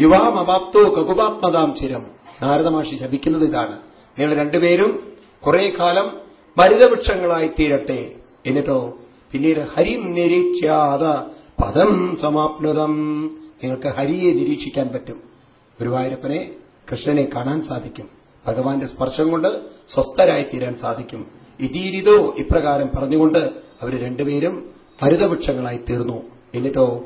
യുവാം അവാപ്തോ കകുപാത്മതാം ചിരം. നാരദമാഷി ശപിക്കുന്നത് ഇതാണ്. നിങ്ങൾ രണ്ടുപേരും കുറെ കാലം മരുതവൃക്ഷങ്ങളായി തീരട്ടെ. എന്നിട്ടോ പിന്നീട് ഹരിം നിരീക്ഷാത പദം സമാപ്നുതം. നിങ്ങൾക്ക് ഹരിയെ നിരീക്ഷിക്കാൻ പറ്റും. ഗുരുവായൂരപ്പനെ കൃഷ്ണനെ കാണാൻ സാധിക്കും. ഭഗവാന്റെ സ്പർശം കൊണ്ട് സ്വസ്ഥരായി തീരാൻ സാധിക്കും. ഇതീരിതോ ഇപ്രകാരം പറഞ്ഞുകൊണ്ട് അവർ രണ്ടുപേരും ഹരിതവൃക്ഷങ്ങളായി തീർന്നു. എന്നിട്ടോ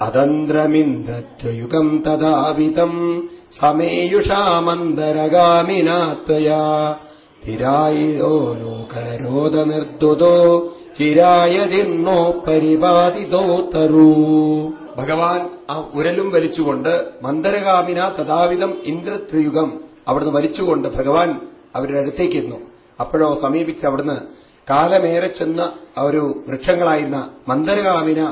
അതന്ത്രമിന്ദ്രയുഗം തദാവിതം സമേയുഷാമന്തരഗാമിനാത്വയാ തിരായോ ലോകരോധ നിർദ്ദുതോ ചിരായ ജിർണോ പരിപാതിതോ തരൂ. ഭഗവാൻ ആ ഉരലും വലിച്ചുകൊണ്ട് മന്ദരഗാമിന തഥാവിധം ഇന്ദ്രത്രിയുഗം അവിടുന്ന് വലിച്ചുകൊണ്ട് ഭഗവാൻ അവരുടെ അടുത്തേക്ക് ഇരുന്നു അപ്പോഴോ സമീപിച്ച് അവിടുന്ന് കാലമേറെ ചെന്ന ഒരു വൃക്ഷങ്ങളായിരുന്ന മന്ദരഗാമിന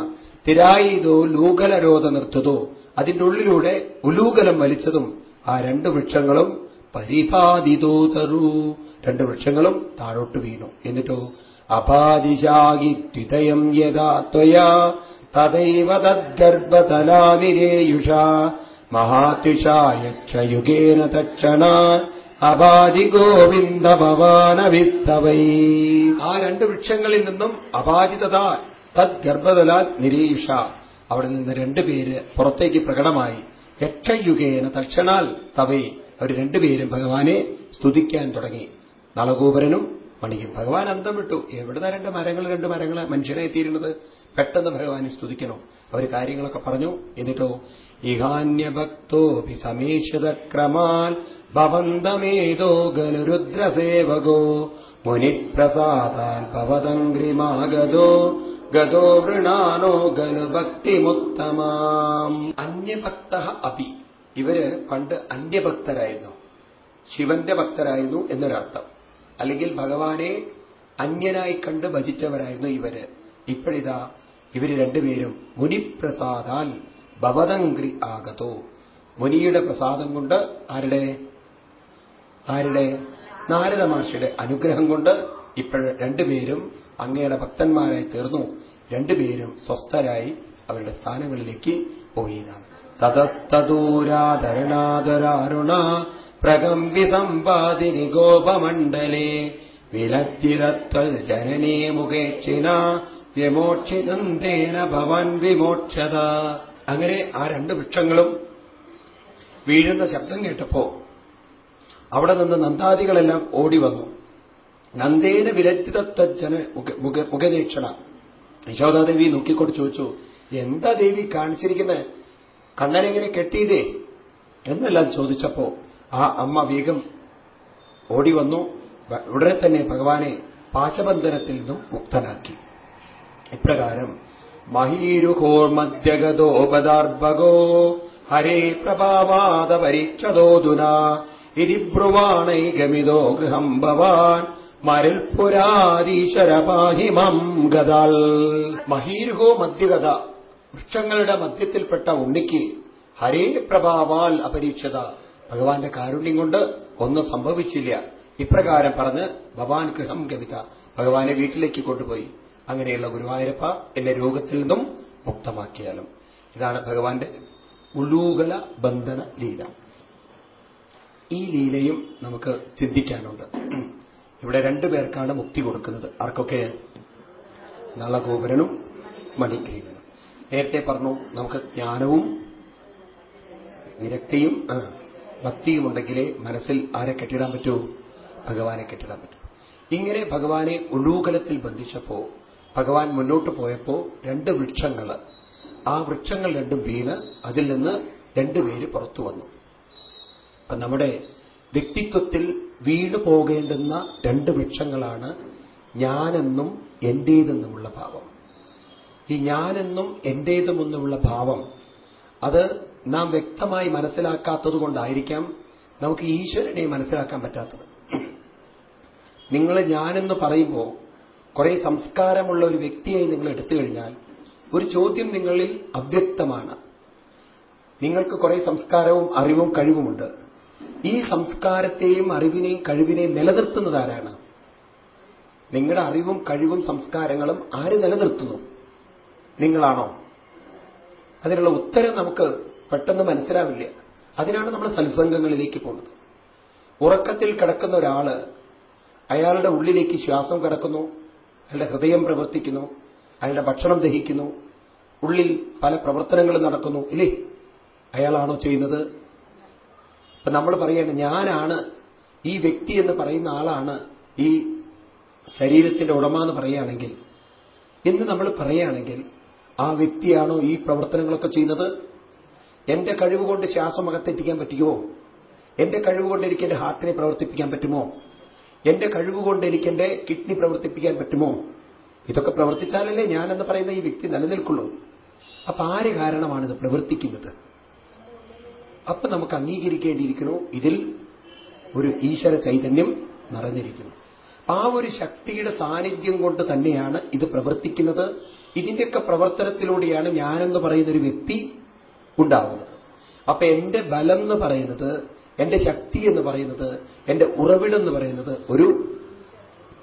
തിരായിതോ ലൂകലരോധ നിർത്തതോ. അതിന്റെ ഉള്ളിലൂടെ ഉലൂകലം വലിച്ചതും ആ രണ്ട് വൃക്ഷങ്ങളും പരിപാതിതോ തരൂ. രണ്ട് വൃക്ഷങ്ങളും താഴോട്ട് വീണു. എന്നിട്ടോ അപാദിശാകിദ്വിതയം യഥാ ത്വയാ തദൈവ തദ്ഗർഭതലാനിരേയുഷ തക്ഷണ അപാതി ഗോവിന്ദ ഭവാനവിസ്തവൈ ആ രണ്ട് വൃക്ഷങ്ങളിൽ നിന്നും അപാതിതത തദ്ഗർഭതലാൽ നിരീഷ അവിടെ നിന്ന് രണ്ടുപേര് പുറത്തേക്ക് പ്രകടമായി. യക്ഷയുഗേന തക്ഷണാൽ തവേ. അവർ രണ്ടുപേരും ഭഗവാനെ സ്തുതിക്കാൻ തുടങ്ങി. നളഗോപുരനും മണിക്കും. ഭഗവാൻ അന്തം വിട്ടു. എവിടുന്ന രണ്ട് മരങ്ങൾ രണ്ട് മരങ്ങൾ മനുഷ്യനെ തീരുന്നത് പെട്ടെന്ന് ഭഗവാനെ സ്തുതിക്കണോ. അവർ കാര്യങ്ങളൊക്കെ പറഞ്ഞു. എന്നിട്ടോ ഇഹാന്യഭക്തോപി സമീക്ഷിത ക്രമാൽ ഭവന്തമേതോ ഗനുരുദ്രസേവകോ മുനിപ്രസാദാൻ ഭവതംഗ്രിമാഗതോ ഗതോ വൃണാനോ ഗനുഭക്തിമുത്തമാം. അന്യഭക്ത അപി. ഇവർ പണ്ട് അന്യഭക്തരായിരുന്നു. ശിവന്റെ ഭക്തരായിരുന്നു എന്നൊരർത്ഥം. അല്ലെങ്കിൽ ഭഗവാനെ അന്യനായി കണ്ട് ഭജിച്ചവരായിരുന്നു ഇവർ. ഇപ്പോഴിതാ ഇവർ രണ്ടുപേരും മുനിപ്രസാദാൽ ഭവതംഗ്രി ആകതോ മുനിയുടെ പ്രസാദം കൊണ്ട് ആരുടെ? ആരുടെ? നാരദ മഹർഷിയുടെ അനുഗ്രഹം കൊണ്ട് ഇപ്പോൾ രണ്ടുപേരും അങ്ങയുടെ ഭക്തന്മാരായി തീർന്നു. രണ്ടുപേരും സ്വസ്ഥരായി അവരുടെ സ്ഥാനങ്ങളിലേക്ക് പോയതാണ്. തതസ്തദൂരാധരണാധരാരുണ പ്രകമ്പി സമ്പാദിനി ഗോപമണ്ഡലേ വിലച്ചിരത്വൽ ജനനീ മുഖേക്ഷിന വിമോക്ഷിതന്തേന ഭവൻ വിമോക്ഷത. അങ്ങനെ ആ രണ്ട് വൃക്ഷങ്ങളും വീഴുന്ന ശബ്ദം കേട്ടപ്പോ അവിടെ നിന്ന് നന്ദാദികളെല്ലാം ഓടി വന്നു. നന്ദേന വിരച്ചിതത്വജന മുഖനീക്ഷണ യശോദാദേവി നോക്കിക്കൊണ്ട് ചോദിച്ചു എന്താ ദേവി കാണിച്ചിരിക്കുന്നത് കണ്ണനെങ്ങനെ കെട്ടിയതേ എന്നെല്ലാം ചോദിച്ചപ്പോ ആ അമ്മ വേഗം ഓടി വന്നു. ഉടനെ തന്നെ ഭഗവാനെ പാശബന്ധനത്തിൽ നിന്നും മുക്തനാക്കി. ഇപ്രകാരം മഹീരുഹോർമദ്യഗതോപദാർഭഗോ ഹരേ പ്രഭാവാദ പരീക്ഷതോതുന ഇതി ബ്രുവാണൈഗമിതോ ഗൃഹം ഭവാൻ മരൽപുരാരീശ്വരപാഹിമം ഗതാൽ മഹീരുഹോ മധ്യഗത വൃക്ഷങ്ങളുടെ മധ്യത്തിൽപ്പെട്ട ഉണ്ണിക്ക് ഹരേ പ്രഭാവാൽ അപരീക്ഷത. ഭഗവാന്റെ കാരുണ്യം കൊണ്ട് ഒന്നും സംഭവിച്ചില്ല. ഇപ്രകാരം പറഞ്ഞ് ഭഗവാൻ ഗൃഹം കവിത ഭഗവാനെ വീട്ടിലേക്ക് കൊണ്ടുപോയി. അങ്ങനെയുള്ള ഗുരുവായൂരപ്പ എന്നെ രോഗത്തിൽ നിന്നും മുക്തമാക്കിയാലും. ഇതാണ് ഭഗവാന്റെ ഉലൂകല ബന്ധന ലീല. ഈ ലീലയും നമുക്ക് ചിന്തിക്കാനുണ്ട്. ഇവിടെ രണ്ടു പേർക്കാണ് മുക്തി കൊടുക്കുന്നത്. ആർക്കൊക്കെ? നളഗോപുരനും മണിഗ്രീവനും നേരത്തെ പറഞ്ഞു നമുക്ക് ജ്ഞാനവും വിരക്തിയും ഭക്തിയും ഉണ്ടെങ്കിലേ മനസ്സിൽ ആരെ കെട്ടിടാൻ പറ്റൂ? ഭഗവാനെ കെട്ടിടാൻ പറ്റൂ. ഇങ്ങനെ ഭഗവാനെ ഉലൂകലത്തിൽ ബന്ധിച്ചപ്പോ ഭഗവാൻ മുന്നോട്ട് പോയപ്പോ രണ്ട് വൃക്ഷങ്ങൾ ആ വൃക്ഷങ്ങൾ രണ്ടും വീണ് അതിൽ നിന്ന് രണ്ടുപേര് പുറത്തു വന്നു. അപ്പൊ നമ്മുടെ വ്യക്തിത്വത്തിൽ വീണു പോകേണ്ടുന്ന രണ്ട് വൃക്ഷങ്ങളാണ് ഞാനെന്നും എന്റേതെന്നുമുള്ള ഭാവം. ഈ ഞാനെന്നും എന്റേതുമെന്നുമുള്ള ഭാവം അത് നാം വ്യക്തമായി മനസ്സിലാക്കാത്തത് കൊണ്ടായിരിക്കാം നമുക്ക് ഈശ്വരനെ മനസ്സിലാക്കാൻ പറ്റാത്തത്. നിങ്ങൾ ഞാനെന്ന് പറയുമ്പോൾ കുറെ സംസ്കാരമുള്ള ഒരു വ്യക്തിയായി നിങ്ങൾ എടുത്തു കഴിഞ്ഞാൽ ഒരു ചോദ്യം നിങ്ങളിൽ അവ്യക്തമാണ്. നിങ്ങൾക്ക് കുറെ സംസ്കാരവും അറിവും കഴിവുമുണ്ട്. ഈ സംസ്കാരത്തെയും അറിവിനെയും കഴിവിനെയും നിലനിർത്തുന്നത് ആരാണ് നിങ്ങളുടെ അറിവും കഴിവും സംസ്കാരങ്ങളും ആര് നിലനിർത്തുന്നു? നിങ്ങളാണോ? അതിനുള്ള ഉത്തരം നമുക്ക് പെട്ടെന്ന് മനസ്സിലാവില്ല. അതിനാണ് നമ്മൾ സത്സംഗങ്ങളിലേക്ക് പോകുന്നത്. ഉറക്കത്തിൽ കിടക്കുന്ന ഒരാൾ അയാളുടെ ഉള്ളിലേക്ക് ശ്വാസം കിടക്കുന്നു അയാളുടെ ഹൃദയം പ്രവർത്തിക്കുന്നു അയാളുടെ ഭക്ഷണം ദഹിക്കുന്നു ഉള്ളിൽ പല പ്രവർത്തനങ്ങളും നടക്കുന്നു ഇല്ലേ? അയാളാണോ ചെയ്യുന്നത്? ഇപ്പൊ നമ്മൾ പറയാണ് ഞാനാണ് ഈ വ്യക്തി എന്ന് പറയുന്ന ആളാണ് ഈ ശരീരത്തിന്റെ ഉടമ എന്ന് പറയുകയാണെങ്കിൽ എന്ന് നമ്മൾ പറയുകയാണെങ്കിൽ ആ വ്യക്തിയാണോ ഈ പ്രവർത്തനങ്ങളൊക്കെ ചെയ്യുന്നത്? എന്റെ കഴിവ് കൊണ്ട് ശ്വാസം അകത്തെത്തിക്കാൻ പറ്റുമോ? എന്റെ കഴിവ് കൊണ്ട് എനിക്ക് എന്റെ ഹാർട്ടിനെ പ്രവർത്തിപ്പിക്കാൻ പറ്റുമോ? എന്റെ കഴിവ് കൊണ്ട് എനിക്ക് എന്റെ കിഡ്നി പ്രവർത്തിപ്പിക്കാൻ പറ്റുമോ? ഇതൊക്കെ പ്രവർത്തിച്ചാലല്ലേ ഞാനെന്ന് പറയുന്ന ഈ വ്യക്തി നിലനിൽക്കുള്ളൂ. അപ്പൊ ആര് കാരണമാണ് ഇത് പ്രവർത്തിക്കുന്നത്? അപ്പൊ നമുക്ക് അംഗീകരിക്കേണ്ടിയിരിക്കണോ ഇതിൽ ഒരു ഈശ്വര ചൈതന്യം നിറഞ്ഞിരിക്കുന്നു. ആ ഒരു ശക്തിയുടെ സാന്നിധ്യം കൊണ്ട് തന്നെയാണ് ഇത് പ്രവർത്തിക്കുന്നത്. ഇതിന്റെയൊക്കെ പ്രവർത്തനത്തിലൂടെയാണ് ഞാനെന്ന് പറയുന്ന ഒരു വ്യക്തി ഉണ്ടാവുന്നത്. അപ്പൊ എന്റെ ബലം എന്ന് പറയുന്നത് എന്റെ ശക്തി എന്ന് പറയുന്നത് എന്റെ ഉറവിടം എന്ന് പറയുന്നത് ഒരു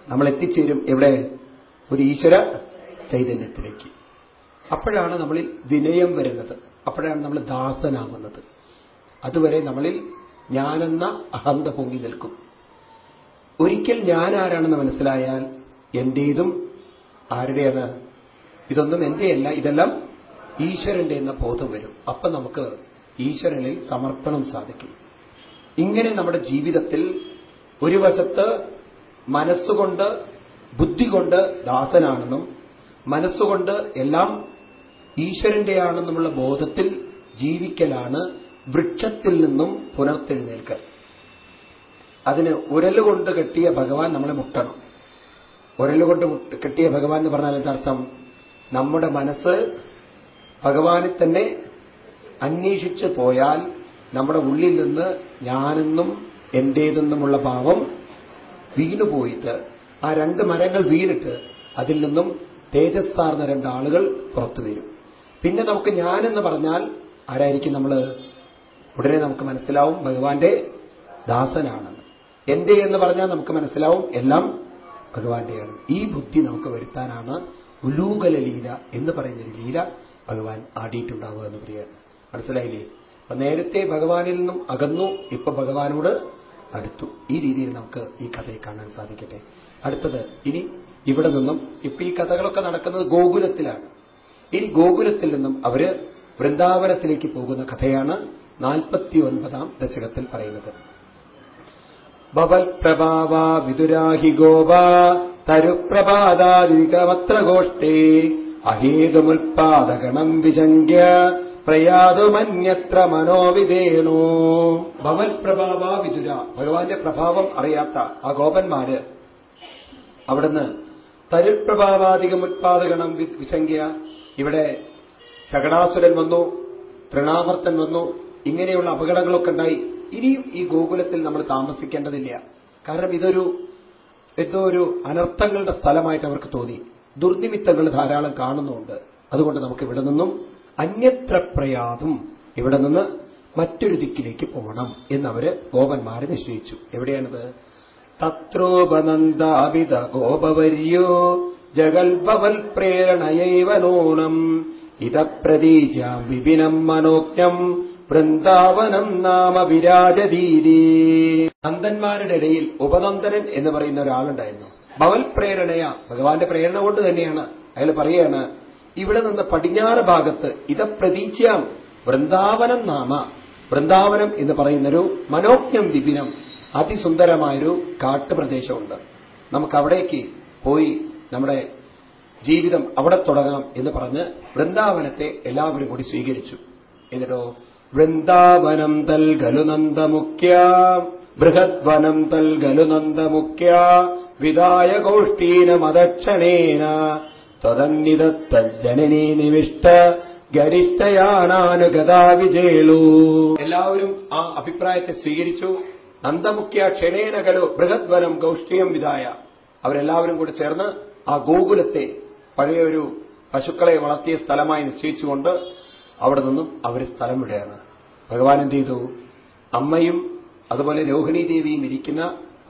നമ്മൾ എത്തിച്ചേരും എവിടെ? ഒരു ഈശ്വര ചൈതന്യത്തിലേക്ക്. അപ്പോഴാണ് നമ്മളിൽ വിനയം വരുന്നത്. അപ്പോഴാണ് നമ്മൾ ദാസനാകുന്നത്. അതുവരെ നമ്മളിൽ ഞാനെന്ന അഹന്ത പൊങ്ങി നിൽക്കും. ഒരിക്കൽ ഞാൻ ആരാണെന്ന് മനസ്സിലായാൽ എന്റേതും ആരുടെയാണ് ഇതൊന്നും എന്റെയല്ല ഇതെല്ലാം ഈശ്വരന്റെ എന്ന ബോധം വരും. അപ്പൊ നമുക്ക് ഈശ്വരനിൽ സമർപ്പണം സാധിക്കും. ഇങ്ങനെ നമ്മുടെ ജീവിതത്തിൽ ഒരു വശത്ത് മനസ്സുകൊണ്ട് ബുദ്ധി കൊണ്ട് ദാസനാണെന്നും മനസ്സുകൊണ്ട് എല്ലാം ഈശ്വരന്റെയാണെന്നുമുള്ള ബോധത്തിൽ ജീവിക്കലാണ് വൃക്ഷത്തിൽ നിന്നും പുനർത്തെഴുന്നേൽക്കൽ. അതിന് ഉരലുകൊണ്ട് കെട്ടിയ ഭഗവാൻ നമ്മളെ മുട്ടണം. ഉരലുകൊണ്ട് കെട്ടിയ ഭഗവാൻ എന്ന് പറഞ്ഞാൽ എന്താർത്ഥം നമ്മുടെ മനസ്സ് ഭഗവാനെ തന്നെ അന്വേഷിച്ചു പോയാൽ നമ്മുടെ ഉള്ളിൽ നിന്ന് ഞാനെന്നും എന്റേതെന്നുമുള്ള ഭാവം വീണുപോയിട്ട് ആ രണ്ട് മരങ്ങൾ വീണിട്ട് അതിൽ നിന്നും തേജസ്സാർന്ന രണ്ടാളുകൾ പുറത്തു വരും പിന്നെ നമുക്ക് ഞാനെന്ന് പറഞ്ഞാൽ ആരായിരിക്കും നമ്മൾ ഉടനെ നമുക്ക് മനസ്സിലാവും ഭഗവാന്റെ ദാസനാണെന്ന്. എന്റെ എന്ന് പറഞ്ഞാൽ നമുക്ക് മനസ്സിലാവും എല്ലാം ഭഗവാന്റെയാണ്. ഈ ബുദ്ധി നമുക്ക് വരുത്താനാണ് ഉലൂകല ലീല എന്ന് പറയുന്നൊരു ലീല ഭഗവാൻ ആടിയിട്ടുണ്ടാവുക എന്ന് പറയുകയാണ് മനസ്സിലായില്ലേ? അപ്പൊ നേരത്തെ ഭഗവാനിൽ നിന്നും അകന്നു ഇപ്പൊ ഭഗവാനോട് അടുത്തു. ഈ രീതിയിൽ നമുക്ക് ഈ കഥയെ കാണാൻ സാധിക്കട്ടെ. അടുത്തത് ഇനി ഇവിടെ നിന്നും ഇപ്പൊ ഈ കഥകളൊക്കെ നടക്കുന്നത് ഗോകുലത്തിലാണ്. ഇനി ഗോകുലത്തിൽ നിന്നും അവർ വൃന്ദാവനത്തിലേക്ക് പോകുന്ന കഥയാണ് നാൽപ്പത്തി ഒൻപതാം ദശകത്തിൽ പറയുന്നത്. ബവൽ പ്രഭാവ വിതുരാഹി ഗോവ തരുപ്രഭാതാദികമത്ര ഗോഷ്ഠേ അഹേതുമുൽപാദഗണം വിശങ്ക്യ പ്രയാതുമന്യത്ര മനോവിധേനോ പ്രഭാവ വിതുര ഭഗവാന്റെ പ്രഭാവം അറിയാത്ത ആ ഗോപന്മാര് അവിടുന്ന് തരുപ്രഭാവാധികമുൽപാദഗണം വിശങ്ക്യ ഇവിടെ ശകടാസുരൻ വന്നു തൃണാമർത്തൻ വന്നു ഇങ്ങനെയുള്ള അപകടങ്ങളൊക്കെ ഉണ്ടായി. ഇനിയും ഈ ഗോകുലത്തിൽ നമ്മൾ താമസിക്കേണ്ടതില്ല. കാരണം ഇതൊരു എന്തോ ഒരു അനർത്ഥങ്ങളുടെ സ്ഥലമായിട്ട് അവർക്ക് തോന്നി. ദുർനിമിത്തങ്ങൾ ധാരാളം കാണുന്നുണ്ട്. അതുകൊണ്ട് നമുക്ക് ഇവിടെ നിന്നും അന്യത്ര പ്രയാതും ഇവിടെ നിന്ന് മറ്റൊരു ദിക്കിലേക്ക് പോകണം എന്നവര് ഗോപന്മാരെ നിശ്ചയിച്ചു. എവിടെയാണിത്? തത്രോപനന്ദാപിത ഗോപവര്യോ ജഗൽഭവൽ പ്രേരണയൈവ നൂനം. ഇതപ്രതീജാം വിപിനം മനോജ്ഞം വൃന്ദാവനം നാമ വിരാജതീരി നന്ദന്മാരുടെ ഇടയിൽ ഉപനന്ദനൻ എന്ന് പറയുന്ന ഒരാളുണ്ടായിരുന്നു. ഭവൽ പ്രേരണയ ഭഗവാന്റെ പ്രേരണ കൊണ്ട് തന്നെയാണ്. അയാൾ പറയാണ് ഇവിടെ നിന്ന് പടിഞ്ഞാറ് ഭാഗത്ത് ഇത ഇതപ്രതീച്യാം വൃന്ദാവനം നാമ. വൃന്ദാവനം എന്ന് പറയുന്നൊരു മനോജ്ഞം വിപിനം അതിസുന്ദരമായൊരു കാട്ടുപ്രദേശമുണ്ട്. നമുക്ക് അവിടേക്ക് പോയി നമ്മുടെ ജീവിതം അവിടെ തുടങ്ങാം എന്ന് പറഞ്ഞ് വൃന്ദാവനത്തെ എല്ലാവരും കൂടി സ്വീകരിച്ചു. എന്നിട്ടോ? വൃന്ദാവനം തൽ ഗലുനന്ദമുഖ്യ ബൃഹദ്വനം തൽ ഗലുനന്ദമുഖ്യ വിദായ ഗോഷ്ടീന മദക്ഷണേന ത്വതന്നിതത്തജ്ജനനീ നിവിഷ്ട ഗരിഷ്ഠയാണാനുഗതാ വിജയലൂ എല്ലാവരും ആ അഭിപ്രായത്തെ സ്വീകരിച്ചു. നന്ദമുഖ്യ ക്ഷണേനകലു ബൃഹദ്വനം ഗൗഷ്ഠിയം വിധായ അവരെല്ലാവരും കൂടെ ചേർന്ന് ആ ഗോകുലത്തെ പഴയൊരു പശുക്കളെ വളർത്തിയ സ്ഥലമായി നിശ്ചയിച്ചുകൊണ്ട് അവിടെ നിന്നും അവർ സ്ഥലം വിടുകയാണ് ഭഗവാൻ എന്ത് ചെയ്തു? അമ്മയും അതുപോലെ രോഹിണി ദേവിയും ഇരിക്കുന്ന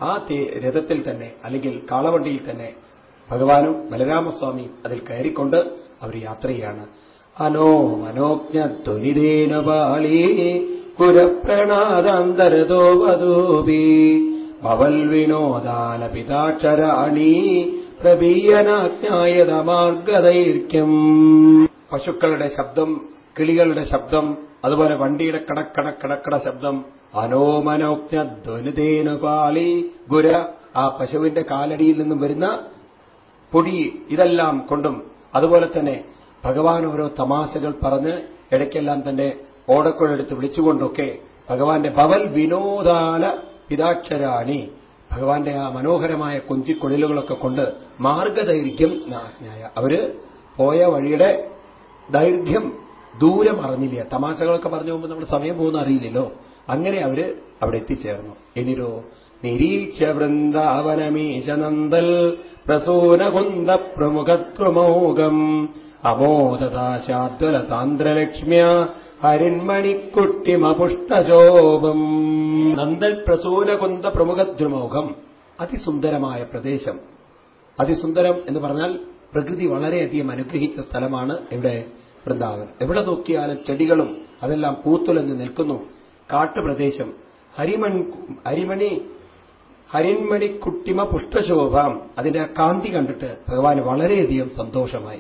ആ രഥത്തിൽ തന്നെ അല്ലെങ്കിൽ കാളവണ്ടിയിൽ തന്നെ ഭഗവാനും ബലരാമസ്വാമിയും അതിൽ കയറിക്കൊണ്ട് അവർ യാത്ര ചെയ്യാണ്. അനോ മനോജ്ഞ പാളി കുരപ്രണാദാന്തരതോ വധൂപി ഭവൽ വിനോദാന പിതാക്ഷരാണി പ്രബീയനാജ്ഞായത മാർഗദൈർഘ്യം. പശുക്കളുടെ ശബ്ദം കിളികളുടെ ശബ്ദം അതുപോലെ വണ്ടിയുടെ കടക്കട കടക്കട ശബ്ദം. അനോമനോജ്ഞ ധ്വനിതേന പാളി ഗുര. ആ പശുവിന്റെ കാലടിയിൽ നിന്നും വരുന്ന പൊടി ഇതെല്ലാം കൊണ്ടും അതുപോലെ തന്നെ ഭഗവാൻ ഓരോ തമാശകൾ പറഞ്ഞ് ഇടയ്ക്കെല്ലാം തന്റെ ഓടക്കുഴെടുത്ത് വിളിച്ചുകൊണ്ടൊക്കെ ഭഗവാന്റെ ഭവൽ വിനോദാന പിതാക്ഷരാണി. ഭഗവാന്റെ ആ മനോഹരമായ കുഞ്ചിക്കുഴലുകളൊക്കെ കൊണ്ട് മാർഗദൈർഘ്യം അവർ പോയ വഴിയുടെ ദൈർഘ്യം ദൂരം അറിഞ്ഞില്ല. തമാശകളൊക്കെ പറഞ്ഞു പോകുമ്പോൾ നമ്മൾ സമയം പോകുന്ന അറിയില്ലല്ലോ. അങ്ങനെ അവർ അവിടെ എത്തിച്ചേർന്നു. എനിരോ നിരീക്ഷ വൃന്ദാവനമീശനന്ദൽ പ്രസൂനകുന്ദ പ്രമുഖത്വമോകം അമോദതാശാദ്വല സാന്ദ്രലക്ഷ്മ്യ ഹരിന്മണിക്കുട്ടിമപുഷ്ടശോഭം നന്ദൽ പ്രസൂനകുന്ദ പ്രമുഖദ്രുമോഹം അതിസുന്ദരമായ പ്രദേശം. അതിസുന്ദരം എന്ന് പറഞ്ഞാൽ പ്രകൃതി വളരെയധികം അനുഗ്രഹിച്ച സ്ഥലമാണ് ഇവിടെ വൃന്ദാവൻ. എവിടെ നോക്കിയാലും ചെടികളും അതെല്ലാം പൂത്തുലഞ്ഞ് നിൽക്കുന്നു. കാട്ടുപ്രദേശം. ഹരിമൺ ഹരിമണി ഹരിന്മണിക്കുട്ടിമ പുഷ്ടശോഭം അതിന്റെ കാന്തി കണ്ടിട്ട് ഭഗവാൻ വളരെയധികം സന്തോഷമായി.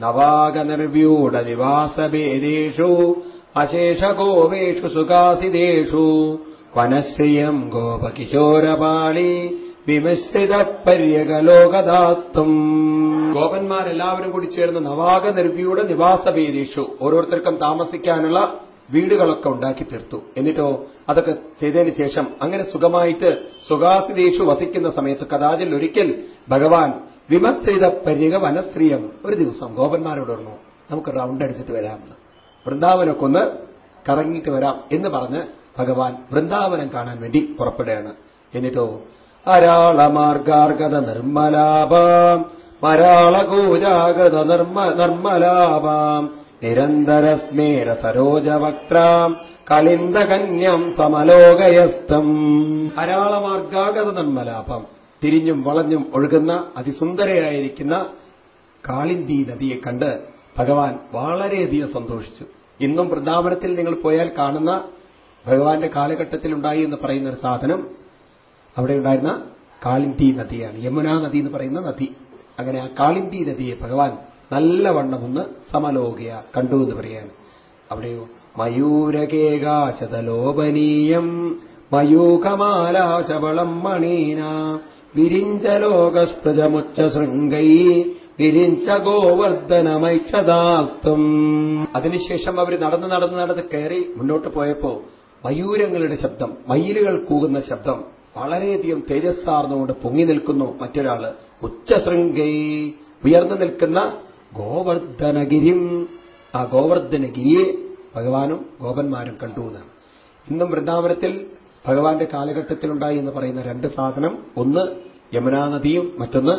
നവാകനിർവ്യൂഢ നിവാസഭേദേഷു അശേഷഗോവേഷു സുഖാസിതേഷു വനശ്രിയം ഗോപകിശോരപാളി വിമശ്രിത പര്യകലോകദാസ്തം ഗോപന്മാരെല്ലാവരും കൂടി ചേർന്ന് നവാക നിവാസ നിവാസഭേദേഷു ഓരോരുത്തർക്കും താമസിക്കാനുള്ള വീടുകളൊക്കെ ഉണ്ടാക്കി തീർത്തു. എന്നിട്ടോ അതൊക്കെ ചെയ്തതിന് ശേഷം അങ്ങനെ സുഖമായിട്ട് സുഖാസിതേഷു വസിക്കുന്ന സമയത്ത് കഥാചിൽ ഒരിക്കൽ ഭഗവാൻ വിമശ്രിത പര്യക വനസ്ത്രീയം ഒരു ദിവസം ഗോപന്മാരോട് പറഞ്ഞു നമുക്ക് റൗണ്ട് അടിച്ചിട്ട് വരാമെന്ന് വൃന്ദാവനൊക്കെ ഒന്ന് കറങ്ങിയിട്ട് വരാം എന്ന് പറഞ്ഞ് ഭഗവാൻ വൃന്ദാവനം കാണാൻ വേണ്ടി പുറപ്പെടുകയാണ്. എന്നിട്ടോ അരാളമാർഗാർഗത നിർമ്മലാപാം മരാളകൂജാഗത നിർമ്മ നിർമ്മലാപാം നിരന്തരസ്മേര സരോജവക്രാം കലിന്ദകന്യം സമലോകയസ്തം ധാരാളമാർഗാഗത നിർമ്മലാപം തിരിഞ്ഞും വളഞ്ഞും ഒഴുകുന്ന അതിസുന്ദരയായിരിക്കുന്ന കാളിന്തി നദിയെ കണ്ട് ഭഗവാൻ വളരെയധികം സന്തോഷിച്ചു. ഇന്നും വൃന്ദാവനത്തിൽ നിങ്ങൾ പോയാൽ കാണുന്ന ഭഗവാന്റെ കാലഘട്ടത്തിലുണ്ടായി എന്ന് പറയുന്ന ഒരു സാധനം അവിടെ ഉണ്ടായിരുന്ന കാളിന്തി നദിയാണ്. യമുന നദി എന്ന് പറയുന്ന നദി. അങ്ങനെ ആ കാളിന്തി നദിയെ ഭഗവാൻ നല്ലവണ്ണം ഒന്ന് സമലോകയ കണ്ടു എന്ന് പറയാണ്. അവിടെയോ മയൂരകേകാശതലോപനീയം മയൂഖമാലാശവളം മണീന വിരിഞ്ചലോകസ്പൃതമുച്ച ശൃംഗൈ വിരിഞ്ച ഗോവർദ്ധനമൈക്ഷതാർത്ഥം അതിനുശേഷം അവർ നടന്ന് നടന്ന് നടന്ന് കയറി മുന്നോട്ട് പോയപ്പോ മയൂരങ്ങളുടെ ശബ്ദം മയിലുകൾ കൂകുന്ന ശബ്ദം വളരെയധികം തേജസ്സാർന്നുകൊണ്ട് പൊങ്ങി നിൽക്കുന്നു മറ്റൊരാൾ. ഉച്ചശൃംഗൈ ഉയർന്നു നിൽക്കുന്ന ഗോവർദ്ധനഗിരിം. ആ ഗോവർദ്ധനഗിരിയെ ഭഗവാനും ഗോപന്മാരും കണ്ടു എന്നാണ് ഇന്നും വൃന്ദാവനത്തിൽ ഭഗവാന്റെ കാലഘട്ടത്തിലുണ്ടായി എന്ന് പറയുന്ന രണ്ട് സാധനം. ഒന്ന് യമുനാ നദിയും മറ്റൊന്ന്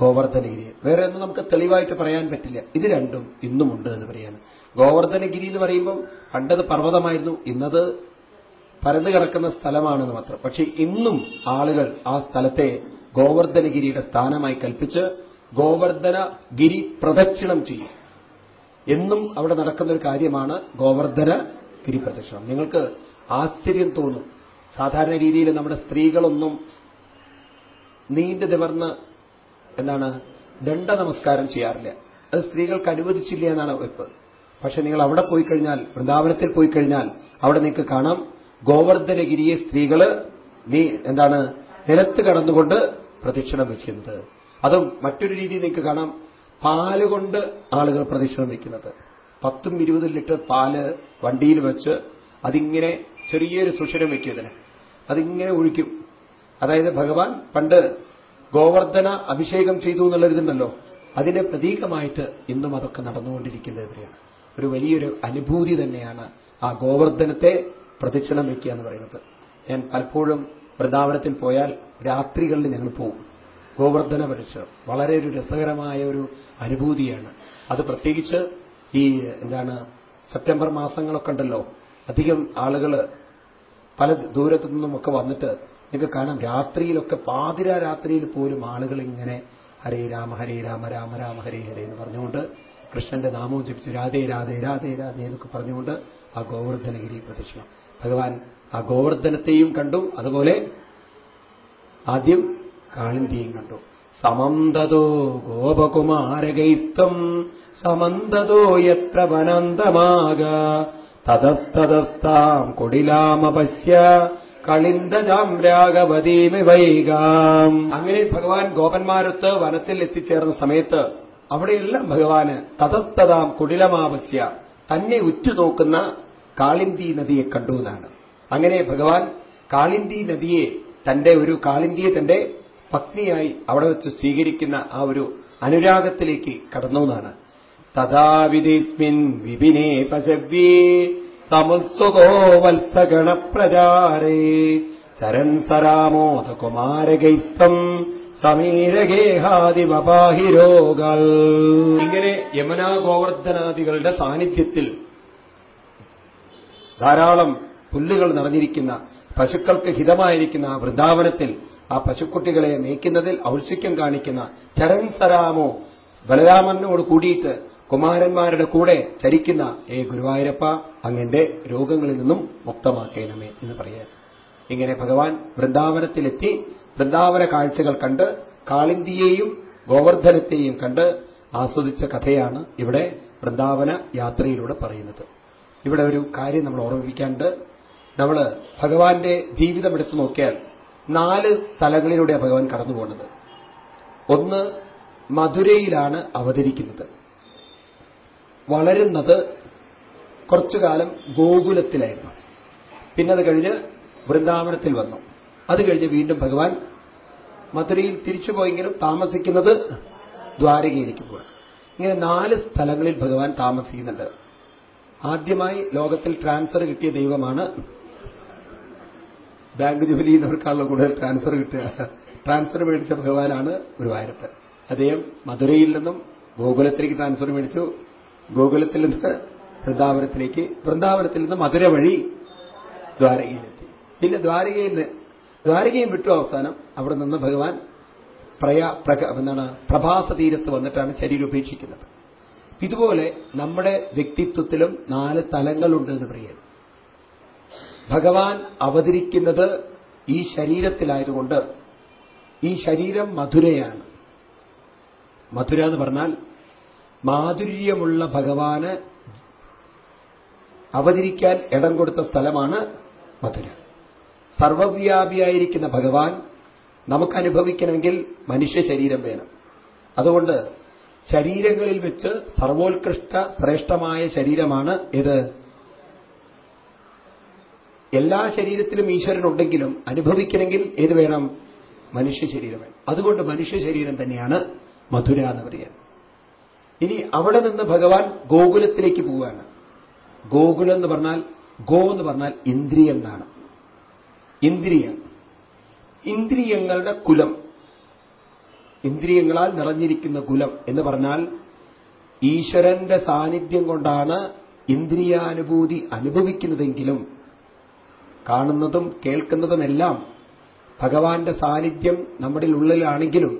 ഗോവർദ്ധനഗിരിയും. വേറെ ഒന്നും നമുക്ക് തെളിവായിട്ട് പറയാൻ പറ്റില്ല. ഇത് രണ്ടും ഇന്നുമുണ്ട് എന്ന് പറയാണ് ഗോവർദ്ധനഗിരി എന്ന് പറയുമ്പോൾ പണ്ടത് പർവതമായിരുന്നു. ഇന്നത് പരന്നു കിടക്കുന്ന സ്ഥലമാണെന്ന് മാത്രം. പക്ഷേ ഇന്നും ആളുകൾ ആ സ്ഥലത്തെ ഗോവർദ്ധനഗിരിയുടെ സ്ഥാനമായി കൽപ്പിച്ച് ഗോവർദ്ധന ഗിരി പ്രദക്ഷിണം ചെയ്യും. എന്നും അവിടെ നടക്കുന്ന ഒരു കാര്യമാണ് ഗോവർദ്ധന ഗിരി പ്രദക്ഷിണം. നിങ്ങൾക്ക് ആശ്ചര്യം തോന്നും. സാധാരണ രീതിയിൽ നമ്മുടെ സ്ത്രീകളൊന്നും നീണ്ടു നിവർന്ന് എന്താണ് ദണ്ഡ നമസ്കാരം ചെയ്യാറില്ല. അത് സ്ത്രീകൾക്ക് അനുവദിച്ചില്ല എന്നാണ് വെപ്പ്. പക്ഷെ നിങ്ങൾ അവിടെ പോയി കഴിഞ്ഞാൽ വൃന്ദാവനത്തിൽ പോയി കഴിഞ്ഞാൽ അവിടെ നിങ്ങൾക്ക് കാണാം ഗോവർദ്ധനഗിരിയെ സ്ത്രീകൾ നീ എന്താണ് നിലത്ത് കടന്നുകൊണ്ട് പ്രദക്ഷിണം വയ്ക്കുന്നത് അതും മറ്റൊരു രീതി നിങ്ങൾക്ക് കാണാം. പാൽ കൊണ്ട് ആളുകൾ പ്രദക്ഷിണം വയ്ക്കുന്നത് പത്തും ഇരുപതും ലിറ്റർ പാൽ വണ്ടിയിൽ വെച്ച് അതിങ്ങനെ ചെറിയൊരു സുഷിരം വയ്ക്കുന്നതിന് അതിങ്ങനെ ഒഴിക്കും. അതായത് ഭഗവാൻ പണ്ട് ഗോവർദ്ധന അഭിഷേകം ചെയ്തു എന്നുള്ളൊരിതുണ്ടല്ലോ അതിന്റെ പ്രതീകമായിട്ട് ഇന്നും അതൊക്കെ നടന്നുകൊണ്ടിരിക്കുന്നത് ഇവരെയാണ് ഒരു വലിയൊരു അനുഭൂതി തന്നെയാണ് ആ ഗോവർദ്ധനത്തെ പ്രദക്ഷിണം വയ്ക്കുക എന്ന് പറയുന്നത്. ഞാൻ പലപ്പോഴും വൃന്ദാവനത്തിൽ പോയാൽ രാത്രികളിൽ ഞങ്ങൾ പോകും. ഗോവർദ്ധന പരിസരം വളരെ ഒരു രസകരമായ ഒരു അനുഭൂതിയാണ്. അത് പ്രത്യേകിച്ച് ഈ എന്താണ് സെപ്റ്റംബർ മാസങ്ങളൊക്കെ ഉണ്ടല്ലോ. അധികം ആളുകൾ പല ദൂരത്തു നിന്നുമൊക്കെ വന്നിട്ട് നിങ്ങൾക്ക് കാണാം. രാത്രിയിലൊക്കെ പാതിര രാത്രിയിൽ പോലും ആളുകൾ ഇങ്ങനെ ഹരേ രാമ ഹരേ രാമ രാമ രാമ ഹരേ ഹരേ എന്ന് പറഞ്ഞുകൊണ്ട് കൃഷ്ണന്റെ നാമവും ജപിച്ചു. രാധേ രാധേ രാധേ രാധേ എന്നൊക്കെ പറഞ്ഞുകൊണ്ട് ആ ഗോവർദ്ധനഗിരി പ്രദക്ഷിണം. ഭഗവാൻ ആ ഗോവർദ്ധനത്തെയും കണ്ടു. അതുപോലെ ആദ്യം കാളിന്തിയും കണ്ടു. സമന്തതോ ഗോപകുമാരകൈസ്തം സമന്തതോ എത്ര വനന്തമാക തതസ്തതസ്താം കൊടിലാമപശ്യ കളിന്തജാം രാഗവതീമി വൈകാം. അങ്ങനെ ഭഗവാൻ ഗോപന്മാരൊത്ത് വനത്തിൽ എത്തിച്ചേർന്ന സമയത്ത് അവിടെയെല്ലാം ഭഗവാന് തതസ്തതാം കുടിലമാവശ്യ തന്നെ ഉറ്റുനോക്കുന്ന കാളിന്തി നദിയെ കണ്ടു എന്നാണ്. അങ്ങനെ ഭഗവാൻ കാളിന്തി നദിയെ തന്റെ ഒരു കാളിന്തിയെ തന്റെ പത്നിയായി അവിടെ വെച്ച് സ്വീകരിക്കുന്ന ആ ഒരു അനുരാഗത്തിലേക്ക് കടന്നു എന്നാണ്. തഥാവിധിസ്മിൻ വിപിനെ പശവ്യേ സമുത്സുകോ വത്സഗണപ്രചാരേ. ചരൺ സരാമോദകുമാരകൈസ്തം സമീരഗേഹാദിമപാഹിരോഗൾ ഇങ്ങനെ യമുനാ ഗോവർദ്ധനാദികളുടെ സാന്നിധ്യത്തിൽ ധാരാളം പുല്ലുകൾ നിറഞ്ഞിരിക്കുന്ന പശുക്കൾക്ക് ഹിതമായിരിക്കുന്ന ആ വൃന്ദാവനത്തിൽ ആ പശുക്കുട്ടികളെ മേയ്ക്കുന്നതിൽ ഔത്സുക്യം കാണിക്കുന്ന ചരൺ സരാമോ ബലരാമനോട് കൂടിയിട്ട് കുമാരന്മാരുടെ കൂടെ ചരിക്കുന്ന ഏ ഗുരുവായൂരപ്പ അങ്ങന്റെ രോഗങ്ങളിൽ നിന്നും മുക്തമാക്കേണമേ എന്ന് പറയാൻ. ഇങ്ങനെ ഭഗവാൻ വൃന്ദാവനത്തിലെത്തി വൃന്ദാവന കാഴ്ചകൾ കണ്ട് കാളിന്തിയെയും ഗോവർദ്ധനത്തെയും കണ്ട് ആസ്വദിച്ച കഥയാണ് ഇവിടെ വൃന്ദാവന യാത്രയിലൂടെ പറയുന്നത്. ഇവിടെ ഒരു കാര്യം നമ്മൾ ഓർമ്മിപ്പിക്കാണ്ട് നമ്മൾ ഭഗവാന്റെ ജീവിതം എടുത്തു നോക്കിയാൽ നാല് സ്ഥലങ്ങളിലൂടെ ഭഗവാൻ കടന്നു പോകുന്നത്. ഒന്ന് മധുരയിലാണ് അവതരിക്കുന്നത്. വളരുന്നത് കുറച്ചു കാലം ഗോകുലത്തിലായിരുന്നു. പിന്നെ കഴിഞ്ഞ് വൃന്ദാവനത്തിൽ വന്നു. അത് കഴിഞ്ഞ് വീണ്ടും ഭഗവാൻ മധുരയിൽ തിരിച്ചുപോയെങ്കിലും താമസിക്കുന്നത് ദ്വാരകയിലേക്ക് പോകണം ഇങ്ങനെ നാല് സ്ഥലങ്ങളിൽ ഭഗവാൻ താമസിക്കുന്നുണ്ട്. ആദ്യമായി ലോകത്തിൽ ട്രാൻസ്ഫർ കിട്ടിയ ദൈവമാണ് ബാങ്ക് ജോലി ചെയ്യുന്നവർക്കാണല്ലോ കൂടുതൽ ട്രാൻസ്ഫർ കിട്ടുക. ട്രാൻസ്ഫർ മേടിച്ച ഭഗവാനാണ് ഗുരുവായൂരപ്പൻ. അദ്ദേഹം മധുരയിൽ നിന്നും ഗോകുലത്തിലേക്ക് ട്രാൻസ്ഫർ മേടിച്ചു. ഗോകുലത്തിൽ നിന്ന് വൃന്ദാവനത്തിലേക്ക് വൃന്ദാവനത്തിൽ നിന്ന് മധുര വഴി ദ്വാരകയിലെത്തി. പിന്നെ ദ്വാരകയിൽ ദ്വാരകയും വിട്ടു അവസാനം അവിടെ നിന്ന് ഭഗവാൻ പ്രയാ എന്താണ് പ്രഭാസ തീരത്ത് വന്നിട്ടാണ് ശരീരം ഉപേക്ഷിക്കുന്നത്. ഇതുപോലെ നമ്മുടെ വ്യക്തിത്വത്തിലും നാല് തലങ്ങളുണ്ട് എന്ന് പറയുന്നത് ഭഗവാൻ അവതരിക്കുന്നത് ഈ ശരീരത്തിലായതുകൊണ്ട് ഈ ശരീരം മധുരയാണ്. മധുര എന്ന് പറഞ്ഞാൽ മാധുര്യമുള്ള ഭഗവാന് അവതരിക്കാൻ ഇടം കൊടുത്ത സ്ഥലമാണ് മധുര. സർവവ്യാപിയായിരിക്കുന്ന ഭഗവാൻ നമുക്ക് അനുഭവിക്കണമെങ്കിൽ മനുഷ്യ ശരീരം വേണം. അതുകൊണ്ട് ശരീരങ്ങളിൽ വെച്ച് സർവോത്കൃഷ്ട ശ്രേഷ്ഠമായ ശരീരമാണ് ഇത് എല്ലാ ശരീരത്തിലും ഈശ്വരനുണ്ടെങ്കിലും അനുഭവിക്കണമെങ്കിൽ ഏത് വേണം? മനുഷ്യ ശരീരം അതുകൊണ്ട് മനുഷ്യ ശരീരം തന്നെയാണ് മധുര എന്ന് പറയാൻ ഇനി അവിടെ നിന്ന് ഭഗവാൻ ഗോകുലത്തിലേക്ക് പോവുകയാണ്. ഗോകുലം എന്ന് പറഞ്ഞാൽ ഗോ എന്ന് പറഞ്ഞാൽ ഇന്ദ്രിയം എന്നാണ് ഇന്ദ്രിയം ഇന്ദ്രിയങ്ങളുടെ കുലം. ഇന്ദ്രിയങ്ങളാൽ നിറഞ്ഞിരിക്കുന്ന കുലം എന്ന് പറഞ്ഞാൽ ഈശ്വരന്റെ സാന്നിധ്യം കൊണ്ടാണ് ഇന്ദ്രിയാനുഭൂതി അനുഭവിക്കുന്നതെങ്കിലും കാണുന്നതും കേൾക്കുന്നതുമെല്ലാം ഭഗവാന്റെ സാന്നിധ്യം നമ്മുടെ ഉള്ളിലാണെങ്കിലും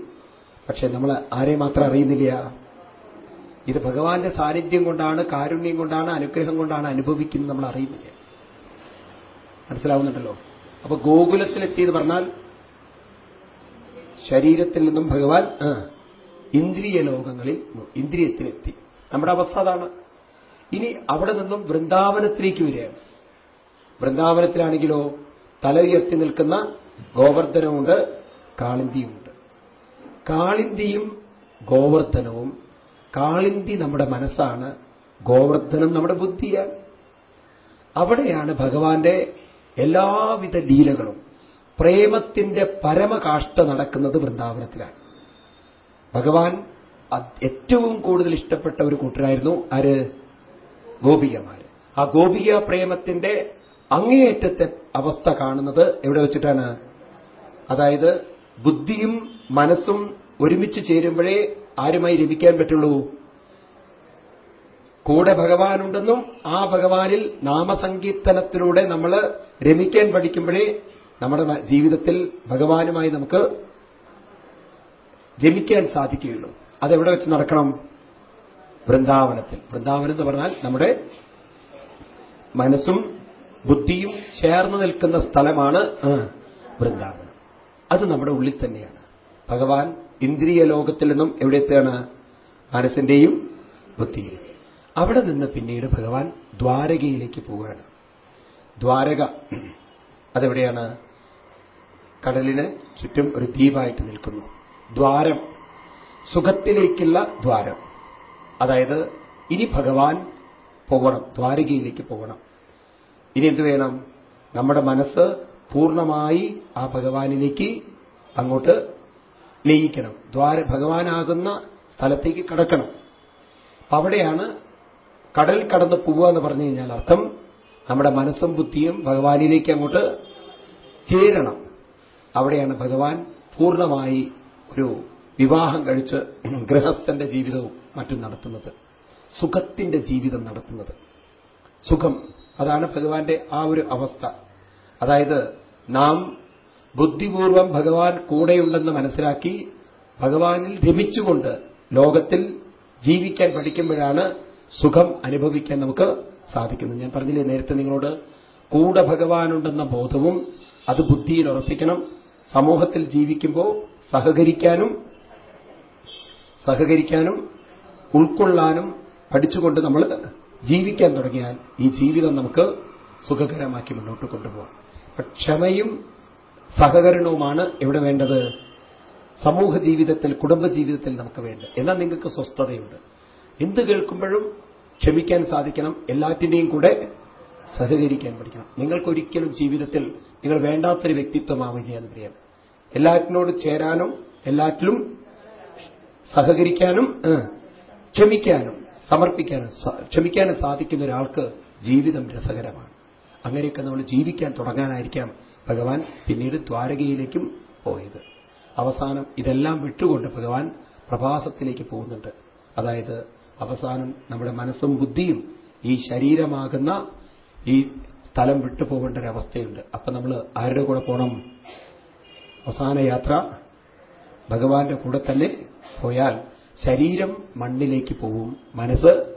പക്ഷെ നമ്മൾ ആരെ മാത്രം അറിയുന്നില്ല. ഇത് ഭഗവാന്റെ സാന്നിധ്യം കൊണ്ടാണ് കാരുണ്യം കൊണ്ടാണ് അനുഗ്രഹം കൊണ്ടാണ് അനുഭവിക്കുന്നത് നമ്മൾ അറിയുന്നില്ല. മനസ്സിലാവുന്നുണ്ടല്ലോ? അപ്പൊ ഗോകുലത്തിലെത്തിയെന്ന് പറഞ്ഞാൽ ശരീരത്തിൽ നിന്നും ഭഗവാൻ ഇന്ദ്രിയ ലോകങ്ങളിൽ ഇന്ദ്രിയത്തിലെത്തി. നമ്മുടെ അവസ്ഥ അതാണ്. ഇനി അവിടെ നിന്നും വൃന്ദാവനത്തിലേക്ക് വരികയാണ്. വൃന്ദാവനത്തിലാണെങ്കിലോ തല ഉയർത്തി നിൽക്കുന്ന ഗോവർദ്ധനമുണ്ട് കാളിന്തിയുമുണ്ട്. കാളിന്തിയും ഗോവർദ്ധനവും കാളിന്തി നമ്മുടെ മനസ്സാണ് ഗോവർദ്ധനം നമ്മുടെ ബുദ്ധിയാണ്. അവിടെയാണ് ഭഗവാന്റെ എല്ലാവിധ ലീലകളും. പ്രേമത്തിന്റെ പരമകാഷ്ട നടക്കുന്നത് വൃന്ദാവനത്തിലാണ്. ഭഗവാൻ ഏറ്റവും കൂടുതൽ ഇഷ്ടപ്പെട്ട ഒരു കൂട്ടരായിരുന്നു ആര്? ഗോപികമാര് ആ ഗോപിക പ്രേമത്തിന്റെ അങ്ങേയറ്റത്തെ അവസ്ഥ കാണുന്നത് എവിടെ വെച്ചിട്ടാണ്? അതായത് ബുദ്ധിയും മനസ്സും ഒരുമിച്ച് ചേരുമ്പോഴേ ആരുമായി രമിക്കാൻ പറ്റുള്ളൂ? കൂടെ ഭഗവാനുണ്ടെന്നും ആ ഭഗവാനിൽ നാമസങ്കീർത്തനത്തിലൂടെ നമ്മൾ രമിക്കാൻ പഠിക്കുമ്പോഴേ നമ്മുടെ ജീവിതത്തിൽ ഭഗവാനുമായി നമുക്ക് ജമിക്കാൻ സാധിക്കുകയുള്ളൂ. അതെവിടെ വെച്ച് നടക്കണം? വൃന്ദാവനത്തിൽ. വൃന്ദാവനം എന്ന് പറഞ്ഞാൽ നമ്മുടെ മനസ്സും ബുദ്ധിയും ചേർന്ന് നിൽക്കുന്ന സ്ഥലമാണ് വൃന്ദാവനം. അത് നമ്മുടെ ഉള്ളിൽ തന്നെയാണ്. ഭഗവാൻ ഇന്ദ്രിയ ലോകത്തിൽ നിന്നും എവിടെത്താണ് മനസ്സിന്റെയും ബുദ്ധിയും അവിടെ നിന്ന് പിന്നീട് ഭഗവാൻ ദ്വാരകയിലേക്ക് പോവുകയാണ്. ദ്വാരക അതെവിടെയാണ്? കടലിന് ചുറ്റും ഒരു ദ്വീപായിട്ട് നിൽക്കുന്നു. ദ്വാരം. സുഖത്തിലേക്കുള്ള ദ്വാരം. അതായത് ഇനി ഭഗവാൻ പോകണം. ദ്വാരകയിലേക്ക് പോകണം. ഇനി എന്ത് വേണം? നമ്മുടെ മനസ്സ് പൂർണമായി ആ ഭഗവാനിലേക്ക് അങ്ങോട്ട് ലയിക്കണം. ദ്വാര ഭഗവാനാകുന്ന സ്ഥലത്തേക്ക് കടക്കണം. അവിടെയാണ് കടൽ കടന്ന് പോവുക എന്ന് പറഞ്ഞു കഴിഞ്ഞാൽ അർത്ഥം നമ്മുടെ മനസ്സും ബുദ്ധിയും ഭഗവാനിലേക്ക് അങ്ങോട്ട് ചേരണം. അവിടെയാണ് ഭഗവാൻ പൂർണമായി ഒരു വിവാഹം കഴിച്ച് ഗൃഹസ്ഥന്റെ ജീവിതവും മറ്റും നടത്തുന്നത്. സുഖത്തിന്റെ ജീവിതം നടത്തുന്നത്. സുഖം അതാണ് ഭഗവാന്റെ ആ ഒരു അവസ്ഥ. അതായത് നാം ബുദ്ധിപൂർവം ഭഗവാൻ കൂടെയുണ്ടെന്ന് മനസ്സിലാക്കി ഭഗവാനിൽ രമിച്ചുകൊണ്ട് ലോകത്തിൽ ജീവിക്കാൻ പഠിക്കുമ്പോഴാണ് സുഖം അനുഭവിക്കാൻ നമുക്ക് സാധിക്കുന്നത്. ഞാൻ പറഞ്ഞില്ലേ നേരത്തെ നിങ്ങളോട് കൂടെ ഭഗവാനുണ്ടെന്ന ബോധവും അത് ബുദ്ധിയിൽ ഉറപ്പിക്കണം. സമൂഹത്തിൽ ജീവിക്കുമ്പോൾ സഹകരിക്കാനും സഹകരിക്കാനും ഉൾക്കൊള്ളാനും പഠിച്ചുകൊണ്ട് നമ്മൾ ജീവിക്കാൻ തുടങ്ങിയാൽ ഈ ജീവിതം നമുക്ക് സുഖകരമാക്കി മുന്നോട്ട് കൊണ്ടുപോകാം. ക്ഷമയും സഹകരണവുമാണ് എവിടെ വേണ്ടത്? സമൂഹ ജീവിതത്തിൽ കുടുംബ ജീവിതത്തിൽ നമുക്ക് വേണ്ട എന്നാൽ നിങ്ങൾക്ക് സ്വസ്ഥതയുണ്ട്. എന്ത് കേൾക്കുമ്പോഴും ക്ഷമിക്കാൻ സാധിക്കണം. എല്ലാറ്റിന്റെയും കൂടെ സഹകരിക്കാൻ പഠിക്കണം. നിങ്ങൾക്കൊരിക്കലും ജീവിതത്തിൽ നിങ്ങൾ വേണ്ടാത്തൊരു വ്യക്തിത്വമാവുകയാണ് പ്രിയം. എല്ലാറ്റിനോട് ചേരാനും എല്ലാറ്റിലും സഹകരിക്കാനും ക്ഷമിക്കാനും സമർപ്പിക്കാനും ക്ഷമിക്കാനും സാധിക്കുന്ന ഒരാൾക്ക് ജീവിതം രസകരമാണ്. അങ്ങനെയൊക്കെ നമ്മൾ ജീവിക്കാൻ തുടങ്ങാനായിരിക്കാം ഭഗവാൻ പിന്നീട് ദ്വാരകയിലേക്കും പോയത്. അവസാനം ഇതെല്ലാം വിട്ടുകൊണ്ട് ഭഗവാൻ പ്രഭാസത്തിലേക്ക് പോകുന്നുണ്ട്. അതായത് അവസാനം നമ്മുടെ മനസ്സും ബുദ്ധിയും ഈ ശരീരമാകുന്ന ഈ സ്ഥലം വിട്ടു പോകേണ്ട ഒരു അവസ്ഥയുണ്ട്. അപ്പൊ നമ്മൾ ആരുടെ കൂടെ പോകണം അവസാന യാത്ര ഭഗവാന്റെ കൂടെ തന്നെ പോയാൽ ശരീരം മണ്ണിലേക്ക് പോവും മനസ്സ്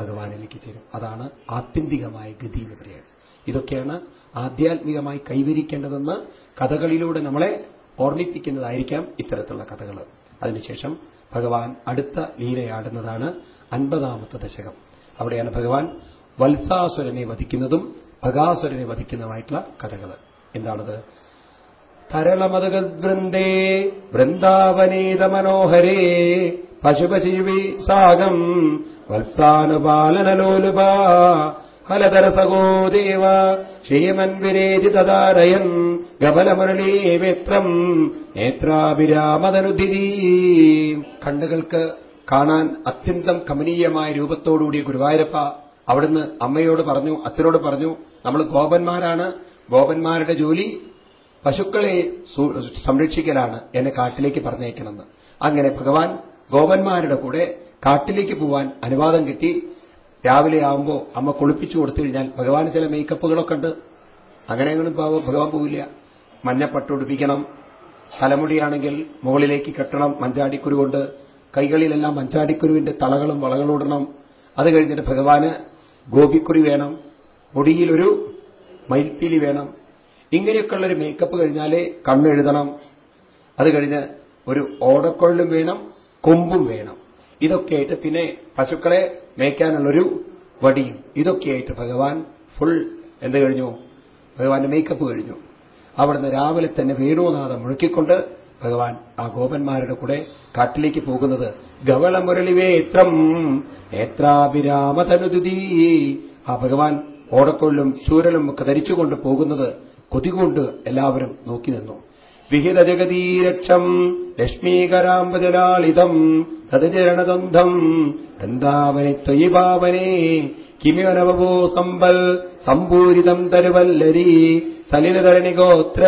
ഭഗവാനിലേക്ക് ചേരും. അതാണ് ആത്യന്തികമായ ഗതി എന്ന് പറയുന്നത്. ഇതൊക്കെയാണ് ആധ്യാത്മികമായി കൈവരിക്കേണ്ടതെന്ന് കഥകളിലൂടെ നമ്മളെ ഓർമ്മിപ്പിക്കുന്നതായിരിക്കാം ഇത്തരത്തിലുള്ള കഥകൾ. അതിനുശേഷം ഭഗവാൻ അടുത്ത ലീലയാടുന്നതാണ് അൻപതാമത്തെ ദശകം. അവിടെയാണ് ഭഗവാൻ വത്സാസുരനെ വധിക്കുന്നതും ഭഗാസുരനെ വധിക്കുന്നതുമായിട്ടുള്ള കഥകൾ. എന്താണത്? തരളമതഗദ്വൃന്ദേ വൃന്ദാവനീത മനോഹരേ പശുപശിവി സാഗം വത്സാനുപാലനലോലുപ ഫലതരസഗോ ദേവ ശ്രീമൻവിരേതി തദാരയൻ ഗബലമുരളീമിത്രം നേത്രാഭിരാമതനുദിതി കണ്ണുകൾക്ക് കാണാൻ അത്യന്തം കമനീയമായ രൂപത്തോടുകൂടിയ ഗുരുവായൂരപ്പ അവിടുന്ന് അമ്മയോട് പറഞ്ഞു അച്ഛനോട് പറഞ്ഞു നമ്മൾ ഗോപന്മാരാണ്. ഗോപന്മാരുടെ ജോലി പശുക്കളെ സംരക്ഷിക്കലാണ്. എന്നെ കാട്ടിലേക്ക് പറഞ്ഞേക്കണമെന്ന് അങ്ങനെ ഭഗവാൻ ഗോപന്മാരുടെ കൂടെ കാട്ടിലേക്ക് പോവാൻ അനുവാദം കിട്ടി. രാവിലെ ആവുമ്പോൾ അമ്മ കുളിപ്പിച്ചു കൊടുത്തു കഴിഞ്ഞാൽ ഭഗവാന് ചില മേക്കപ്പുകളൊക്കെ ഉണ്ട്. അങ്ങനെയൊന്നും ഭഗവാൻ പോവില്ല. മഞ്ഞപ്പട്ടുടിപ്പിക്കണം തലമുടിയാണെങ്കിൽ മുകളിലേക്ക് കെട്ടണം മഞ്ചാടിക്കുരു കൊണ്ട്. കൈകളിലെല്ലാം മഞ്ചാടിക്കുരുവിന്റെ തളകളും ഇടണം. അത് കഴിഞ്ഞിട്ട് ഭഗവാന് ഗോപിക്കുറി വേണം മുടിയിലൊരു മയിൽപ്പീലി വേണം. ഇങ്ങനെയൊക്കെയുള്ളൊരു മേക്കപ്പ് കഴിഞ്ഞാലേ കണ്ണെഴുതണം അത് കഴിഞ്ഞ് ഒരു ഓടക്കൊള്ളും വേണം കൊമ്പും വേണം. ഇതൊക്കെയായിട്ട് പിന്നെ പശുക്കളെ മേയ്ക്കാനുള്ളൊരു വടിയും. ഇതൊക്കെയായിട്ട് ഭഗവാൻ ഫുൾ എന്ത് കഴിഞ്ഞു? ഭഗവാന്റെ മേക്കപ്പ് കഴിഞ്ഞു. അവിടുന്ന് രാവിലെ തന്നെ വേണുനാഥം മുഴക്കിക്കൊണ്ട് ഭഗവാൻ ആ ഗോപന്മാരുടെ കൂടെ കാട്ടിലേക്ക് പോകുന്നത് ഗവളമുരളിവേത്രം നേത്രാഭിരാമതനുദുതീ ആ ഭഗവാൻ ഓടക്കൊള്ളും ചൂരലും ഒക്കെ ധരിച്ചുകൊണ്ട് പോകുന്നത് കൊതികൊണ്ട് എല്ലാവരും നോക്കി നിന്നു. വിഹിത ജഗതീരക്ഷം ലക്ഷ്മീകരാംബജലാളിതം തദചരണദന്ധം വൃന്ദാവനെ ത്വയി പാവനേ കിമിവനവോ സമ്പൽ സമ്പൂരിതം തരുവല്ലരി സലിലധരണിഗോത്ര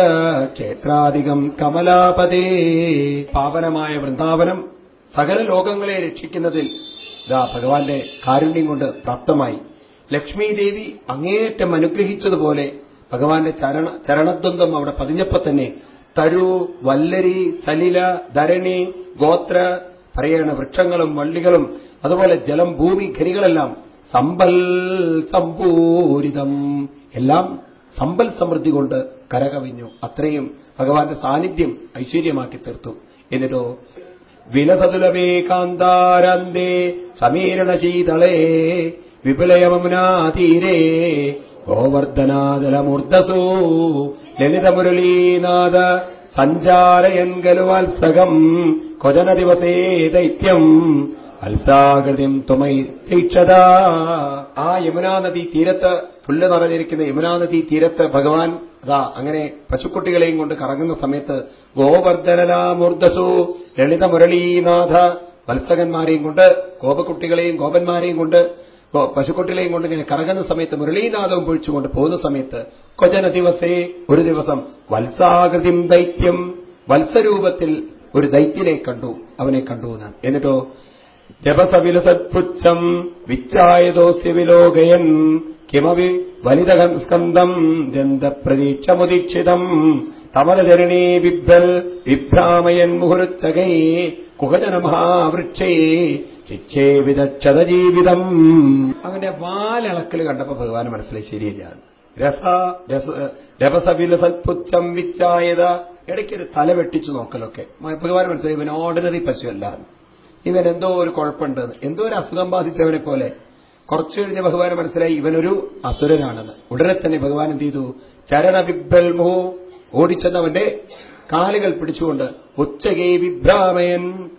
ക്ഷേത്രാധികം കമലാപതേ. പാവനമായ വൃന്ദാവനം സകല ലോകങ്ങളെ രക്ഷിക്കുന്നതിൽ ഇതാ ഭഗവാന്റെ കാരുണ്യം കൊണ്ട് പ്രാപ്തമായി. ലക്ഷ്മീദേവി അങ്ങേയറ്റം അനുഗ്രഹിച്ചതുപോലെ ഭഗവാന്റെ ചരണ ചരണദ്വന്ദ്വം അവിടെ പതിഞ്ഞപ്പോ തന്നെ തരു വല്ലരി സലില ധരണി ഗോത്ര പറയണ വൃക്ഷങ്ങളും വള്ളികളും അതുപോലെ ജലം ഭൂമി ഖനികളെല്ലാം സമ്പൽ സമ്പൂരിതം. എല്ലാം സമ്പൽ സമൃദ്ധി കൊണ്ട് കരകവിഞ്ഞു. അത്രയും ഭഗവാന്റെ സാന്നിധ്യം ഐശ്വര്യമാക്കി തീർത്തു. എന്നിട്ടോ വിലസതുലവേ കാന്താരന്തേ സമീരണശീതളേ വിപുലയമുനാതീരേ ഗോവർദ്ധനാദലമൂർദ്ധസൂ ലളിതമുരളീനാഥ സഞ്ചാരയൻ ഗലുവത്സകം കൊജന ദിവസേ ദൈത്യം വത്സാകൃതിം തുമൈ ആ യമുനാ നദി തീരത്ത് പുല്ല് നിറഞ്ഞിരിക്കുന്ന യമുനാ നദി തീരത്ത് ഭഗവാൻ അതാ അങ്ങനെ പശുക്കുട്ടികളെയും കൊണ്ട് കറങ്ങുന്ന സമയത്ത് ഗോവർദ്ധനലാമൂർദ്ധസു ലളിത മുരളീനാഥ വത്സകന്മാരെയും കൊണ്ട് ഗോപക്കുട്ടികളെയും ഗോപന്മാരെയും കൊണ്ട് പശുക്കുട്ടികളെയും കൊണ്ട് ഇങ്ങനെ കറങ്ങുന്ന സമയത്ത് മുരളീനാഥവും പൊഴിച്ചുകൊണ്ട് പോകുന്ന സമയത്ത് കൊജന ദിവസേ ഒരു ദിവസം വത്സാകൃതിം ദൈത്യം വത്സരൂപത്തിൽ ഒരു ദൈത്യനെ കണ്ടു അവനെ കണ്ടു എന്നാണ്. എന്നിട്ടോ രഭസവിലസത്പുച്ഛം വിച്ചായതോസ്യ വിലോകയൻ കിമവി വനിത സ്കന്ധം ജന്തപ്രതീക്ഷമുദീക്ഷിതം തമലചരണേ ബിഭ്രൽ വിഭ്രാമയൻ മുഹുരുച്ചകൈ കുഹജന മഹാവൃക്ഷേ ശിക്ഷേ വിദക്ഷത ജീവിതം. അങ്ങനെ വാലിളക്കൽ കണ്ടപ്പോ ഭഗവാൻ മനസ്സിലായി ശരിയാണ് രസ രപസവിലസത്പുച്ഛം വിച്ചായത ഇടയ്ക്കൊരു തല വെട്ടിച്ചു നോക്കലൊക്കെ. ഭഗവാൻ മനസ്സിലായി ഇവൻ ഓർഡിനറി പശുവല്ല ഇവൻ എന്തോ ഒരു കുഴപ്പമുണ്ട്. എന്തോ ഒരു അസുഖം ബാധിച്ചവനെ പോലെ. കുറച്ചു കഴിഞ്ഞ് ഭഗവാൻ മനസ്സിലായി ഇവനൊരു അസുരനാണെന്ന്. ഉടനെ തന്നെ ഭഗവാൻ എന്ത് ചെയ്തു? ചരണവിഭ്രൽ മുഹു. ഓടിച്ചെന്നവന്റെ കാലുകൾ പിടിച്ചുകൊണ്ട് ഉച്ചകേ വിഭ്രാമയൻ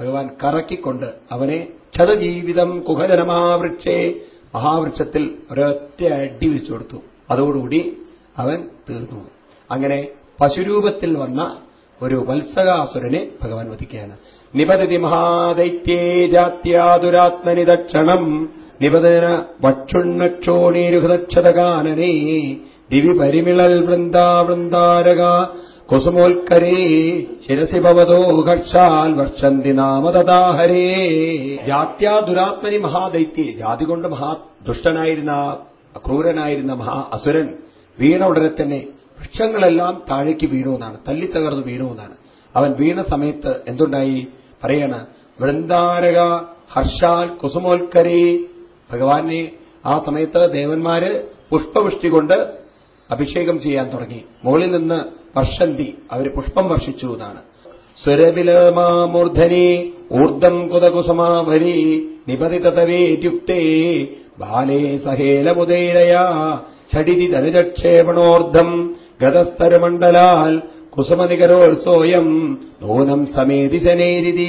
ഭഗവാൻ കറക്കിക്കൊണ്ട് അവനെ ക്ഷതജീവിതം കുഹജനമാവൃക്ഷേ മഹാവൃക്ഷത്തിൽ ഒരൊറ്റ അടി വെച്ചു കൊടുത്തു. അതോടുകൂടി അവൻ തീർന്നു. അങ്ങനെ പശുരൂപത്തിൽ വന്ന ഒരു വത്സകാസുരനെ ഭഗവാൻ വധിക്കുകയാണ്. നിപതതി മഹാദൈത്യേ ജാത്യാതുരാത്മനി ദക്ഷണം നിപതന വക്ഷുണ്ണക്ഷോണീരുഹൃതക്ഷതകാനനേ ദിവി പരിമിളൽ വൃന്ദാവൃന്ദാരക കുസുമോൽക്കരേ ശിരസി ഭവതോ ഹർഷാൽ വർഷന്തി ജാത്യാ ദുരാത്മനി മഹാദൈത്യ ജാതി കൊണ്ട് മഹാ ദുഷ്ടനായിരുന്ന ക്രൂരനായിരുന്ന മഹാ അസുരൻ വീണ ഉടനെ തന്നെ വൃക്ഷങ്ങളെല്ലാം താഴേക്ക് വീണു എന്നാണ് തല്ലിത്തകർന്ന് വീണു എന്നാണ്. അവൻ വീണ സമയത്ത് എന്തുണ്ടായി? പറയണ വൃന്ദാരക ഹർഷാൽ കുസുമോൽക്കരി. ഭഗവാനെ ആ സമയത്ത് ദേവന്മാര് പുഷ്പവൃഷ്ടി കൊണ്ട് അഭിഷേകം ചെയ്യാൻ തുടങ്ങി. മുകളിൽ നിന്ന് വർഷന്തി അവർ പുഷ്പം വർഷിച്ചു എന്നാണ്. സ്വരവിലമാമൂർധനി ഊർദ്ധം കുതകുസമാവരി നിപതിതവേത്യുക്തേ ബാലേ സഹേലമുദൈരയാ ഛടിതി ധനുജക്ഷേപണോർദ്ധം ഗതസ്തരമണ്ഡലാൽ കുസുമനികരോത്സോയം നൂനം സമേതിശനേരിതി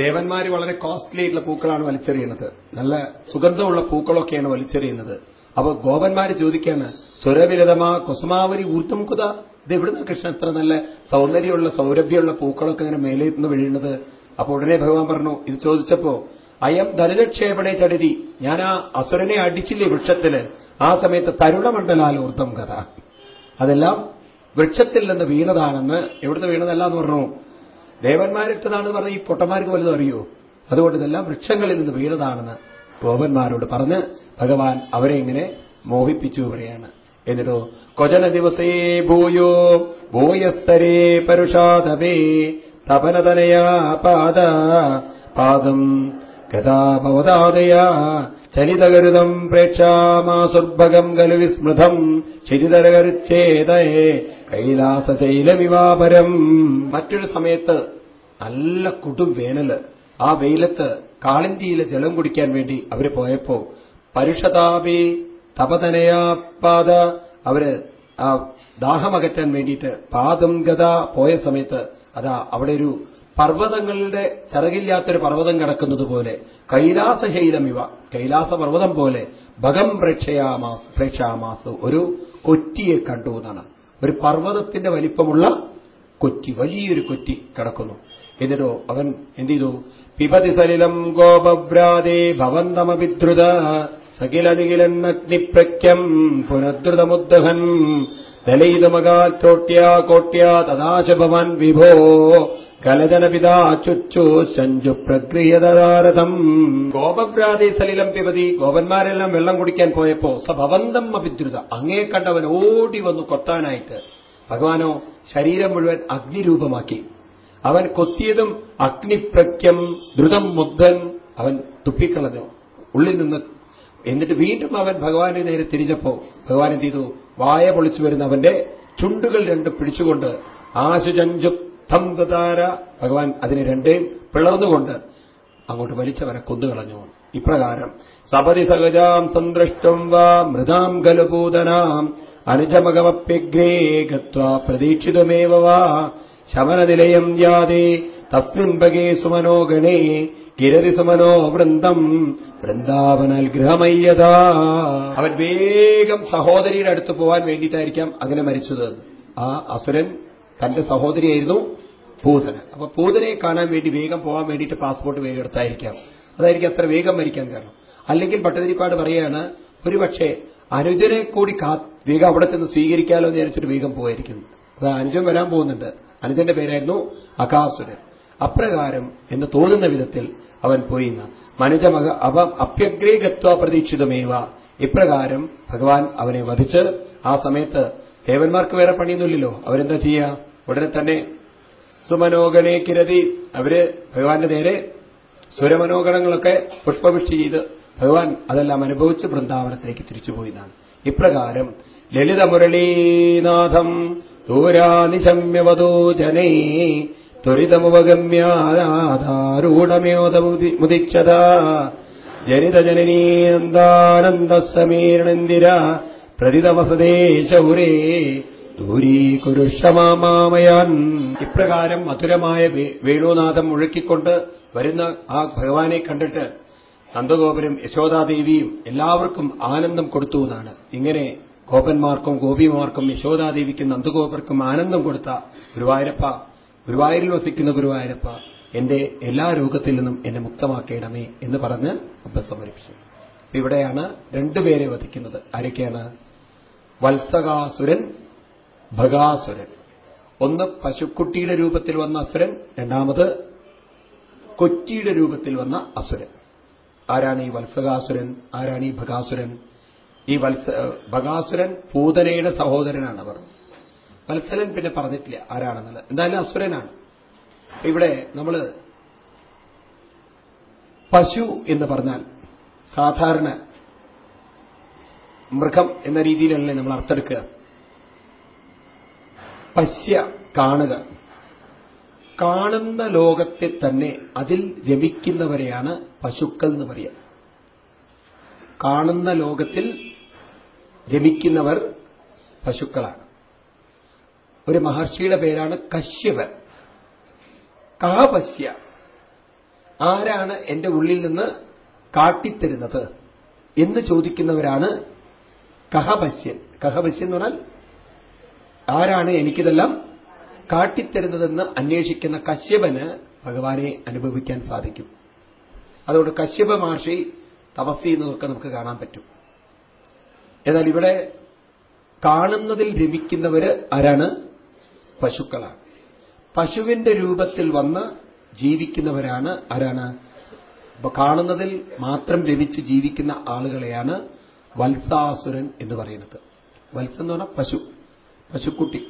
ദേവന്മാർ വളരെ കോസ്റ്റ്ലി ആയിട്ടുള്ള പൂക്കളാണ് വലിച്ചെറിയുന്നത്. നല്ല സുഗന്ധമുള്ള പൂക്കളൊക്കെയാണ് വലിച്ചെറിയുന്നത്. അപ്പൊ ഗോപന്മാര് ചോദിക്കാണ് സുരവിരതമാ കുസുമാവരി ഊർത്തം കുത ഇത് എവിടുന്ന കൃഷ്ണൻ ഇത്ര നല്ല സൗന്ദര്യമുള്ള സൗരഭ്യമുള്ള പൂക്കളൊക്കെ ഇങ്ങനെ മേലെ നിന്ന് വീഴുന്നത്? അപ്പൊ ഉടനെ ഭഗവാൻ പറഞ്ഞു ഇത് ചോദിച്ചപ്പോ അയം ധനുരക്ഷേപണേ ചടുതി. ഞാൻ ആ അസുരനെ അടിച്ചില്ലേ വൃക്ഷത്തിൽ. ആ സമയത്ത് തരുണമണ്ഡലാൽ ഊർത്തം കഥ. അതെല്ലാം വൃക്ഷത്തിൽ നിന്ന് വീണതാണെന്ന് എവിടുന്ന് വീണതല്ല എന്ന് പറഞ്ഞു? ദേവന്മാരിട്ടതാണെന്ന് പറഞ്ഞ ഈ പൊട്ടന്മാർക്ക് വലുതും അറിയോ? അതുകൊണ്ട് ഇതെല്ലാം വൃക്ഷങ്ങളിൽ നിന്ന് വീണതാണെന്ന് ഗോപന്മാരോട് പറഞ്ഞ് ഭഗവാൻ അവരെ ഇങ്ങനെ മോഹിപ്പിച്ചു പറയാണ് എന്നിട്ടോ കൊജന ദിവസേ ഭൂയോ ഭൂയസ്തരേ പരുഷാധവേ തപനതനയാ പാദ പാദം ഗതാഭവതാദയാ ചരിതകരുതം പ്രേക്ഷാമാസുർഭകം ഗലു വിസ്മൃതം ശരിതരകരുച്ഛേദേ കൈലാസശൈലമിവാപരം മറ്റൊരു സമയത്ത് നല്ല കൊടും വേനൽ. ആ വെയിലത്ത് കാളിന്തിയിലെ ജലം കുടിക്കാൻ വേണ്ടി അവർ പോയപ്പോ പരുഷതാപി തപതനയാപാത അവർ ആ ദാഹമകറ്റാൻ വേണ്ടിയിട്ട് പാദം ഗത പോയ സമയത്ത് അതാ അവിടെ ഒരു പർവതങ്ങളുടെ ചിറകില്ലാത്തൊരു പർവതം കിടക്കുന്നത് പോലെ കൈലാസശൈലം ഇവ കൈലാസ പർവതം പോലെ ഭഗം പ്രേക്ഷയാമാസ് പ്രേക്ഷാമാസ് ഒരു കൊറ്റിയെ കണ്ടു എന്നാണ്. ഒരു പർവതത്തിന്റെ വലിപ്പമുള്ള കൊറ്റി വലിയൊരു കൊറ്റി കിടക്കുന്നു. എന്നിട്ടോ അവൻ എന്ത് ചെയ്തു? പിപതി സലിലം ഗോപഭ്രാതേ ഭവന്തമഭിദ്രുത സകിലനികിലന്നഗ്നിപ്രക്യം പുനദ്രുതമുദ്ദഹൻ ദലയിതമകാൽ ചോട്ട്യാ കോട്ട്യാ തദാശ ഭവൻ വിഭോ കലജനപിതാ അച്ചുച്ചു ശഞ്ചു പ്രക്രിയതാരഥം ഗോപഭ്രാതേ സലിലം പിപതി ഗോപന്മാരെല്ലാം വെള്ളം കുടിക്കാൻ പോയപ്പോ സഭവന്തം അഭിദ്രുത അങ്ങേ കണ്ടവൻ ഓടി വന്നു കൊത്താനായിട്ട്. ഭഗവാനോ ശരീരം മുഴുവൻ അഗ്നിരൂപമാക്കി. അവൻ കൊത്തിയതും അഗ്നിപ്രക്യം ദ്രുതം മുഗ്ധൻ അവൻ തുപ്പിക്കളഞ്ഞു. ഉള്ളിൽ നിന്ന് എന്നിട്ട് വീണ്ടും അവൻ ഭഗവാന്റെ നേരെ തിരിഞ്ഞപ്പോ ഭഗവാൻ എന്ത് ചെയ്തു? വായ പൊളിച്ചു വരുന്ന അവന്റെ ചുണ്ടുകൾ രണ്ടും പിടിച്ചുകൊണ്ട് ആശുചഞ്ചുപ്തം ദതാര ഭഗവാൻ അതിനെ രണ്ടേയും പിളർന്നുകൊണ്ട് അങ്ങോട്ട് വലിച്ചവനെ കൊന്നുകളഞ്ഞു. ഇപ്രകാരം സപതി സഹജാം സന്ദൃഷ്ടം വാ മൃതാം ഗലപൂതനാം അനുജമകമപ്യഗ്രേ ഗത്വാ പ്രതീക്ഷിതമേവ വാ ശമനനിലയം യാതെ തസ്മിൻ ഭഗേ സുമനോഗണേ കിരതി സുമനോ വൃന്ദം വൃന്ദാവനൽ ഗൃഹമയ്യതാ. അവൻ വേഗം സഹോദരിയുടെ അടുത്ത് പോവാൻ വേണ്ടിയിട്ടായിരിക്കാം അങ്ങനെ മരിച്ചത്. ആ അസുരൻ തന്റെ സഹോദരിയായിരുന്നു പൂതന അപ്പൊ പൂതനയെ കാണാൻ വേണ്ടി വേഗം പോകാൻ വേണ്ടിയിട്ട് പാസ്പോർട്ട് വേഗം എടുത്തായിരിക്കാം. അതായിരിക്കും അത്ര വേഗം മരിക്കാൻ കാരണം. അല്ലെങ്കിൽ പട്ടതിരിപ്പാട് പറയാണ് ഒരുപക്ഷെ അനുജനെ കൂടി വേഗം അവിടെ ചെന്ന് സ്വീകരിക്കാലോ എന്ന് വിചാരിച്ചിട്ട് വേഗം പോയിരിക്കും അത് അനുജൻ വരാൻ പോകുന്നുണ്ട്. അനുജന്റെ പേരായിരുന്നു അകാസുരൻ. അപ്രകാരം എന്ന് തോന്നുന്ന വിധത്തിൽ അവൻ പോയി മനുജമക അവ അപ്യഗ്രേകത്വ പ്രതീക്ഷിതമേവ. ഇപ്രകാരം ഭഗവാൻ അവനെ വധിച്ച് ആ സമയത്ത് ദേവന്മാർക്ക് വേറെ പണിയൊന്നുമില്ലല്ലോ. അവരെന്താ ചെയ്യുക ഉടനെ തന്നെ സുമനോകനെ കിരതി അവർ ഭഗവാന്റെ നേരെ സ്വരമനോകരങ്ങളൊക്കെ പുഷ്പവൃഷ്ടി ചെയ്ത് ഭഗവാൻ അതെല്ലാം അനുഭവിച്ച് വൃന്ദാവനത്തിലേക്ക് തിരിച്ചുപോയിന്നാണ് ഇപ്രകാരം ലളിതമുരളീനാഥം ദൂരാനിശമ്യവതോ ജനേ ത്വരിതമുപഗമ്യാധാരൂഢമയോതമുദിക്ഷത ജനിതജനനീനന്ദാനന്ദസമീരണന്ദിര പ്രതിതവസതേ ശൗരേ ദൂരീകുരുഷമാമയാൻ ഇപ്രകാരം മധുരമായ വേണുനാഥം മുഴക്കിക്കൊണ്ട് വരുന്ന ആ ഭഗവാനെ കണ്ടിട്ട് നന്ദഗോപുരം യശോദാദേവിയും എല്ലാവർക്കും ആനന്ദം കൊടുത്തു എന്നാണ്. ഇങ്ങനെ ഗോപന്മാർക്കും ഗോപിമാർക്കും യശോദാദേവിക്കും നന്ദഗോപർക്കും ആനന്ദം കൊടുത്ത ഗുരുവായൂരപ്പ ഗുരുവായൂരിൽ വസിക്കുന്ന ഗുരുവായൂരപ്പ എന്റെ എല്ലാ രോഗത്തിൽ നിന്നും എന്നെ മുക്തമാക്കേണമേ എന്ന് പറഞ്ഞ് ഉപസമരിപ്പിച്ചു ഇവിടെയാണ് രണ്ടുപേരെ വധിക്കുന്നത്. ആരൊക്കെയാണ്? വത്സകാസുരൻ ഭഗാസുരൻ. ഒന്ന് പശുക്കുട്ടിയുടെ രൂപത്തിൽ വന്ന അസുരൻ രണ്ടാമത് കൊറ്റിയുടെ രൂപത്തിൽ വന്ന അസുരൻ. ആരാണ് ഈ വത്സകാസുരൻ? ആരാണ് ഈ ഭഗാസുരൻ? ഈ വത്സ ഭഗാസുരൻ പൂതനയുടെ സഹോദരനാണ് അവർ. വത്സലൻ പിന്നെ പറഞ്ഞിട്ടില്ല ആരാണെന്നുള്ളത്. എന്തായാലും അസുരനാണ്. ഇവിടെ നമ്മൾ പശു എന്ന് പറഞ്ഞാൽ സാധാരണ മൃഗം എന്ന രീതിയിലല്ലേ നമ്മൾ അർത്ഥെടുക്കുക പശ്യ കാണുക. കാണുന്ന ലോകത്തെ തന്നെ അതിൽ രമിക്കുന്നവരെയാണ് പശുക്കൾ എന്ന് പറയുക. കാണുന്ന ലോകത്തിൽ രമിക്കുന്നവർ പശുക്കളാണ്. ഒരു മഹർഷിയുടെ പേരാണ് കശ്യപൻ. കാപശ്യ ആരാണ് എന്റെ ഉള്ളിൽ നിന്ന് കാട്ടിത്തരുന്നത് എന്ന് ചോദിക്കുന്നവരാണ് കഹപശ്യൻ. കഹപശ്യൻ എന്ന് പറഞ്ഞാൽ ആരാണ് എനിക്കിതെല്ലാം കാട്ടിത്തരുന്നതെന്ന് അന്വേഷിക്കുന്ന കശ്യപന് ഭഗവാനെ അനുഭവിക്കാൻ സാധിക്കും. അതുകൊണ്ട് കശ്യപ മഹർഷി തപസ് ചെയ്യുന്നതൊക്കെ നമുക്ക് കാണാൻ പറ്റും. എന്നാൽ ഇവിടെ കാണുന്നതിൽ രമിക്കുന്നവര് ആരാണ്? പശുക്കളാണ്. പശുവിന്റെ രൂപത്തിൽ വന്ന് ജീവിക്കുന്നവരാണ് ആരാണ്? കാണുന്നതിൽ മാത്രം രമിച്ച് ജീവിക്കുന്ന ആളുകളെയാണ് വത്സാസുരൻ എന്ന് പറയുന്നത്. വത്സം എന്ന് പറഞ്ഞാൽ പശു. പശുക്കുട്ടി.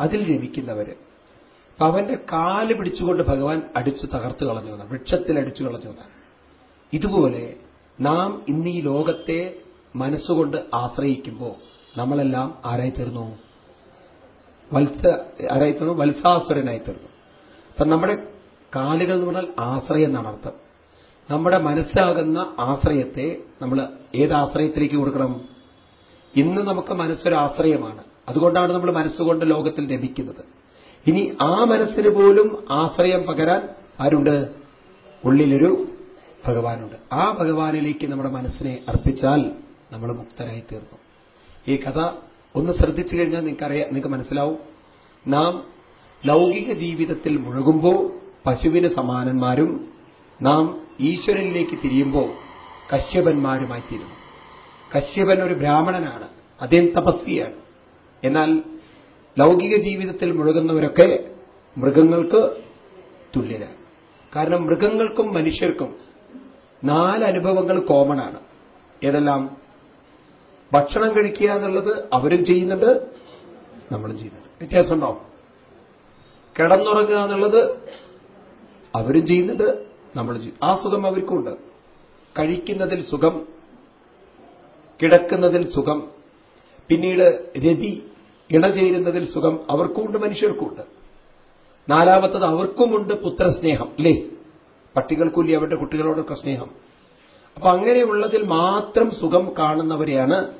അതിൽ രമിക്കുന്നവര് അപ്പൊ അവന്റെ കാൽ പിടിച്ചുകൊണ്ട് ഭഗവാൻ അടിച്ചു തകർത്തു കളഞ്ഞു എന്നാണ്. വൃക്ഷത്തിൽ അടിച്ചു കളഞ്ഞു എന്നാണ്. ഇതുപോലെ നാം ഇന്ന് ഈ ലോകത്തെ മനസ്സുകൊണ്ട് ആശ്രയിക്കുമ്പോൾ നമ്മളെല്ലാം ആരായി തീർന്നു വത്സ ആരായി തീർന്നു വത്സാസുരനായി തീർന്നു അപ്പൊ നമ്മുടെ കാലുകൾ എന്ന് പറഞ്ഞാൽ ആശ്രയം എന്നാണ് അർത്ഥം. നമ്മുടെ മനസ്സാകുന്ന ആശ്രയത്തെ നമ്മൾ ഏത് ആശ്രയത്തിലേക്ക് കൊടുക്കണം? ഇന്ന് നമുക്ക് മനസ്സൊരു ആശ്രയമാണ്. അതുകൊണ്ടാണ് നമ്മൾ മനസ്സുകൊണ്ട് ലോകത്തിൽ ലഭിക്കുന്നത്. ഇനി ആ മനസ്സിന് പോലും ആശ്രയം പകരാൻ ആരുണ്ട്? ഉള്ളിലൊരു ഭഗവാനുണ്ട്. ആ ഭഗവാനിലേക്ക് നമ്മുടെ മനസ്സിനെ അർപ്പിച്ചാൽ നമ്മൾ മുക്തരായി തീർന്നു. ഈ കഥ ഒന്ന് ശ്രദ്ധിച്ചു കഴിഞ്ഞാൽ നിങ്ങൾക്കറിയാം നിങ്ങൾക്ക് മനസ്സിലാവും. നാം ലൗകിക ജീവിതത്തിൽ മുഴുകുമ്പോൾ പശുവിന് സമാനന്മാരും നാം ഈശ്വരനിലേക്ക് തിരിയുമ്പോൾ കശ്യപന്മാരുമായി തീരുന്നു കശ്യപൻ ഒരു ബ്രാഹ്മണനാണ് അദ്ദേഹം തപസ്വിയാണ്. എന്നാൽ ലൗകിക ജീവിതത്തിൽ മുഴുകുന്നവരൊക്കെ മൃഗങ്ങൾക്ക് തുല്യരാണ്. കാരണം മൃഗങ്ങൾക്കും മനുഷ്യർക്കും നാല് അനുഭവങ്ങൾ കോമൺ ആണ്. ഏതെല്ലാം? ഭക്ഷണം കഴിക്കുക എന്നുള്ളത് അവരും ചെയ്യുന്നുണ്ട് നമ്മളും ചെയ്യുന്നുണ്ട്. വ്യത്യാസമുണ്ടോ? കിടന്നുറങ്ങുക എന്നുള്ളത് അവരും ചെയ്യുന്നുണ്ട് നമ്മൾ ചെയ്യും. ആ സുഖം അവർക്കുണ്ട് കഴിക്കുന്നതിൽ സുഖം കിടക്കുന്നതിൽ സുഖം പിന്നീട് രതി ഇണചേരുന്നതിൽ സുഖം അവർക്കുമുണ്ട് മനുഷ്യർക്കുമുണ്ട്. നാലാമത്തത് അവർക്കുമുണ്ട് പുത്രസ്നേഹം ഇല്ലേ? പട്ടികൾക്കുല്ലേ അവരുടെ കുട്ടികളോടൊക്കെ സ്നേഹം. അപ്പൊ അങ്ങനെയുള്ളതിൽ മാത്രം സുഖം കാണുന്നവരെയാണ്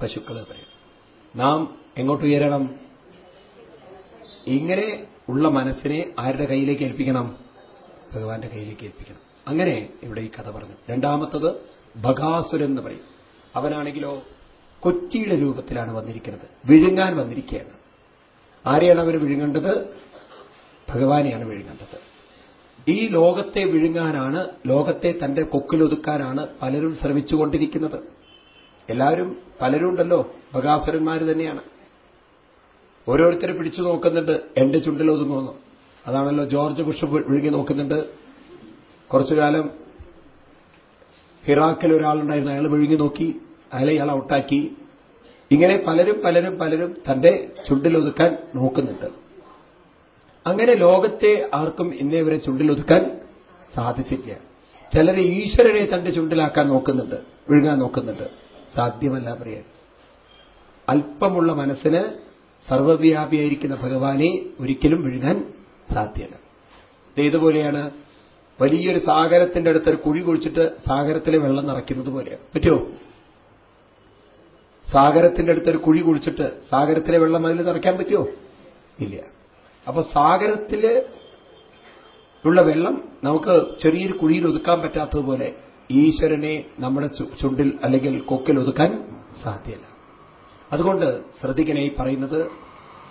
പശുക്കൾ പറയുന്നത്. നാം എങ്ങോട്ട് ഉയരണം? ഇങ്ങനെ ഉള്ള മനസ്സിനെ ആരുടെ കയ്യിലേക്ക് ഏൽപ്പിക്കണം? ഭഗവാന്റെ കയ്യിലേക്ക് ഏൽപ്പിക്കണം. അങ്ങനെ ഇവിടെ ഈ കഥ പറഞ്ഞു. രണ്ടാമത്തത് ബകാസുരൻ എന്ന് പറയും. അവനാണെങ്കിലോ കൊറ്റിയുടെ രൂപത്തിലാണ് വന്നിരിക്കുന്നത്. വിഴുങ്ങാൻ വന്നിരിക്കുകയാണ്. ആരെയാണ് അവർ വിഴുങ്ങേണ്ടത്? ഭഗവാനെയാണ് വിഴുങ്ങേണ്ടത്. ഈ ലോകത്തെ വിഴുങ്ങാനാണ് ലോകത്തെ തന്റെ കൊക്കിലൊതുക്കാനാണ് പലരും ശ്രമിച്ചുകൊണ്ടിരിക്കുന്നത്. എല്ലാവരും പലരും ഉണ്ടല്ലോ ബകാസുരന്മാർ തന്നെയാണ്. ഓരോരുത്തരെ പിടിച്ചു നോക്കുന്നുണ്ട് എന്റെ ചുണ്ടിൽ ഒതുങ്ങുമെന്ന് അതാണല്ലോ ജോർജ് ബുഷ് വിഴുങ്ങി നോക്കുന്നുണ്ട്. കുറച്ചു കാലം ഹിറാക്കിൽ ഒരാളുണ്ടായിരുന്നു അയാൾ വിഴുങ്ങി നോക്കി. അയാളെ ഇയാൾ ഔട്ടാക്കി. ഇങ്ങനെ പലരും പലരും പലരും തന്റെ ചുണ്ടിലൊതുക്കാൻ നോക്കുന്നുണ്ട്. അങ്ങനെ ലോകത്തെ ആർക്കും ഇന്നേ വരെ ചുണ്ടിലൊതുക്കാൻ സാധിച്ചിട്ടില്ല. ചിലർ ഈശ്വരനെ തന്റെ ചുണ്ടിലാക്കാൻ നോക്കുന്നുണ്ട് വിഴുങ്ങാൻ നോക്കുന്നുണ്ട്. സാധ്യമല്ല പറയാൻ അല്പമുള്ള മനസ്സിന് സർവവ്യാപിയായിരിക്കുന്ന ഭഗവാനെ ഒരിക്കലും വിഴുങ്ങാൻ സാധ്യമല്ല. ഇതേതുപോലെയാണ് വലിയൊരു സാഗരത്തിന്റെ അടുത്തൊരു കുഴി കുഴിച്ചിട്ട് സാഗരത്തിലെ വെള്ളം നിറയ്ക്കുന്നത് പോലെയാണ് പറ്റുമോ സാഗരത്തിന്റെ അടുത്തൊരു കുഴി കുഴിച്ചിട്ട് സാഗരത്തിലെ വെള്ളം അതിൽ നിറയ്ക്കാൻ പറ്റുമോ? ഇല്ല. അപ്പൊ സാഗരത്തിൽ ഉള്ള വെള്ളം നമുക്ക് ചെറിയൊരു കുഴിയിൽ ഒതുക്കാൻ പറ്റാത്തതുപോലെ ഈശ്വരനെ നമ്മുടെ ചുണ്ടിൽ അല്ലെങ്കിൽ കൊക്കിൽ ഒതുക്കാൻ സാധ്യമല്ല അതുകൊണ്ട് ശ്രദ്ധിക്കനായി പറയുന്നത്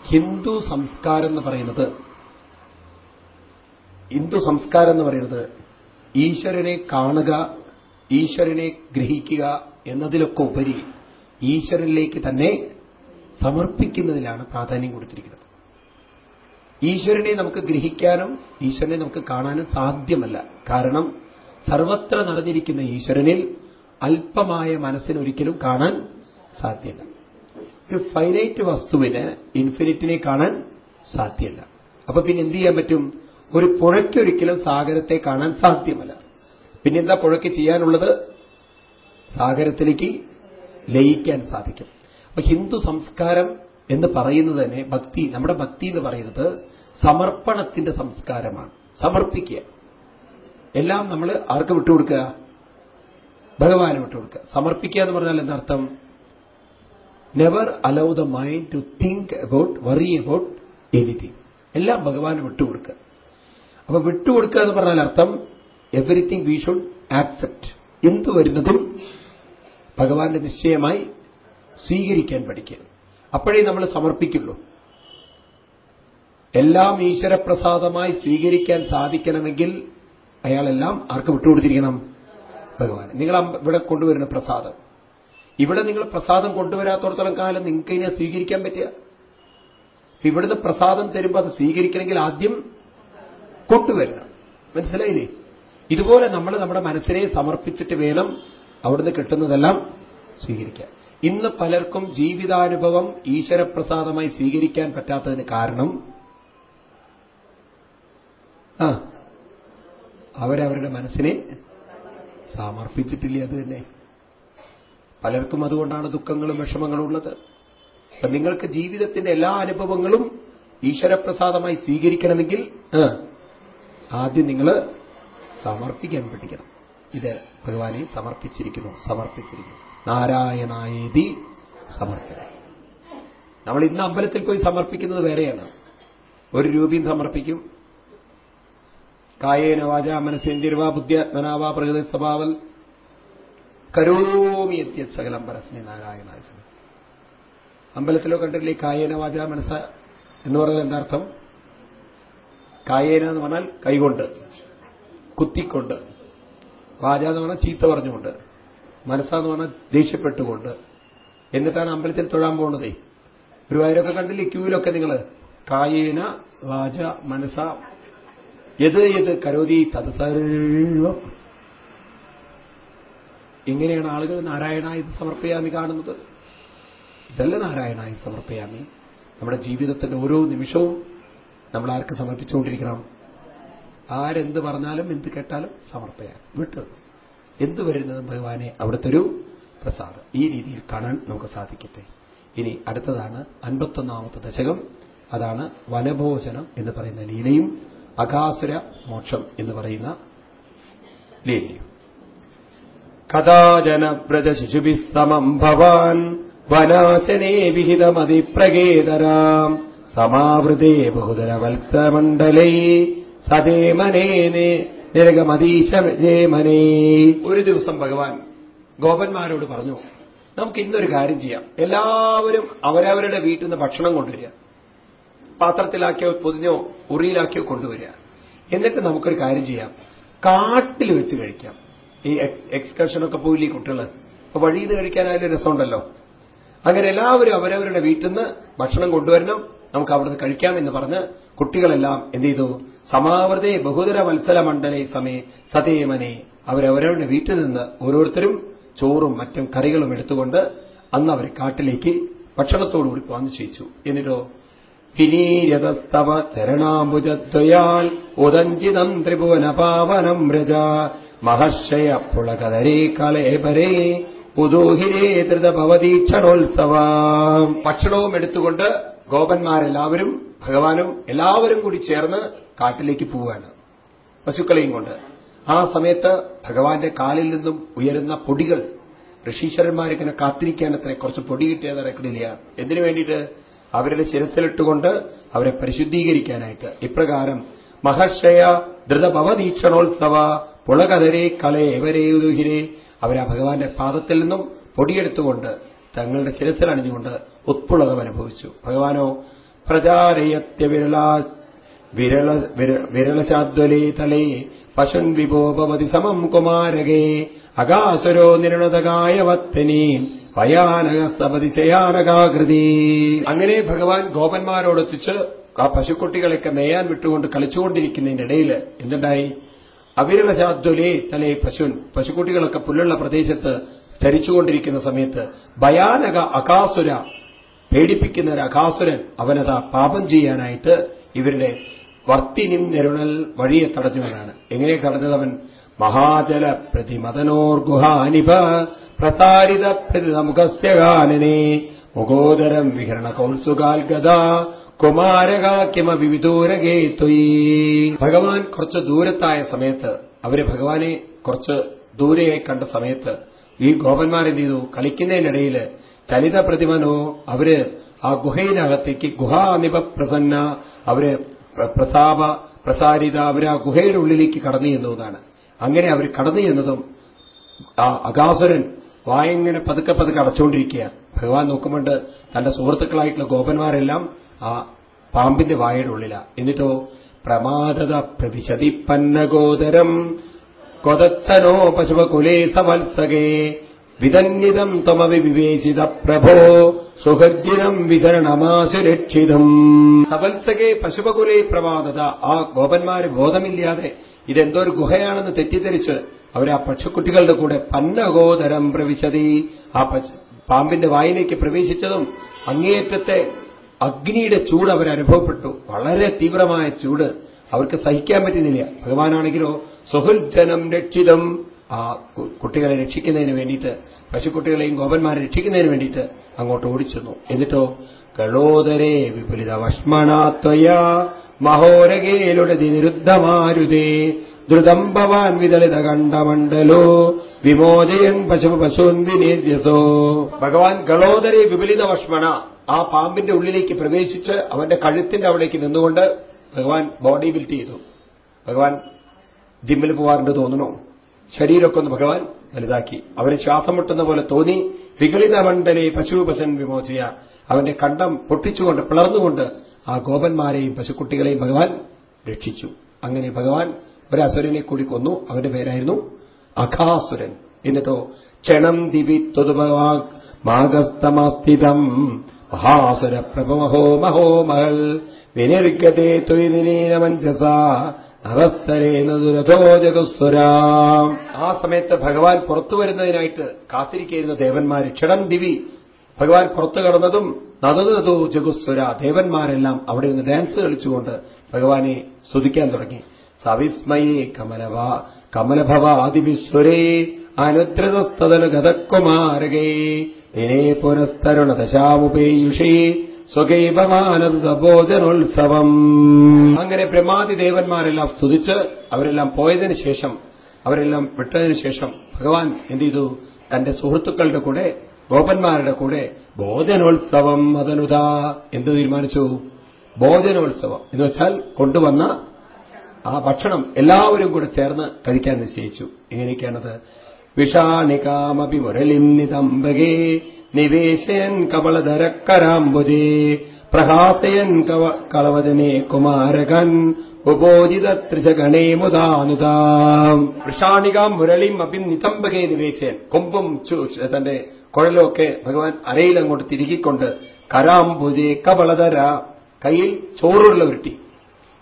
ഹിന്ദു സംസ്കാരം എന്ന് പറയുന്നത് ഹിന്ദു സംസ്കാരം എന്ന് പറയുന്നത് ഈശ്വരനെ കാണുക ഈശ്വരനെ ഗ്രഹിക്കുക എന്നതിലൊക്കെ ഉപരി ഈശ്വരനിലേക്ക് തന്നെ സമർപ്പിക്കുന്നതിലാണ് പ്രാധാന്യം കൊടുത്തിരിക്കുന്നത്. ഈശ്വരനെ നമുക്ക് ഗ്രഹിക്കാനും ഈശ്വരനെ നമുക്ക് കാണാനും സാധ്യമല്ല. കാരണം സർവത്ര നിറഞ്ഞിരിക്കുന്ന ഈശ്വരനിൽ അല്പമായ മനസ്സിനൊരിക്കലും കാണാൻ സാധ്യമല്ല. ഒരു ഫൈനൈറ്റ് വസ്തുവിന് ഇൻഫിനിറ്റിനെ കാണാൻ സാധ്യമല്ല. അപ്പൊ പിന്നെ എന്ത് ചെയ്യാൻ പറ്റും? ഒരു പുഴയ്ക്കൊരിക്കലും സാഗരത്തെ കാണാൻ സാധ്യമല്ല. പിന്നെന്താ പുഴയ്ക്ക് ചെയ്യാനുള്ളത്? സാഗരത്തിലേക്ക് ലയിക്കാൻ സാധിക്കും. അപ്പൊ ഹിന്ദു സംസ്കാരം എന്ന് പറയുന്നത് തന്നെ ഭക്തി നമ്മുടെ ഭക്തി എന്ന് പറയുന്നത് സമർപ്പണത്തിന്റെ സംസ്കാരമാണ്. സമർപ്പിക്കുക. എല്ലാം നമ്മൾ ആർക്ക് വിട്ടുകൊടുക്കുക ഭഗവാന് വിട്ടുകൊടുക്കുക സമർപ്പിക്കുക എന്ന് പറഞ്ഞാൽ എന്താർത്ഥം never allow the mind to think about worry about anything എല്ലാം ഭഗവാന് വിട്ടുകൊടുക്കുക അപ്പൊ വിട്ടുകൊടുക്കുക എന്ന് പറഞ്ഞാൽ അർത്ഥം എവറിത്തിങ് വി ഷുഡ് ആക്സെപ്റ്റ് എന്തു വരുന്നതും ഭഗവാന്റെ നിശ്ചയമായി സ്വീകരിക്കാൻ പഠിക്കുക അപ്പോഴേ നമ്മൾ സമർപ്പിക്കുള്ളൂ. എല്ലാം ഈശ്വരപ്രസാദമായി സ്വീകരിക്കാൻ സാധിക്കണമെങ്കിൽ അയാളെല്ലാം ആർക്ക് വിട്ടുകൊടുത്തിരിക്കണം? ഭഗവാൻ നിങ്ങൾ ഇവിടെ കൊണ്ടുവരുന്ന പ്രസാദം. ഇവിടെ നിങ്ങൾ പ്രസാദം കൊണ്ടുവരാത്തോടത്തോളം കാലം നിങ്ങൾക്ക് ഇതിനെ സ്വീകരിക്കാൻ പറ്റുക? ഇവിടുന്ന് പ്രസാദം തരുമ്പോൾ അത് സ്വീകരിക്കണമെങ്കിൽ ആദ്യം കൊണ്ടുവരണം. മനസ്സിലായില്ലേ? ഇതുപോലെ നമ്മൾ നമ്മുടെ മനസ്സിനെ സമർപ്പിച്ചിട്ട് വേണം അവിടുന്ന് കിട്ടുന്നതെല്ലാം സ്വീകരിക്കുക. ഇന്ന് പലർക്കും ജീവിതാനുഭവം ഈശ്വരപ്രസാദമായി സ്വീകരിക്കാൻ പറ്റാത്തതിന് കാരണം ആ അവരവരുടെ മനസ്സിനെ സമർപ്പിച്ചിട്ടില്ല അത് തന്നെ. പലർക്കും അതുകൊണ്ടാണ് ദുഃഖങ്ങളും വിഷമങ്ങളും ഉള്ളത്. അപ്പൊ നിങ്ങൾക്ക് ജീവിതത്തിന്റെ എല്ലാ അനുഭവങ്ങളും ഈശ്വരപ്രസാദമായി സ്വീകരിക്കണമെങ്കിൽ ആദ്യം നിങ്ങൾ സമർപ്പിക്കാൻ പഠിക്കണം. ഇത് ഭഗവാനെ സമർപ്പിച്ചിരിക്കുന്നു സമർപ്പിച്ചിരിക്കുന്നു. നാരായണായേതി സമർപ്പിത നമ്മൾ ഇന്ന് അമ്പലത്തിൽ പോയി സമർപ്പിക്കുന്നത് വേറെയാണ്. ഒരു രൂപയും സമർപ്പിക്കും. കായേന വാച മനസ്സേന്ദ്രിർവാ ബുദ്ധ്യാത്മനാവാ പ്രകൃതി സ്വഭാവൽ. കരോമി എത്തിയ സകലം പരസ്മി നാരായണായ അമ്പലത്തിലോ കണ്ടില്ലേ കായേന വാച മനസ്സ എന്ന് പറഞ്ഞാൽ എന്താർത്ഥം കായേന എന്ന് പറഞ്ഞാൽ കൈകൊണ്ട് കുത്തിക്കൊണ്ട്. വാച എന്ന് പറഞ്ഞാൽ ചീത്ത പറഞ്ഞുകൊണ്ട് മനസ്സാന്ന് പറഞ്ഞാൽ ദേഷ്യപ്പെട്ടുകൊണ്ട്. എന്നിട്ടാണ് അമ്പലത്തിൽ തൊഴാൻ പോകുന്നതേ ഗുരുവായൂരൊക്കെ കണ്ടില്ലേ ക്യൂവിലൊക്കെ നിങ്ങൾ കായേന വാച മനസ്സ എത് എത് കരോതി തത് സർവം ഇങ്ങനെയാണ് ആളുകൾ നാരായണായി സമർപ്പയാമി കാണുന്നത്. ഇതല്ല നാരായണായി സമർപ്പയാമി? നമ്മുടെ ജീവിതത്തിന്റെ ഓരോ നിമിഷവും നമ്മൾ ആർക്ക് സമർപ്പിച്ചുകൊണ്ടിരിക്കണം? ആരെന്ത് പറഞ്ഞാലും എന്ത് കേട്ടാലും സമർപ്പയാ വിട്ടു. എന്തു വരുന്നതും ഭഗവാനെ? അവിടുത്തെ ഒരു പ്രസാദം. ഈ രീതിയിൽ കാണാൻ നമുക്ക് സാധിക്കട്ടെ. ഇനി അടുത്തതാണ് അൻപത്തൊന്നാമത്തെ ദശകം. അതാണ് വനഭോജനം എന്ന് പറയുന്ന ലീലയും അകാസുര മോക്ഷം എന്ന് പറയുന്ന ലീലയും. കഥാജന വ്രജശിശുഭി സമം ഭവാൻ വനാശനേ വിഹിതമതിപ്രകേതരാം. സമാവൃതേ ബഹുദര സതേമനേ നിരകമതീശമനേ ഒരു ദിവസം ഭഗവാൻ ഗോപന്മാരോട് പറഞ്ഞു നമുക്ക് ഇന്നൊരു കാര്യം ചെയ്യാം. എല്ലാവരും അവരവരുടെ വീട്ടിൽ നിന്ന് ഭക്ഷണം കൊണ്ടുവരിക. പാത്രത്തിലാക്കിയോ പൊതിഞ്ഞോ ഉറിയിലാക്കിയോ കൊണ്ടുവരിക. എന്നിട്ട് നമുക്കൊരു കാര്യം ചെയ്യാം. കാട്ടിൽ വെച്ച് കഴിക്കാം. ഈ എക്സ്കർഷനൊക്കെ പോയില്ലേ കുട്ടികൾ അപ്പൊ വഴിയിൽ കഴിക്കാനായാലും രസമുണ്ടല്ലോ. അങ്ങനെ എല്ലാവരും അവരവരുടെ വീട്ടിൽ നിന്ന് ഭക്ഷണം കൊണ്ടുവരണം. നമുക്ക് അവിടുന്ന് കഴിക്കാം എന്ന് പറഞ്ഞ് കുട്ടികളെല്ലാം എന്ത് ചെയ്തു? സമാവൃതേ ബഹുതര മത്സര മണ്ഡലേ സമേ സതേമനെ അവരവരവരുടെ വീട്ടിൽ നിന്ന് ഓരോരുത്തരും ചോറും മറ്റും കറികളും എടുത്തുകൊണ്ട് അന്ന് അവർ കാട്ടിലേക്ക് ഭക്ഷണത്തോടുകൂടി പോകാൻ നിശ്ചയിച്ചു എന്നിട്ടോ? വിനീരതസ്തവ ചരണാംബുജദ്വയാൽ ഉദഞ്ചിതം ത്രിഭുവന പാവനം വ്രജ. മഹർഷയ പുളകതരേ കലേപരേ ഉദോഹിരേ ധൃതഭവതീക്ഷണോത്സവ. ഭക്ഷണവും എടുത്തുകൊണ്ട് ഗോപന്മാരെല്ലാവരും ഭഗവാനും എല്ലാവരും കൂടി ചേർന്ന് കാട്ടിലേക്ക് പോവുകയാണ്. പശുക്കളെയും കൊണ്ട്. ആ സമയത്ത് ഭഗവാന്റെ കാലിൽ നിന്നും ഉയരുന്ന പൊടികൾ ഋഷീശ്വരന്മാരിങ്ങനെ കാത്തിരിക്കാൻ അത്ര കുറച്ച് പൊടി കിട്ടിയത് ഇറക്കണില്ല എന്തിനു വേണ്ടിയിട്ട്? അവരുടെ ശിരസിലിട്ടുകൊണ്ട് അവരെ പരിശുദ്ധീകരിക്കാനായിട്ട്. ഇപ്രകാരം മഹർഷയ ധൃതഭവദീക്ഷണോത്സവ പുളകതരെ കലയേവരേ ഉരുഹിരെ അവരാ ഭഗവാന്റെ പാദത്തിൽ നിന്നും പൊടിയെടുത്തുകൊണ്ട് തങ്ങളുടെ ശിരസിൽ അണിഞ്ഞുകൊണ്ട് ഉത്പുളകം അനുഭവിച്ചു. ഭഗവാനോ പ്രചാരയത്യ വിരലാ വിരള വിരളശാദ്വലേ തലേ പശുൻ വിഭോപതി സമം കുമാരകേ അകാസുരോ നിരണതകായവത്തനീ ഭയാനക സപതിശയാനകാകൃതി അങ്ങനെ ഭഗവാൻ ഗോപന്മാരോടൊത്തിച്ച് ആ പശുക്കുട്ടികളെയൊക്കെ മേയാൻ വിട്ടുകൊണ്ട് കളിച്ചുകൊണ്ടിരിക്കുന്നതിനിടയിൽ എന്തുണ്ടായി? അവിരളശാദ്വലേ തലേ പശുൻ പശുക്കുട്ടികളൊക്കെ പുല്ലുള്ള പ്രദേശത്ത് ചരിച്ചുകൊണ്ടിരിക്കുന്ന സമയത്ത് ഭയാനക അകാസുര പേടിപ്പിക്കുന്ന ഒരു അകാസുരൻ അവനതാ പാപം ചെയ്യാനായിട്ട് ഇവരുടെ വർത്തിനിം നെരുണൽ വഴിയെ തടഞ്ഞവനാണ്. എങ്ങനെ തടഞ്ഞതവൻ മഹാജല പ്രതിമതനോർഗുഹാനിപ പ്രസാരിത പ്രതിമുഖസ്യഗാനനെ മുഖോദരം വിഹരണ കൗത്സുകാൽഗത കുമാരകാക്യമ കിമ വിവിദൂരകേ ഭഗവാൻ കുറച്ച് ദൂരത്തായ സമയത്ത് അവർ ഭഗവാനെ കുറച്ച് ദൂരെയായി കണ്ട സമയത്ത് ഈ ഗോപന്മാരെ ചെയ്തു? കളിക്കുന്നതിനിടയിൽ ചലിത പ്രതിമനോ അവർ ആ ഗുഹയിനകത്തേക്ക് ഗുഹാനിപ പ്രസന്ന അവർ പ്രസാപ പ്രസാരിത അവർ ആ ഗുഹയുടെ ഉള്ളിലേക്ക് കടന്നു ചെന്നതാണ്. അങ്ങനെ അവർ കടന്നു ചെന്നതും ആ അകാസുരൻ വായങ്ങനെ പതുക്കെ പതുക്കെ അടച്ചുകൊണ്ടിരിക്കുക ഭഗവാൻ നോക്കുമ്പോണ്ട് തന്റെ സുഹൃത്തുക്കളായിട്ടുള്ള ഗോപന്മാരെല്ലാം ആ പാമ്പിന്റെ വായയുടെ ഉള്ളിലാണ് എന്നിട്ടോ പ്രമാദത പ്രതിശതി പന്നഗോദരം കൊതത്തനോ പശുവകുലേ സമത്സകേ. വിതന്യതം തമവി വിവേശിത പ്രഭോ. സുഹജ്ജിനം വിശരണമാശുരക്ഷിതം സവത്സകെ പശുപകുലേ പ്രവാദത ആ ഗോപന്മാര് ബോധമില്ലാതെ ഇതെന്തോ ഒരു ഗുഹയാണെന്ന് തെറ്റിദ്ധരിച്ച് അവർ ആ പക്ഷിക്കുട്ടികളുടെ കൂടെ പന്നഗോതരം പ്രവിശതി. ആ പാമ്പിന്റെ വായിലേക്ക് പ്രവേശിച്ചതും അങ്ങേയറ്റത്തെ അഗ്നിയുടെ ചൂട് അവരനുഭവപ്പെട്ടു. വളരെ തീവ്രമായ ചൂട്. അവർക്ക് സഹിക്കാൻ പറ്റുന്നില്ല. ഭഗവാനാണെങ്കിലോ സുഹൃജനം രക്ഷിതം. ആ കുട്ടികളെ രക്ഷിക്കുന്നതിന് വേണ്ടിയിട്ട് പശുക്കുട്ടികളെയും ഗോപന്മാരെ രക്ഷിക്കുന്നതിന് വേണ്ടിയിട്ട് അങ്ങോട്ട് ഓടിച്ചെന്നു. എന്നിട്ടോ കളോദരേ വിപുലിത വഷ്മണാത്വയ മഹോരകേലുടെ നിരുദ്ധമാരുതേ ദ്രുതം ഭവാൻ വിതളിത കണ്ഠമണ്ഡലോ വിമോചയൻ പശു പശുന്തിനേദ്യസോ ഭഗവാൻ കളോദരെ വിപുലിത വഷ്മണ ആ പാമ്പിന്റെ ഉള്ളിലേക്ക് പ്രവേശിച്ച് അവന്റെ കഴുത്തിന്റെ അവിടേക്ക് നിന്നുകൊണ്ട് ഭഗവാൻ ബോഡി ബിൽഡ് ചെയ്തു. ഭഗവാൻ ജിമ്മിൽ പോവാറുണ്ട് തോന്നുന്നു. ശരീരമൊക്കെ ഒന്ന് ഭഗവാൻ വലുതാക്കി. അവന് ശ്വാസം മുട്ടുന്ന പോലെ തോന്നി. വികളിത മണ്ഡലെ പശുപശൻ വിമോചിയ. അവന്റെ കണ്ടം പൊട്ടിച്ചുകൊണ്ട് പിളർന്നുകൊണ്ട് ആ ഗോപന്മാരെയും പശുക്കുട്ടികളെയും ഭഗവാൻ രക്ഷിച്ചു. അങ്ങനെ ഭഗവാൻ ഒരു അസുരനെ കൂടി കൊന്നു. അവന്റെ പേരായിരുന്നു അഖാസുരൻ. എന്നിട്ടോ ക്ഷണം ദിവി തൊതുഭവാഗ് മാഗസ്തമാസ്ഥിതം മഹാസുര പ്രഭമഹോ മഹോ മഹൽ വിനിർഗതേ തൊയ്തിനീനമഞ്ചസ അവസ്ഥരേതുരഥോജഗസ്വരാം ആ സമയത്ത് ഭഗവാൻ പുറത്തു വരുന്നതിനായിട്ട് കാത്തിരിക്കുന്ന ദേവന്മാര് ക്ഷണം ദിവി. ഭഗവാൻ പുറത്തു കടന്നതും നദനതോ ജഗുസ്വര. ദേവന്മാരെല്ലാം അവിടെ നിന്ന് ഡാൻസ് കളിച്ചുകൊണ്ട് ഭഗവാനെ സ്തുതിക്കാൻ തുടങ്ങി. സവിസ്മയേ കമലവ കമലഭവാദിവിശ്വരേ അനുദ്രതസ്തതല ഗതകുമാരകേ ദിനേ പുനസ്തരുണ ദശാമുപേയുഷേ സ്വകൈപമാനന്ദബോധനോത്സവം അങ്ങനെ ബ്രഹ്മാതി ദേവന്മാരെല്ലാം സ്തുതിച്ച് അവരെല്ലാം പോയതിനു ശേഷം അവരെല്ലാം വിട്ടതിനു ശേഷം ഭഗവാൻ എന്ത് ചെയ്തു? തന്റെ സുഹൃത്തുക്കളുടെ കൂടെ ഗോപന്മാരുടെ കൂടെ ബോധനോത്സവം അതനുത എന്ത് തീരുമാനിച്ചു? ഭോജനോത്സവം എന്ന് വെച്ചാൽ കൊണ്ടുവന്ന ആ ഭക്ഷണം എല്ലാവരും കൂടെ ചേർന്ന് കഴിക്കാൻ നിശ്ചയിച്ചു. എങ്ങനെയൊക്കെയാണത്? വിഷാണികാമപി മുരളിം നിതംബകേ നിവേശയൻ കവളധരക്കരാംബുജേ പ്രഹാസയൻ കവ കളവദനെ കുമാരകൻ ഉപോദിതത്രിശഗണേ മുതാനുതാം വൃഷാണികാം മുരളിം അപി നിതംബകേ നിവേശയൻ. കൊമ്പും തന്റെ കുഴലൊക്കെ ഭഗവാൻ അരയിൽ അങ്ങോട്ട് തിരുകിക്കൊണ്ട് കരാംബുജേ കവളധര കയ്യിൽ ചോറുള്ള ഉരുട്ടി.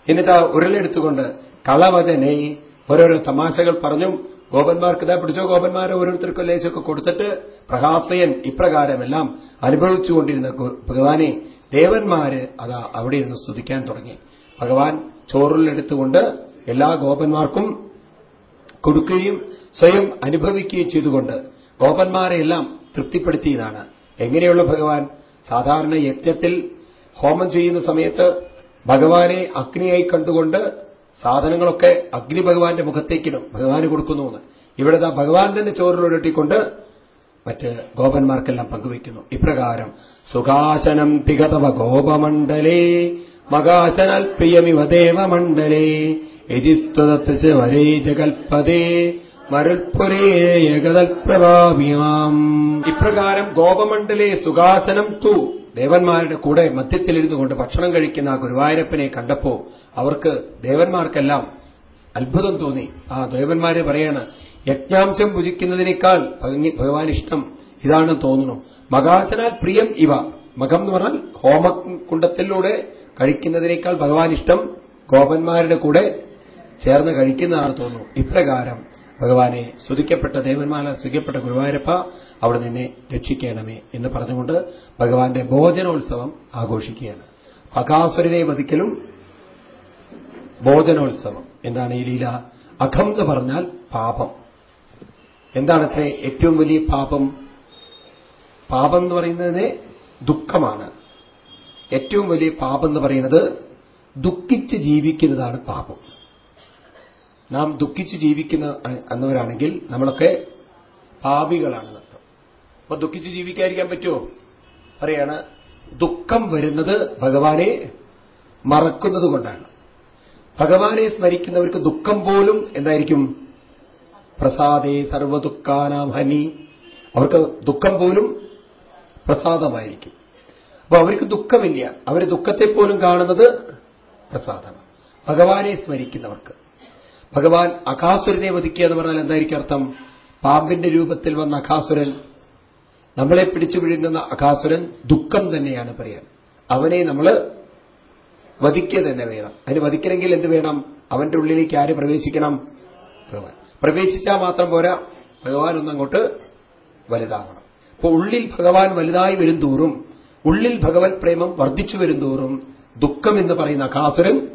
എന്നിട്ട് ആ ഉരുളെടുത്തുകൊണ്ട് കളവദനെ ഓരോരോ തമാശകൾ പറഞ്ഞും ഗോപന്മാർക്ക് ഇതാ പിടിച്ചോ ഗോപന്മാരെ ഓരോരുത്തർക്കും ലേശമൊക്കെ കൊടുത്തിട്ട് പ്രകാശയൻ ഇപ്രകാരമെല്ലാം അനുഭവിച്ചുകൊണ്ടിരുന്ന ഭഗവാനെ ദേവന്മാര് അതാ അവിടെ ഇരുന്ന് സ്തുതിക്കാൻ തുടങ്ങി. ഭഗവാൻ ചോറിലെടുത്തുകൊണ്ട് എല്ലാ ഗോപന്മാർക്കും കൊടുക്കുകയും സ്വയം അനുഭവിക്കുകയും ചെയ്തുകൊണ്ട് ഗോപന്മാരെയെല്ലാം തൃപ്തിപ്പെടുത്തിയതാണ്. എങ്ങനെയുള്ള ഭഗവാൻ? സാധാരണ യജ്ഞത്തിൽ ഹോമം ചെയ്യുന്ന സമയത്ത് ഭഗവാനെ അഗ്നിയായി കണ്ടുകൊണ്ട് സാധനങ്ങളൊക്കെ അഗ്നി ഭഗവാന്റെ മുഖത്തേക്കിടും. ഭഗവാന് കൊടുക്കുന്നു എന്ന് ഇവിടെ ഭഗവാൻ തന്നെ ചോറിലൊരട്ടിക്കൊണ്ട് മറ്റ് ഗോപന്മാർക്കെല്ലാം പങ്കുവയ്ക്കുന്നു. ഇപ്രകാരം സുഖാശനം തികതവ ഗോപമണ്ഡലേ മകാശനാൽ പ്രിയമിവ ദേവമണ്ഡലേ യതിസ്തുതച്ച് വരേ ജഗൽപദേ മരുൾപുരേയകതൽപ്രഭാവിയാം ഇപ്രകാരം ഗോപമണ്ഡലേ സുഖാസനം തു ദേവന്മാരുടെ കൂടെ മധ്യത്തിലിരുന്നു കൊണ്ട് ഭക്ഷണം കഴിക്കുന്ന ആ ഗുരുവായൂരപ്പനെ കണ്ടപ്പോ അവർക്ക് ദേവന്മാർക്കെല്ലാം അത്ഭുതം തോന്നി. ആ ദേവന്മാരെ പറയാണ് യജ്ഞാംശം ഭുജിക്കുന്നതിനേക്കാൾ ഭഗവാൻ ഇഷ്ടം ഇതാണ് തോന്നുന്നു. മകാസനാൽ പ്രിയം ഇവ. മകം എന്ന് പറഞ്ഞാൽ ഹോമകുണ്ടത്തിലൂടെ കഴിക്കുന്നതിനേക്കാൾ ഭഗവാൻ ഇഷ്ടം ഗോപന്മാരുടെ കൂടെ ചേർന്ന് കഴിക്കുന്നതാണ് തോന്നുന്നു. ഇപ്രകാരം ഭഗവാനെ സ്തുതിക്കപ്പെട്ട ദേവന്മാല സ്തുതിക്കപ്പെട്ട ഗുരുവായൂരപ്പ അവിടെ നിന്നെ രക്ഷിക്കണമേ എന്ന് പറഞ്ഞുകൊണ്ട് ഭഗവാന്റെ ഭോജനോത്സവം ആഘോഷിക്കുകയാണ്. അകാസുരനെ വധിക്കലും ഭോജനോത്സവം എന്താണ് ഈ ലീല. അഖം എന്ന് പറഞ്ഞാൽ പാപം. എന്താണത്രേ ഏറ്റവും വലിയ പാപം? പാപം എന്ന് പറയുന്നതിനെ ദുഃഖമാണ്. ഏറ്റവും വലിയ പാപം എന്ന് പറയുന്നത് ദുഃഖിച്ച് ജീവിക്കുന്നതാണ് പാപം. നാം ദുഃഖിച്ച് ജീവിക്കുന്ന എന്നവരാണെങ്കിൽ നമ്മളൊക്കെ പാപികളാണ് അർത്ഥം. അപ്പൊ ദുഃഖിച്ച് ജീവിക്കാതിരിക്കാൻ പറ്റുമോ പറയാണ് ദുഃഖം വരുന്നത് ഭഗവാനെ മറക്കുന്നത് കൊണ്ടാണ്. ഭഗവാനെ സ്മരിക്കുന്നവർക്ക് ദുഃഖം പോലും എന്തായിരിക്കും? പ്രസാദേ സർവദുഃഖാനാം ഹനി. അവർക്ക് ദുഃഖം പോലും പ്രസാദമായിരിക്കും. അപ്പൊ അവർക്ക് ദുഃഖമില്ല. അവർ ദുഃഖത്തെ പോലും കാണുന്നത് പ്രസാദമാണ്. ഭഗവാനെ സ്മരിക്കുന്നവർക്ക്. ഭഗവാൻ അഖാസുരനെ വധിക്കുക എന്ന് പറഞ്ഞാൽ എന്തായിരിക്കും അർത്ഥം? പാമ്പിന്റെ രൂപത്തിൽ വന്ന അഖാസുരൻ നമ്മളെ പിടിച്ചു വിഴുങ്ങുന്ന അഖാസുരൻ ദുഃഖം തന്നെയാണ് പറയാൻ. അവനെ നമ്മൾ വധിക്കുക തന്നെ വേണം. അതിന് വധിക്കണമെങ്കിൽ എന്ത് വേണം? അവന്റെ ഉള്ളിലേക്ക് ആര് പ്രവേശിക്കണം? ഭഗവാൻ. പ്രവേശിച്ചാൽ മാത്രം പോരാ. ഭഗവാൻ ഒന്നങ്ങോട്ട് വലുതാവണം. അപ്പൊ ഉള്ളിൽ ഭഗവാൻ വലുതായി വരും തോറും ഉള്ളിൽ ഭഗവത് പ്രേമം വർദ്ധിച്ചു വരും തോറും ദുഃഖം എന്ന് പറയുന്ന അഖാസുരൻ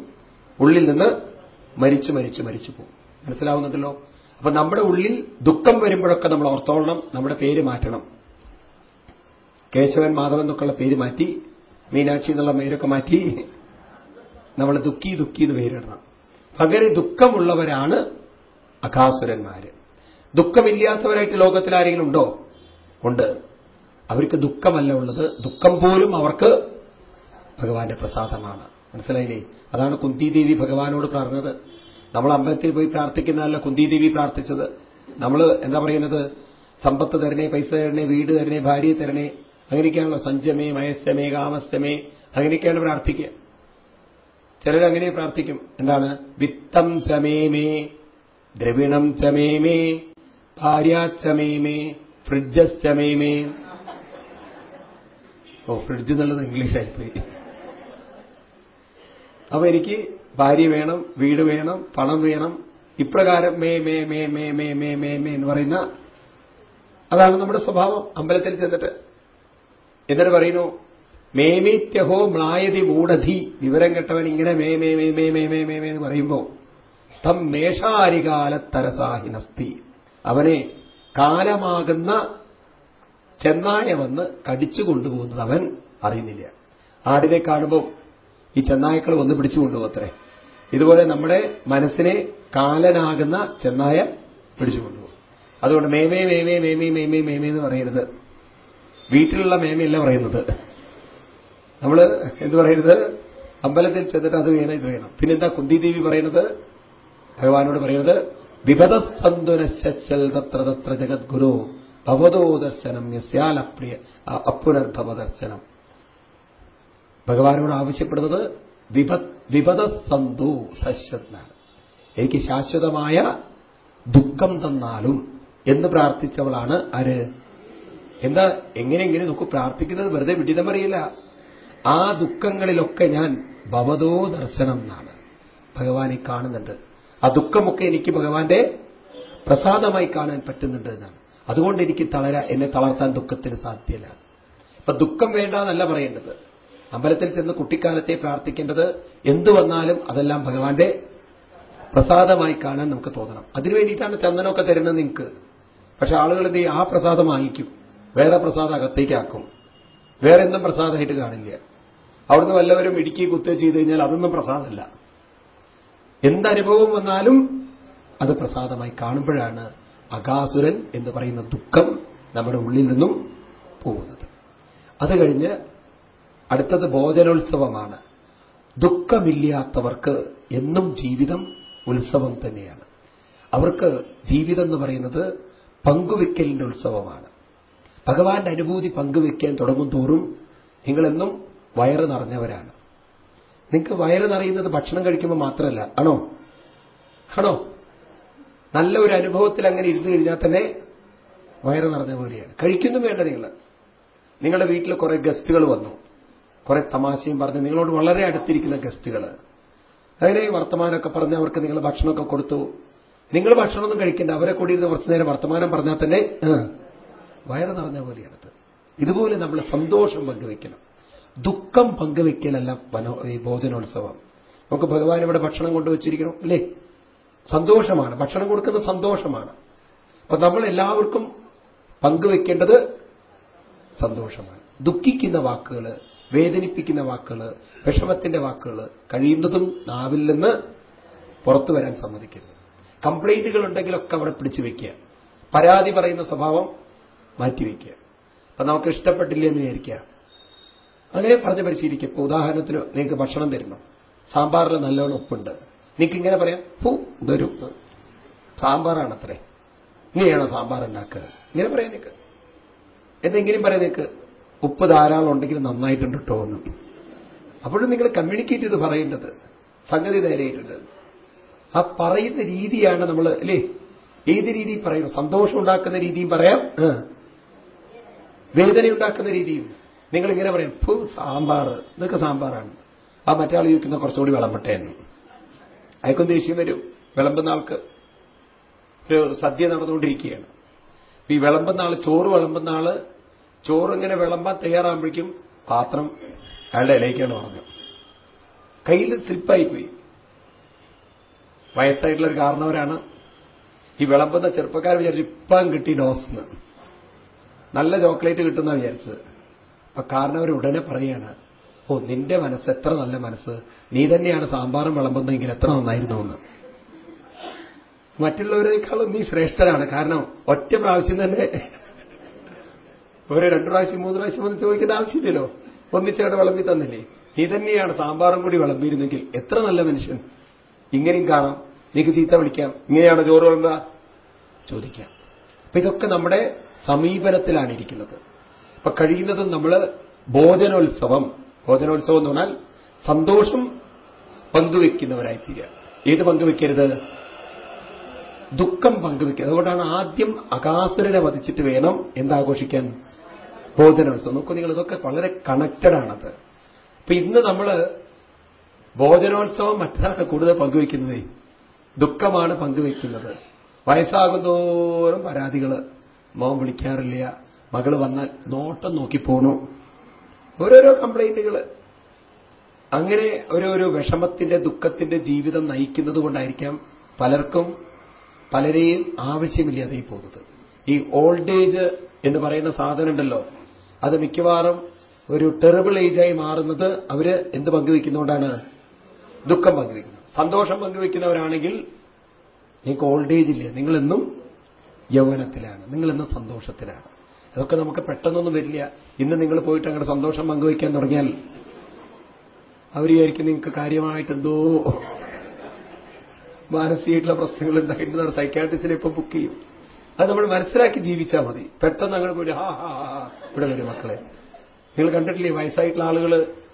ഉള്ളിൽ നിന്ന് മരിച്ചു മരിച്ചു മരിച്ചു പോകും. മനസ്സിലാവുന്നുണ്ടല്ലോ അപ്പൊ നമ്മുടെ ഉള്ളിൽ ദുഃഖം വരുമ്പോഴൊക്കെ നമ്മൾ ഓർത്തോളണം നമ്മുടെ പേര് മാറ്റണം. കേശവൻ മാധവൻ എന്നൊക്കെയുള്ള പേര് മാറ്റി മീനാക്ഷി എന്നുള്ള പേരൊക്കെ മാറ്റി നമ്മൾ ദുഃഖി ദുഃഖി എന്ന് പേരിടണം. പകരം ദുഃഖമുള്ളവരാണ് അകാസുരന്മാര് ദുഃഖമില്ലാത്തവരായിട്ട് ലോകത്തിൽ ആരെങ്കിലും ഉണ്ടോ? ഉണ്ട്. അവർക്ക് ദുഃഖമല്ല ഉള്ളത്. ദുഃഖം പോലും അവർക്ക് ഭഗവാന്റെ പ്രസാദമാണ്. മനസ്സിലായില്ലേ? അതാണ് കുന്തിദേവി ഭഗവാനോട് പറഞ്ഞത്. നമ്മൾ അമ്പലത്തിൽ പോയി പ്രാർത്ഥിക്കുന്നതല്ല കുന്തിദേവി പ്രാർത്ഥിച്ചത്. നമ്മൾ എന്താ പറയുന്നത്? സമ്പത്ത് തരണേ പൈസ തരണേ വീട് തരണേ ഭാര്യയെ തരണേ അങ്ങനെയൊക്കെയാണല്ലോ. സഞ്ചമേ മയസ്തമേ കാമസ്തമേ അങ്ങനെയൊക്കെയാണ് പ്രാർത്ഥിക്കുക. ചിലരങ്ങനെ പ്രാർത്ഥിക്കും. എന്താണ്? വിത്തം ചമേമേ ദ്രവിണം ചമേമേ ഭാര്യാച്ചമേമേ ഫ്രിഡ്ജസ്ചമേമേ ഓ ഫ്രിഡ്ജ് എന്നുള്ളത് ഇംഗ്ലീഷായിപ്പോയി. അപ്പൊ എനിക്ക് ഭാര്യ വേണം വീട് വേണം പണം വേണം ഇപ്രകാരം മേ മേ മേ മേ മേ മേ മേ മേ എന്ന് പറയുന്ന അതാണ് നമ്മുടെ സ്വഭാവം അമ്പലത്തിൽ ചെന്നിട്ട് എന്നിട്ട് പറയുന്നു മേമീത്യഹോ മ്ലായതി മൂടധി വിവരം കെട്ടവൻ ഇങ്ങനെ മേ മേ മേ മേ മേ മേ മേ മേ എന്ന് പറയുമ്പോ തം മേഷാരികാലത്തരസാഹിനസ്തി അവനെ കാലമാകുന്ന ചെന്നായ വന്ന് കടിച്ചു കൊണ്ടുപോകുന്നത് അവൻ അറിയുന്നില്ല ആടിനെ കാണുമ്പോൾ ഈ ചെന്നായക്കൾ വന്ന് പിടിച്ചു കൊണ്ടുപോകത്രേ. ഇതുപോലെ നമ്മുടെ മനസ്സിനെ കാലനാകുന്ന ചെന്നായ പിടിച്ചു കൊണ്ടുപോകും. അതുകൊണ്ട് മേമേ മേമേ മേമേ മേമേ മേമേ എന്ന് പറയരുത്. വീട്ടിലുള്ള മേമയല്ല പറയുന്നത്. നമ്മൾ എന്ത് പറയരുത്? അമ്പലത്തിൽ ചെന്നിട്ട് അത് വേണം ഇത് വേണം. പിന്നെന്താ കുന്തിദേവി പറയുന്നത്? ഭഗവാനോട് പറയുന്നത് വിപദസന്തുനശ്ചൽ തത്ര തത്ര ജഗദ്ഗുരു ഭവതോ ദർശനം യസ്യാൽ അപ്പുനർഭവ ദർശനം. ഭഗവാനോട് ആവശ്യപ്പെടുന്നത് വിപദസന്തു ശശ്വത്നാണ് എനിക്ക് ശാശ്വതമായ ദുഃഖം തന്നാലും എന്ന് പ്രാർത്ഥിച്ചവളാണ് ആര്? എന്താ എങ്ങനെയെങ്കിലും നമുക്ക് പ്രാർത്ഥിക്കുന്നത് വെറുതെ വിഡിതമറിയില്ല ആ ദുഃഖങ്ങളിലൊക്കെ ഞാൻ ഭവതോ ദർശനം എന്നാണ് ഭഗവാനെ കാണുന്നുണ്ട്. ആ ദുഃഖമൊക്കെ എനിക്ക് ഭഗവാന്റെ പ്രസാദമായി കാണാൻ പറ്റുന്നുണ്ട് എന്നാണ്. അതുകൊണ്ട് എനിക്ക് തളര എന്നെ തളർത്താൻ ദുഃഖത്തിന് സാധ്യല്ല. അപ്പൊ ദുഃഖം വേണ്ട എന്നല്ല പറയേണ്ടത്. അമ്പലത്തിൽ ചെന്ന് കുട്ടിക്കാലത്തെ പ്രാർത്ഥിക്കേണ്ടത് എന്തു വന്നാലും അതെല്ലാം ഭഗവാന്റെ പ്രസാദമായി കാണാൻ നമുക്ക് തോന്നണം. അതിനു വേണ്ടിയിട്ടാണ് ചന്ദനമൊക്കെ തരുന്നത് നിങ്ങൾക്ക് പക്ഷെ ആളുകൾ എന്ത് ആ പ്രസാദം വാങ്ങിക്കും. വേറെ പ്രസാദം അകത്തേക്കാക്കും വേറെ എന്തും പ്രസാദമായിട്ട് കാണില്ല. അവിടുന്ന് വല്ലവരും ഇടുക്കി കുത്തുക ചെയ്ത് കഴിഞ്ഞാൽ അതൊന്നും പ്രസാദമല്ല. എന്തനുഭവം വന്നാലും അത് പ്രസാദമായി കാണുമ്പോഴാണ് അകാസുരൻ എന്ന് പറയുന്ന ദുഃഖം നമ്മുടെ ഉള്ളിൽ നിന്നും പോകുന്നത്. അത് കഴിഞ്ഞ് അടുത്തത് ഭോജനോത്സവമാണ്. ദുഃഖമില്ലാത്തവർക്ക് എന്നും ജീവിതം ഉത്സവം തന്നെയാണ്. അവർക്ക് ജീവിതം എന്ന് പറയുന്നത് പങ്കുവെക്കലിന്റെ ഉത്സവമാണ്. ഭഗവാന്റെ അനുഭൂതി പങ്കുവെക്കാൻ തുടങ്ങും തോറും നിങ്ങളെന്നും വയറ് നിറഞ്ഞവരാണ്. നിങ്ങൾക്ക് വയറ് നിറയുന്നത് ഭക്ഷണം കഴിക്കുമ്പോൾ മാത്രമല്ല ആണോ? ആണോ? നല്ല ഒരു അനുഭവത്തിൽ അങ്ങനെ ഇരുന്ന് കഴിഞ്ഞാൽ തന്നെ വയറ് നിറഞ്ഞ പോലെയാണ്. കഴിക്കുന്നു വേണ്ട നിങ്ങൾ. നിങ്ങളുടെ വീട്ടിൽ കുറെ ഗസ്റ്റുകൾ വന്നു. കുറെ തമാശയും പറഞ്ഞ് നിങ്ങളോട് വളരെ അടുത്തിരിക്കുന്ന ഗസ്റ്റുകൾ. അങ്ങനെ വർത്തമാനമൊക്കെ പറഞ്ഞ് അവർക്ക് നിങ്ങൾ ഭക്ഷണമൊക്കെ കൊടുത്തു. നിങ്ങൾ ഭക്ഷണമൊന്നും കഴിക്കണ്ട അവരെ കൂടി ഇരുന്ന് കുറച്ചു നേരം വർത്തമാനം പറഞ്ഞാൽ തന്നെ വയറ് നിറഞ്ഞ പോലെയാണത് ഇതുപോലെ നമ്മൾ സന്തോഷം പങ്കുവയ്ക്കണം ദുഃഖം പങ്കുവെക്കലല്ല ഈ ഭോജനോത്സവം. നമുക്ക് ഭഗവാൻ ഇവിടെ ഭക്ഷണം കൊണ്ടുവച്ചിരിക്കണം അല്ലേ? സന്തോഷമാണ്. ഭക്ഷണം കൊടുക്കുന്ന സന്തോഷമാണ്. അപ്പൊ നമ്മൾ എല്ലാവർക്കും പങ്കുവെക്കേണ്ടത് സന്തോഷമാണ്. ദുഃഖിക്കുന്ന വാക്കുകൾ വേദനിപ്പിക്കുന്ന വാക്കുകൾ വിഷമത്തിന്റെ വാക്കുകൾ കഴിയുന്നതും നാവിൽ നിന്ന് പുറത്തു വരാൻ സമ്മതിക്കരുത്. കംപ്ലൈന്റുകൾ ഉണ്ടെങ്കിലൊക്കെ അവിടെ പിടിച്ചു വെക്കുക. പരാതി പറയുന്ന സ്വഭാവം മാറ്റിവെക്കുക അപ്പൊ നമുക്ക് ഇഷ്ടപ്പെട്ടില്ല എന്ന് വിചാരിക്കുക. അങ്ങനെ പറഞ്ഞ് പരിശീലിക്കുക. ഇപ്പൊ ഉദാഹരണത്തിന് നിങ്ങൾക്ക് ഭക്ഷണം തരണം സാമ്പാറിൽ നല്ലോണം ഉപ്പുണ്ട്. നിങ്ങൾക്ക് ഇങ്ങനെ പറയാം. ഹൂ ഇതൊരു ഉപ്പ് സാമ്പാറാണത്രേ ഇങ്ങനെയാണോ സാമ്പാർ ഉണ്ടാക്കുക? ഇങ്ങനെ പറയാം നിനക്ക് എന്തെങ്കിലും പറയാം നിനക്ക് ഉപ്പ് ധാരാളം ഉണ്ടെങ്കിൽ നന്നായിട്ടുണ്ട് കേട്ടോ എന്ന്. അപ്പോഴും നിങ്ങൾ കമ്മ്യൂണിക്കേറ്റ് ചെയ്ത് പറയേണ്ടത് സംഗതി നേരെയിട്ടുണ്ട് ആ പറയുന്ന രീതിയാണ് നമ്മൾ അല്ലേ? ഏത് രീതി പറയണം സന്തോഷം ഉണ്ടാക്കുന്ന രീതിയും പറയാം വേദന ഉണ്ടാക്കുന്ന രീതിയും. നിങ്ങൾ ഇങ്ങനെ പറയും ഫു സാമ്പാർ ഇതൊക്കെ സാമ്പാറാണ്. ആ മറ്റാൾ ചോദിക്കുന്ന കുറച്ചുകൂടി വിളമ്പട്ടെ എന്ന്. അയക്കും ദേഷ്യം വരും. വിളമ്പുന്ന ആൾക്ക് ഒരു സദ്യ നടന്നുകൊണ്ടിരിക്കുകയാണ്. ഈ വിളമ്പുന്ന ആൾ ചോറ് വിളമ്പുന്ന ആൾ ചോറ് ഇങ്ങനെ വിളമ്പാൻ തയ്യാറാകുമ്പോഴേക്കും പാത്രം അയാളുടെ ഇലയ്ക്കാണ് പറഞ്ഞു കയ്യിൽ സ്ലിപ്പായിപ്പോയി. വയസ്സായിട്ടുള്ള ഒരു കാരണവരാണ് ഈ വിളമ്പുന്ന ചെറുപ്പക്കാർ വിചാരിച്ചു ഇപ്പം കിട്ടി ഡോസ് നല്ല ചോക്ലേറ്റ് കിട്ടുന്ന വിചാരിച്ചത്. അപ്പൊ കാരണവർ ഉടനെ പറയാണ് ഓ നിന്റെ മനസ്സ് എത്ര നല്ല മനസ്സ്. നീ തന്നെയാണ് സാമ്പാറും വിളമ്പുന്നതെങ്കിൽ എത്ര നന്നായിരുന്നു എന്ന് മറ്റുള്ളവരെക്കാളും നീ ശ്രേഷ്ഠരാണ് കാരണം ഒറ്റ പ്രാവശ്യം തന്നെ ഒരു രണ്ടു പ്രാവശ്യം മൂന്ന് പ്രാവശ്യം ഒന്നും ചോദിക്കേണ്ട ആവശ്യമില്ലല്ലോ. ഒന്നിച്ചവിടെ വിളമ്പി തന്നില്ലേ? നീ തന്നെയാണ് സാമ്പാറും കൂടി വിളമ്പിയിരുന്നെങ്കിൽ എത്ര നല്ല മനുഷ്യൻ. ഇങ്ങനെയും കാണാം. നീക്ക് ചീത്ത വിളിക്കാം. ഇങ്ങനെയാണ് ചോറ് വിളമ്പുക? ചോദിക്കാം. അപ്പൊ ഇതൊക്കെ നമ്മുടെ സമീപനത്തിലാണ് ഇരിക്കുന്നത്. അപ്പൊ കഴിയുന്നതും നമ്മൾ ഭോജനോത്സവം. ഭോജനോത്സവം എന്ന് പറഞ്ഞാൽ സന്തോഷം പങ്കുവെക്കുന്നവരായി പങ്കുവെക്കുന്നവരായിത്തീരുക. ഏത് പങ്കുവെക്കരുത്? ദുഃഖം പങ്കുവെക്കുക. അതുകൊണ്ടാണ് ആദ്യം അകാസുരനെ വധിച്ചിട്ട് വേണം എന്താഘോഷിക്കാൻ. ഭോജനോത്സവം. നോക്കൂ നിങ്ങൾ ഇതൊക്കെ വളരെ കണക്റ്റഡ് ആണത് അപ്പൊ ഇന്ന് നമ്മൾ ഭോജനോത്സവം മറ്റതാണ് കൂടുതൽ പങ്കുവെക്കുന്നത് ദുഃഖമാണ് പങ്കുവെക്കുന്നത് വയസ്സാകുന്തോറും പരാതികൾ മോൻ വിളിക്കാറില്ല. മകൾ വന്നാൽ നോട്ടം നോക്കി പോണു. ഓരോരോ കംപ്ലൈന്റുകൾ അങ്ങനെ ഓരോരോ വിഷമത്തിന്റെ ദുഃഖത്തിന്റെ ജീവിതം നയിക്കുന്നത് കൊണ്ടായിരിക്കാം പലർക്കും പലരെയും ആവശ്യമില്ലാതെ പോകുന്നത്. ഈ ഓൾഡ് ഏജ് എന്ന് പറയുന്ന സാധനം ഉണ്ടല്ലോ അത് മിക്കവാറും ഒരു ടെറിബിൾ ഏജായി മാറുന്നത് അവർ എന്ത് പങ്കുവെക്കുന്നതുകൊണ്ടാണ് ദുഃഖം പങ്കുവെക്കുന്നത് സന്തോഷം പങ്കുവെക്കുന്നവരാണെങ്കിൽ നിങ്ങൾക്ക് ഓൾഡ് ഏജ് ഇല്ല? നിങ്ങളെന്നും യൗവനത്തിലാണ്. നിങ്ങളെന്നും സന്തോഷത്തിലാണ്. അതൊക്കെ നമുക്ക് പെട്ടെന്നൊന്നും വരില്ല. ഇന്ന് നിങ്ങൾ പോയിട്ട് അങ്ങോട്ട് സന്തോഷം പങ്കുവയ്ക്കാൻ തുടങ്ങിയാൽ അവർ വിചാരിക്കും നിങ്ങൾക്ക് കാര്യമായിട്ട് എന്തോ മാനസികമായിട്ടുള്ള പ്രശ്നങ്ങൾ ഉണ്ടായിട്ടുണ്ട് സൈക്കാട്രിസ്റ്റിനെ ഇപ്പൊ ബുക്ക് ചെയ്യും. അത് നമ്മൾ മനസ്സിലാക്കി ജീവിച്ചാൽ മതി. പെട്ടെന്ന് അങ്ങോട്ട് പോയി ഹാ ഹാ ഹാ ഇവിടെ വരും മക്കളെ. നിങ്ങൾ കണ്ടിട്ടില്ലേ വയസ്സായിട്ടുള്ള ആളുകൾ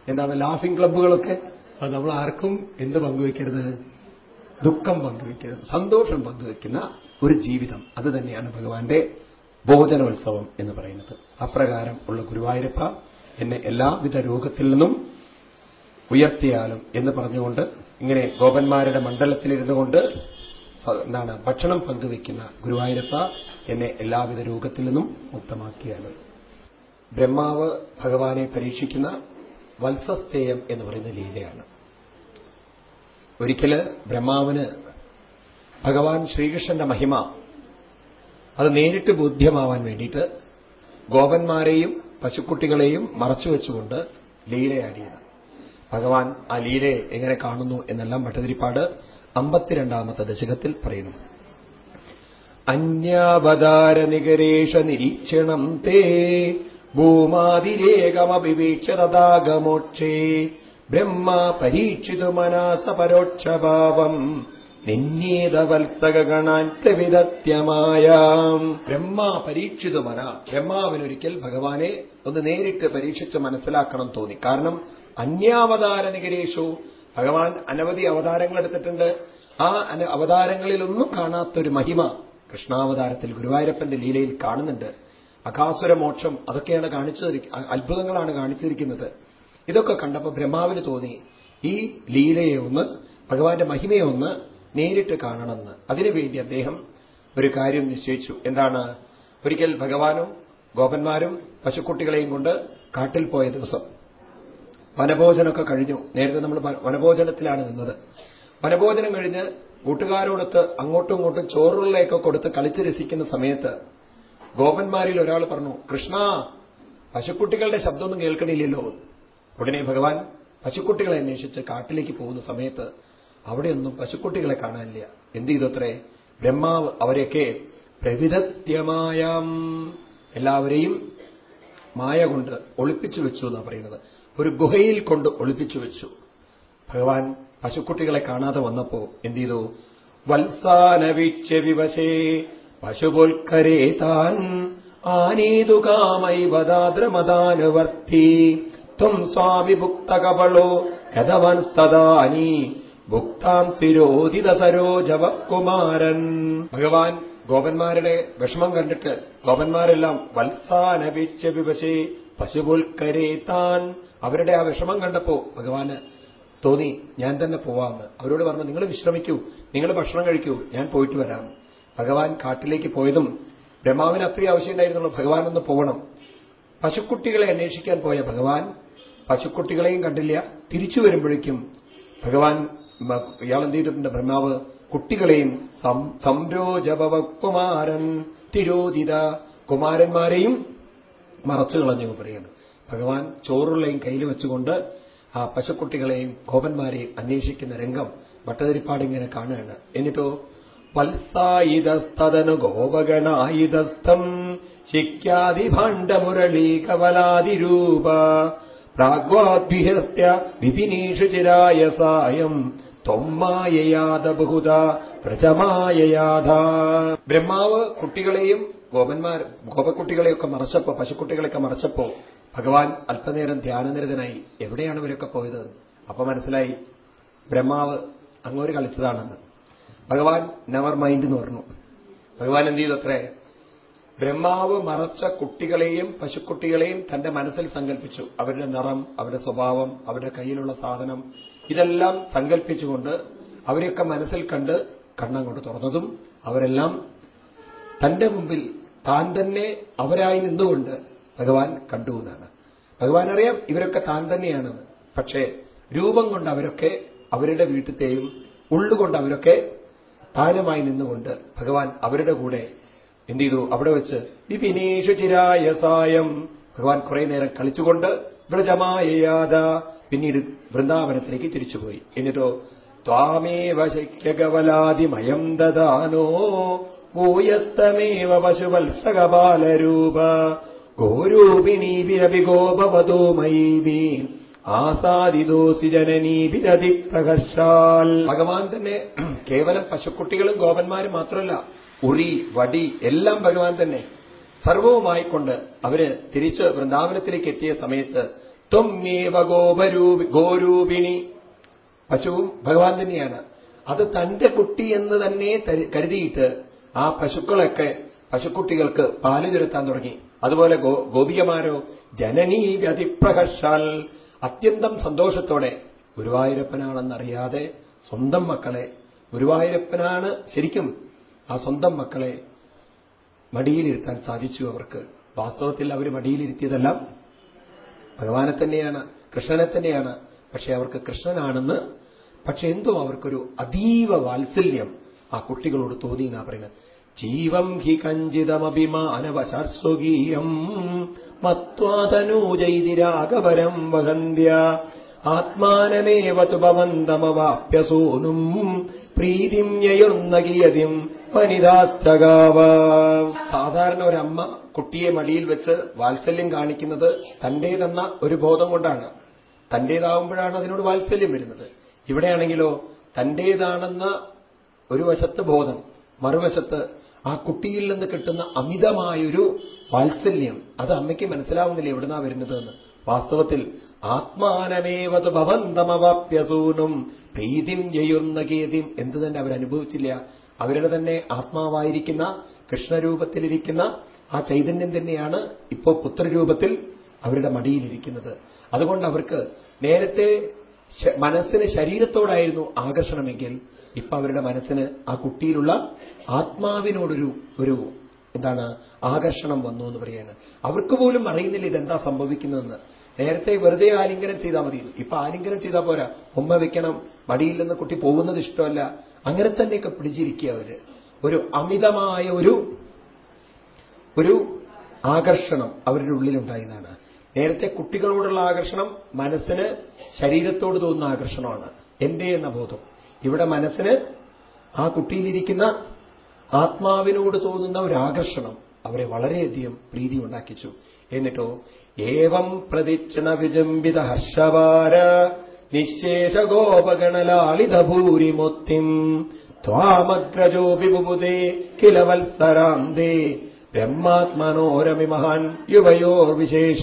എന്താണ് ലാഫിംഗ് ക്ലബ്ബുകളൊക്കെ അത് നമ്മൾ ആർക്കും എന്ത് പങ്കുവയ്ക്കരുത് ദുഃഖം പങ്കുവയ്ക്കരുത് സന്തോഷം പങ്കുവയ്ക്കുന്ന ഒരു ജീവിതം. അത് തന്നെയാണ് ഭഗവാന്റെ ഭോജനോത്സവം എന്ന് പറയുന്നത്. അപ്രകാരം ഉള്ള ഗുരുവായൂരപ്പ എന്നെ എല്ലാവിധ രോഗത്തിൽ നിന്നും ഉയർത്തിയാലും എന്ന് പറഞ്ഞുകൊണ്ട് ഇങ്ങനെ ഗോപന്മാരുടെ മണ്ഡലത്തിലിരുന്നു കൊണ്ട് എന്താണ് ഭക്ഷണം പങ്കുവെക്കുന്ന ഗുരുവായൂരപ്പ എന്നെ എല്ലാവിധ രോഗത്തിൽ നിന്നും മുക്തമാക്കിയാണ്. ബ്രഹ്മാവ് ഭഗവാനെ പരീക്ഷിക്കുന്ന വത്സസ്തേയം എന്ന് പറയുന്ന ലീലയാണ്. ഒരിക്കൽ ബ്രഹ്മാവിന് ഭഗവാൻ ശ്രീകൃഷ്ണന്റെ മഹിമ അത് നേരിട്ട് ബോധ്യമാവാൻ വേണ്ടിയിട്ട് ഗോപന്മാരെയും പശുക്കുട്ടികളെയും മറച്ചുവെച്ചുകൊണ്ട് ലീലയാടിയത് ഭഗവാൻ ആ ലീലയെ എങ്ങനെ കാണുന്നു എന്നെല്ലാം ഭട്ടതിരിപ്പാട് അമ്പത്തിരണ്ടാമത്തെ ദശകത്തിൽ പറയുന്നു. അന്യാവതാര നികരേഷ നിരീക്ഷണം തേ ഭൂമാതിരേകമഭിവീക്ഷതദാഗമോക്ഷേ ബ്രഹ്മ പരീക്ഷിതു മനാസ പരോക്ഷഭാവം നിന്നേതവത്സകഗണാൻ പ്രവിധത്യമായാം ബ്രഹ്മ പരീക്ഷിതു മന ബ്രഹ്മാവിനൊരിക്കൽ ഭഗവാനെ ഒന്ന് നേരിട്ട് പരീക്ഷിച്ച് മനസ്സിലാക്കണം തോന്നി. കാരണം അന്യാവതാര നികരേഷു ഭഗവാൻ അനവധി അവതാരങ്ങൾ എടുത്തിട്ടുണ്ട്. ആ അവതാരങ്ങളിലൊന്നും കാണാത്തൊരു മഹിമ കൃഷ്ണാവതാരത്തിൽ ഗുരുവായൂരപ്പന്റെ ലീലയിൽ കാണുന്നുണ്ട്. അകാസുരമോക്ഷം അതൊക്കെയാണ് കാണിച്ചു അത്ഭുതങ്ങളാണ് കാണിച്ചിരിക്കുന്നത്. ഇതൊക്കെ കണ്ടപ്പോൾ ബ്രഹ്മാവിന് തോന്നി. ഈ ലീലയെ ഒന്ന് ഭഗവാന്റെ മഹിമയെ ഒന്ന് നേരിട്ട് കാണണമെന്ന്. അതിനുവേണ്ടി അദ്ദേഹം ഒരു കാര്യം നിശ്ചയിച്ചു. എന്താണ്? ഒരിക്കൽ ഭഗവാനും ഗോപന്മാരും പശുക്കുട്ടികളെയും കൊണ്ട് കാട്ടിൽ പോയ ദിവസം വനഭോജനമൊക്കെ കഴിഞ്ഞു. നേരത്തെ നമ്മൾ വനഭോജനത്തിലാണ് നിന്നത്. വനഭോജനം കഴിഞ്ഞ് കൂട്ടുകാരോടൊത്ത് അങ്ങോട്ടും ഇങ്ങോട്ടും ചോറുകളിലേക്ക് കൊടുത്ത് കളിച്ച് രസിക്കുന്ന സമയത്ത് ഗോപന്മാരിൽ ഒരാൾ പറഞ്ഞു കൃഷ്ണ പശുക്കുട്ടികളുടെ ശബ്ദമൊന്നും കേൾക്കണില്ലല്ലോ. ഉടനെ ഭഗവാൻ പശുക്കുട്ടികളെ അന്വേഷിച്ച് കാട്ടിലേക്ക് പോകുന്ന സമയത്ത് അവിടെയൊന്നും പശുക്കുട്ടികളെ കാണാനില്ല. എന്ത് ചെയ്തത്രേ? ബ്രഹ്മാവ് അവരെയൊക്കെ പ്രവിധത്യമായാം എല്ലാവരെയും മായ കൊണ്ട് ഒളിപ്പിച്ചു വെച്ചു എന്നാണ് പറയുന്നത്. ഒരു ഗുഹയിൽ കൊണ്ട് ഒളിപ്പിച്ചു വെച്ചു. ഭഗവാൻ പശുക്കുട്ടികളെ കാണാതെ വന്നപ്പോ എന്ത് ചെയ്തു? വത്സാനവീക്ഷ്യ വിവശേ പശുപോൽക്കരേ താൻ ആനീതു കാമൈവദാദ്രമദാനുവർത്തി ത്വം സ്വാമി ഭുക്തകപളോ യഥവൻസ്തദാനി ഭുക്താം സ്ഥിരോദിത സരോജവ കുമാരൻ ഭഗവാൻ ഗോപന്മാരുടെ വിഷമം കണ്ടിട്ട് ഗോപന്മാരെല്ലാം വത്സാനവീക്ഷ്യ വിവശേ പശുപുൽക്കരേ താൻ അവരുടെ ആ വിഷമം കണ്ടപ്പോ ഭഗവാന് തോന്നി ഞാൻ തന്നെ പോവാമെന്ന് അവരോട് പറഞ്ഞു നിങ്ങൾ വിശ്രമിക്കൂ നിങ്ങൾ ഭക്ഷണം കഴിക്കൂ ഞാൻ പോയിട്ട് വരാം. ഭഗവാൻ കാട്ടിലേക്ക് പോയതും ബ്രഹ്മാവിന് അത്രയും ആവശ്യമുണ്ടായിരുന്നുള്ളൂ ഭഗവാൻ ഒന്ന് പോകണം പശുക്കുട്ടികളെ അന്വേഷിക്കാൻ പോയ ഭഗവാൻ പശുക്കുട്ടികളെയും കണ്ടില്ല. തിരിച്ചു വരുമ്പോഴേക്കും ഭഗവാൻ ഇയാൾ എന്ത് ചെയ്തിട്ടുണ്ട്? ബ്രഹ്മാവ് കുട്ടികളെയും സംരോജഭവ കുമാരൻ തിരോധിത കുമാരന്മാരെയും മറച്ചു കളഞ്ഞു പറയുന്നത് ഭഗവാൻ ചോറുള്ളയും കയ്യിൽ വെച്ചുകൊണ്ട് ആ പശുക്കുട്ടികളെയും ഗോപന്മാരെയും അന്വേഷിക്കുന്ന രംഗം ഭട്ടതിരിപ്പാടിങ്ങനെ കാണുകയാണ്. എന്നിട്ടോ വത്സായിതസ്തനു ഗോപഗണായുധസ്ഥം ശിക്യാദിഭാണ്ഡമുരളീ കവലാതിരൂപ പ്രാഗ്വാദ്വിഹൃത്യ വിപിനീഷു ചിരായ സായം ത്വമ്മായയാത ബഹുത പ്രജമായയാധ. ബ്രഹ്മാവ് കുട്ടികളെയും ഗോപന്മാർ ഗോപക്കുട്ടികളെയൊക്കെ മറച്ചപ്പോ പശുക്കുട്ടികളെയൊക്കെ മറച്ചപ്പോ ഭഗവാൻ അല്പനേരം ധ്യാനനിരതനായി എവിടെയാണ് ഇവരൊക്കെ പോയത്? അപ്പൊ മനസ്സിലായി ബ്രഹ്മാവ് അങ്ങോട്ട് കളിച്ചതാണെന്ന്. ഭഗവാൻ നെവർ മൈൻഡ് എന്ന് പറഞ്ഞു. ഭഗവാൻ എന്ത് ചെയ്തു അത്രേ? ബ്രഹ്മാവ് മറച്ച കുട്ടികളെയും പശുക്കുട്ടികളെയും തന്റെ മനസ്സിൽ സങ്കല്പിച്ചു അവരുടെ നിറം അവരുടെ സ്വഭാവം അവരുടെ കയ്യിലുള്ള സാധനം ഇതെല്ലാം സങ്കല്പിച്ചുകൊണ്ട് അവരെയൊക്കെ മനസ്സിൽ കണ്ട് കണ്ണങ്ങോട്ട് തുറന്നതും അവരെല്ലാം തന്റെ മുമ്പിൽ താൻ തന്നെ അവരായി നിന്നുകൊണ്ട് ഭഗവാൻ കണ്ടു എന്നാണ്. ഭഗവാൻ അറിയാം ഇവരൊക്കെ താൻ തന്നെയാണെന്ന് പക്ഷേ രൂപം കൊണ്ട് അവരൊക്കെ അവരുടെ വീട്ടിലത്തെയും ഉള്ളുകൊണ്ട് അവരൊക്കെ താരമായി നിന്നുകൊണ്ട് ഭഗവാൻ അവരുടെ കൂടെ എന്ത് ചെയ്തു? അവിടെ വെച്ച് വിപിനീഷു ചിരായ സായം. ഭഗവാൻ കുറെ നേരം കളിച്ചുകൊണ്ട് വ്രജമായയാത പിന്നീട് വൃന്ദാവനത്തിലേക്ക് തിരിച്ചുപോയി. എന്നിട്ടോ ത്വാമേവ ശക്യകവലാതിമയം ദദാനോ ഭൂയസ്തമേവ പശുവത്സകപാലരൂപ ഗോരൂപിണീഭിരപി ഗോപവതോ മയീഭി ആസാദിദോസി ജനനീപിരതി പ്രകർഷാൽ ഭഗവാൻ തന്നെ കേവലം പശുക്കുട്ടികളും ഗോപന്മാരും മാത്രമല്ല ഉറി വടി എല്ലാം ഭഗവാൻ തന്നെ സർവവുമായിക്കൊണ്ട് അവർ തിരിച്ച് വൃന്ദാവനത്തിലേക്ക് എത്തിയ സമയത്ത് ത്വമേവ ഗോപരൂപി ഗോരൂപിണി പശുവും ഭഗവാൻ തന്നെയാണ്. അത് തന്റെ കുട്ടി എന്ന് തന്നെ കരുതിയിട്ട് ആ പശുക്കളൊക്കെ പശുക്കുട്ടികൾക്ക് പാൽ ചെലുത്താൻ തുടങ്ങി. അതുപോലെ ഗോപികമാരോ ജനനീ വ്യതിപ്രകർഷാൽ അത്യന്തം സന്തോഷത്തോടെ ഗുരുവായൂരപ്പനാണെന്നറിയാതെ സ്വന്തം മക്കളെ ഗുരുവായൂരപ്പനാണ് ശരിക്കും ആ സ്വന്തം മക്കളെ മടിയിലിരുത്താൻ സാധിച്ചു അവർക്ക്. വാസ്തവത്തിൽ അവർ മടിയിലിരുത്തിയതെല്ലാം ഭഗവാനെ തന്നെയാണ് കൃഷ്ണനെ തന്നെയാണ്. പക്ഷെ അവർക്ക് കൃഷ്ണനാണെന്ന് പക്ഷെ എന്തോ അവർക്കൊരു അതീവ വാത്സല്യം ആ കുട്ടികളോട് തോന്നി എന്നാ പറയുന്നത്. ജീവം ഹി കഞ്ചിതമഭിമാനവശാസ്വകീയം മത്വാതനൂജൈതിരാഗപരം വഹന്ത്യ ആത്മാനമേവ തുപവന്തമവാപ്യസൂനും പ്രീതിം ഞയുർന്നകിയതിം വനിതാസ്തകാവ സാധാരണ ഒരമ്മ കുട്ടിയെ മടിയിൽ വെച്ച് വാത്സല്യം കാണിക്കുന്നത് തന്റേതെന്ന ഒരു ബോധം കൊണ്ടാണ്. തന്റേതാവുമ്പോഴാണ് അതിനോട് വാത്സല്യം വരുന്നത്. ഇവിടെയാണെങ്കിലോ തന്റേതാണെന്ന ഒരു വശത്ത് ബോധം മറുവശത്ത് ആ കുട്ടിയിൽ നിന്ന് കിട്ടുന്ന അമിതമായൊരു വാത്സല്യം. അത് അമ്മയ്ക്ക് മനസ്സിലാവുന്നില്ല എവിടുന്നാ വരുന്നതെന്ന് വാസ്തവത്തിൽ ആത്മാനമേവത് ഭവന്തമവാപ്യസൂനും പ്രീതിം ജയുന്ന ഗീതിം എന്തു തന്നെ അവരനുഭവിച്ചില്ല അവരുടെ തന്നെ ആത്മാവായിരിക്കുന്ന കൃഷ്ണരൂപത്തിലിരിക്കുന്ന ആ ചൈതന്യം തന്നെയാണ് ഇപ്പോ പുത്രരൂപത്തിൽ അവരുടെ മടിയിലിരിക്കുന്നത്. അതുകൊണ്ട് അവർക്ക് നേരത്തെ മനസ്സിന് ശരീരത്തോടായിരുന്നു ആകർഷണമെങ്കിൽ ഇപ്പൊ അവരുടെ മനസ്സിന് ആ കുട്ടിയിലുള്ള ആത്മാവിനോടൊരു ഒരു എന്താണ് ആകർഷണം വന്നു എന്ന് പറയാണ് അവർക്ക് പോലും അറിയുന്നില്ല ഇതെന്താ സംഭവിക്കുന്നതെന്ന്. നേരത്തെ വെറുതെ ആലിംഗനം ചെയ്താൽ മതി. ഇപ്പൊ ആലിംഗനം ചെയ്താൽ പോരാ. ഉമ്മ വെക്കണം. മടിയിൽ നിന്ന് കുട്ടി പോകുന്നത് ഇഷ്ടമല്ല. അങ്ങനെ തന്നെയൊക്കെ പിടിച്ചിരിക്കുക അവർ. ഒരു അമിതമായ ഒരു ഒരു ആകർഷണം അവരുടെ ഉള്ളിലുണ്ടായിരുന്നാണ് നേരത്തെ കുട്ടികളോടുള്ള ആകർഷണം മനസ്സിന് ശരീരത്തോട് തോന്നുന്ന ആകർഷണമാണ്. എന്റെ എന്ന ബോധം. ഇവിടെ മനസ്സിന് ആ കുട്ടിയിലിരിക്കുന്ന ആത്മാവിനോട് തോന്നുന്ന ഒരു ആകർഷണം അവരെ വളരെയധികം പ്രീതി ഉണ്ടാക്കിച്ചു എന്നിട്ടോ ഏവം പ്രതിക്ഷണ വിജംബിത ഹർഷവാര നിശേഷ ഗോപഗണലാളിത ഭൂരിമൊത്തിം ത്വാമഗ്രജോപി ബുബുദേ കില വത്സരാന്തേ ബ്രഹ്മാത്മനോരമി മഹാൻ യുവയോർ വിശേഷ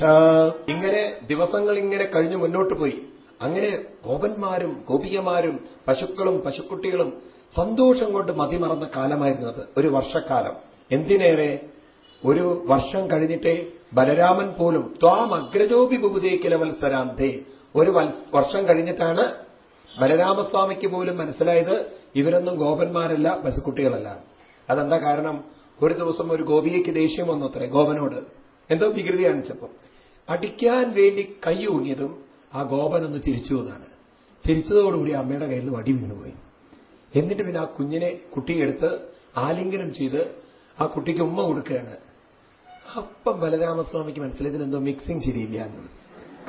ഇങ്ങനെ ദിവസങ്ങൾ ഇങ്ങനെ കഴിഞ്ഞു മുന്നോട്ട് പോയി. അങ്ങനെ ഗോപന്മാരും ഗോപികമാരും പശുക്കളും പശുക്കുട്ടികളും സന്തോഷം കൊണ്ട് മതിമറന്ന കാലമായിരുന്നു അത്. ഒരു വർഷക്കാലം. എന്തിനേറെ? ഒരു വർഷം കഴിഞ്ഞിട്ടേ ബലരാമൻ പോലും ത്വാം അഗ്രജോപി ബുബുദേക്കില കിലവത്സരാന്തേ ഒരു വർഷം കഴിഞ്ഞിട്ടാണ് ബലരാമസ്വാമിക്ക് പോലും മനസ്സിലായത് ഇവരൊന്നും ഗോപന്മാരല്ല പശുക്കുട്ടികളല്ല. അതെന്താ കാരണം? ഒരു ദിവസം ഒരു ഗോപിയയ്ക്ക് ദേഷ്യം വന്നു അത്രേ ഗോപനോട്. എന്തോ വികൃതി കാണിച്ചപ്പോൾ അടിക്കാൻ വേണ്ടി കൈ ഊങ്ങിയതും ആ ഗോപൻ ഒന്ന് ചിരിച്ചു എന്നാണ്. ചിരിച്ചതോടുകൂടി അമ്മയുടെ കയ്യിൽ നിന്ന് വടി വീണുപോയി. എന്നിട്ട് പിന്നെ ആ കുഞ്ഞിനെ കുട്ടിയെടുത്ത് ആലിംഗനം ചെയ്ത് ആ കുട്ടിക്ക് ഉമ്മ കൊടുക്കുകയാണ്. അപ്പം ബലരാമസ്വാമിക്ക് മനസ്സിലായി ഇതിനെന്തോ മിക്സിംഗ് ശരിയില്ല എന്ന്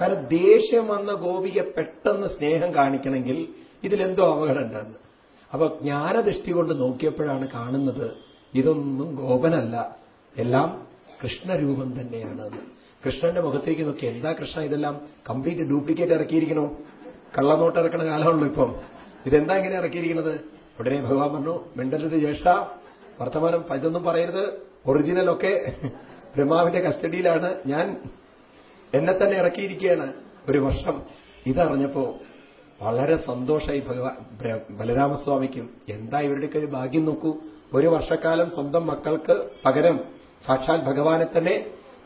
കാരണം ദേഷ്യം വന്ന ഗോപിക പെട്ടെന്ന് സ്നേഹം കാണിക്കണമെങ്കിൽ ഇതിലെന്തോ അപകടം ഉണ്ടെന്ന് അപ്പൊ ജ്ഞാനദൃഷ്ടി കൊണ്ട് നോക്കിയപ്പോഴാണ് കാണുന്നത് ഇതൊന്നും ഗോപനല്ല. എല്ലാം കൃഷ്ണരൂപം തന്നെയാണ് കൃഷ്ണന്റെ മുഖത്തേക്ക് നോക്കി എന്താ കൃഷ്ണ ഇതെല്ലാം കംപ്ലീറ്റ് ഡ്യൂപ്ലിക്കേറ്റ് ഇറക്കിയിരിക്കണോ കള്ളനോട്ട് ഇറക്കണ കാലമാണല്ലോ ഇപ്പം. ഇതെന്താ ഇങ്ങനെ ഇറക്കിയിരിക്കുന്നത്? ഉടനെ ഭഗവാൻ പറഞ്ഞു മിണ്ടരുത് ജ്യേഷ്ഠ വർത്തമാനം ഇതൊന്നും പറയരുത്. ഒറിജിനലൊക്കെ ബ്രഹ്മാവിന്റെ കസ്റ്റഡിയിലാണ്. ഞാൻ എന്നെ തന്നെ ഇറക്കിയിരിക്കുകയാണ് ഒരു വർഷം. ഇതറിഞ്ഞപ്പോ വളരെ സന്തോഷമായി ഭഗവാൻ ബലരാമസ്വാമിക്കും എന്താ ഇവരുടെയൊക്കെ ഒരു ഭാഗ്യം നോക്കൂ. ഒരു വർഷക്കാലം സ്വന്തം മക്കൾക്ക് പകരം സാക്ഷാൽ ഭഗവാനെ തന്നെ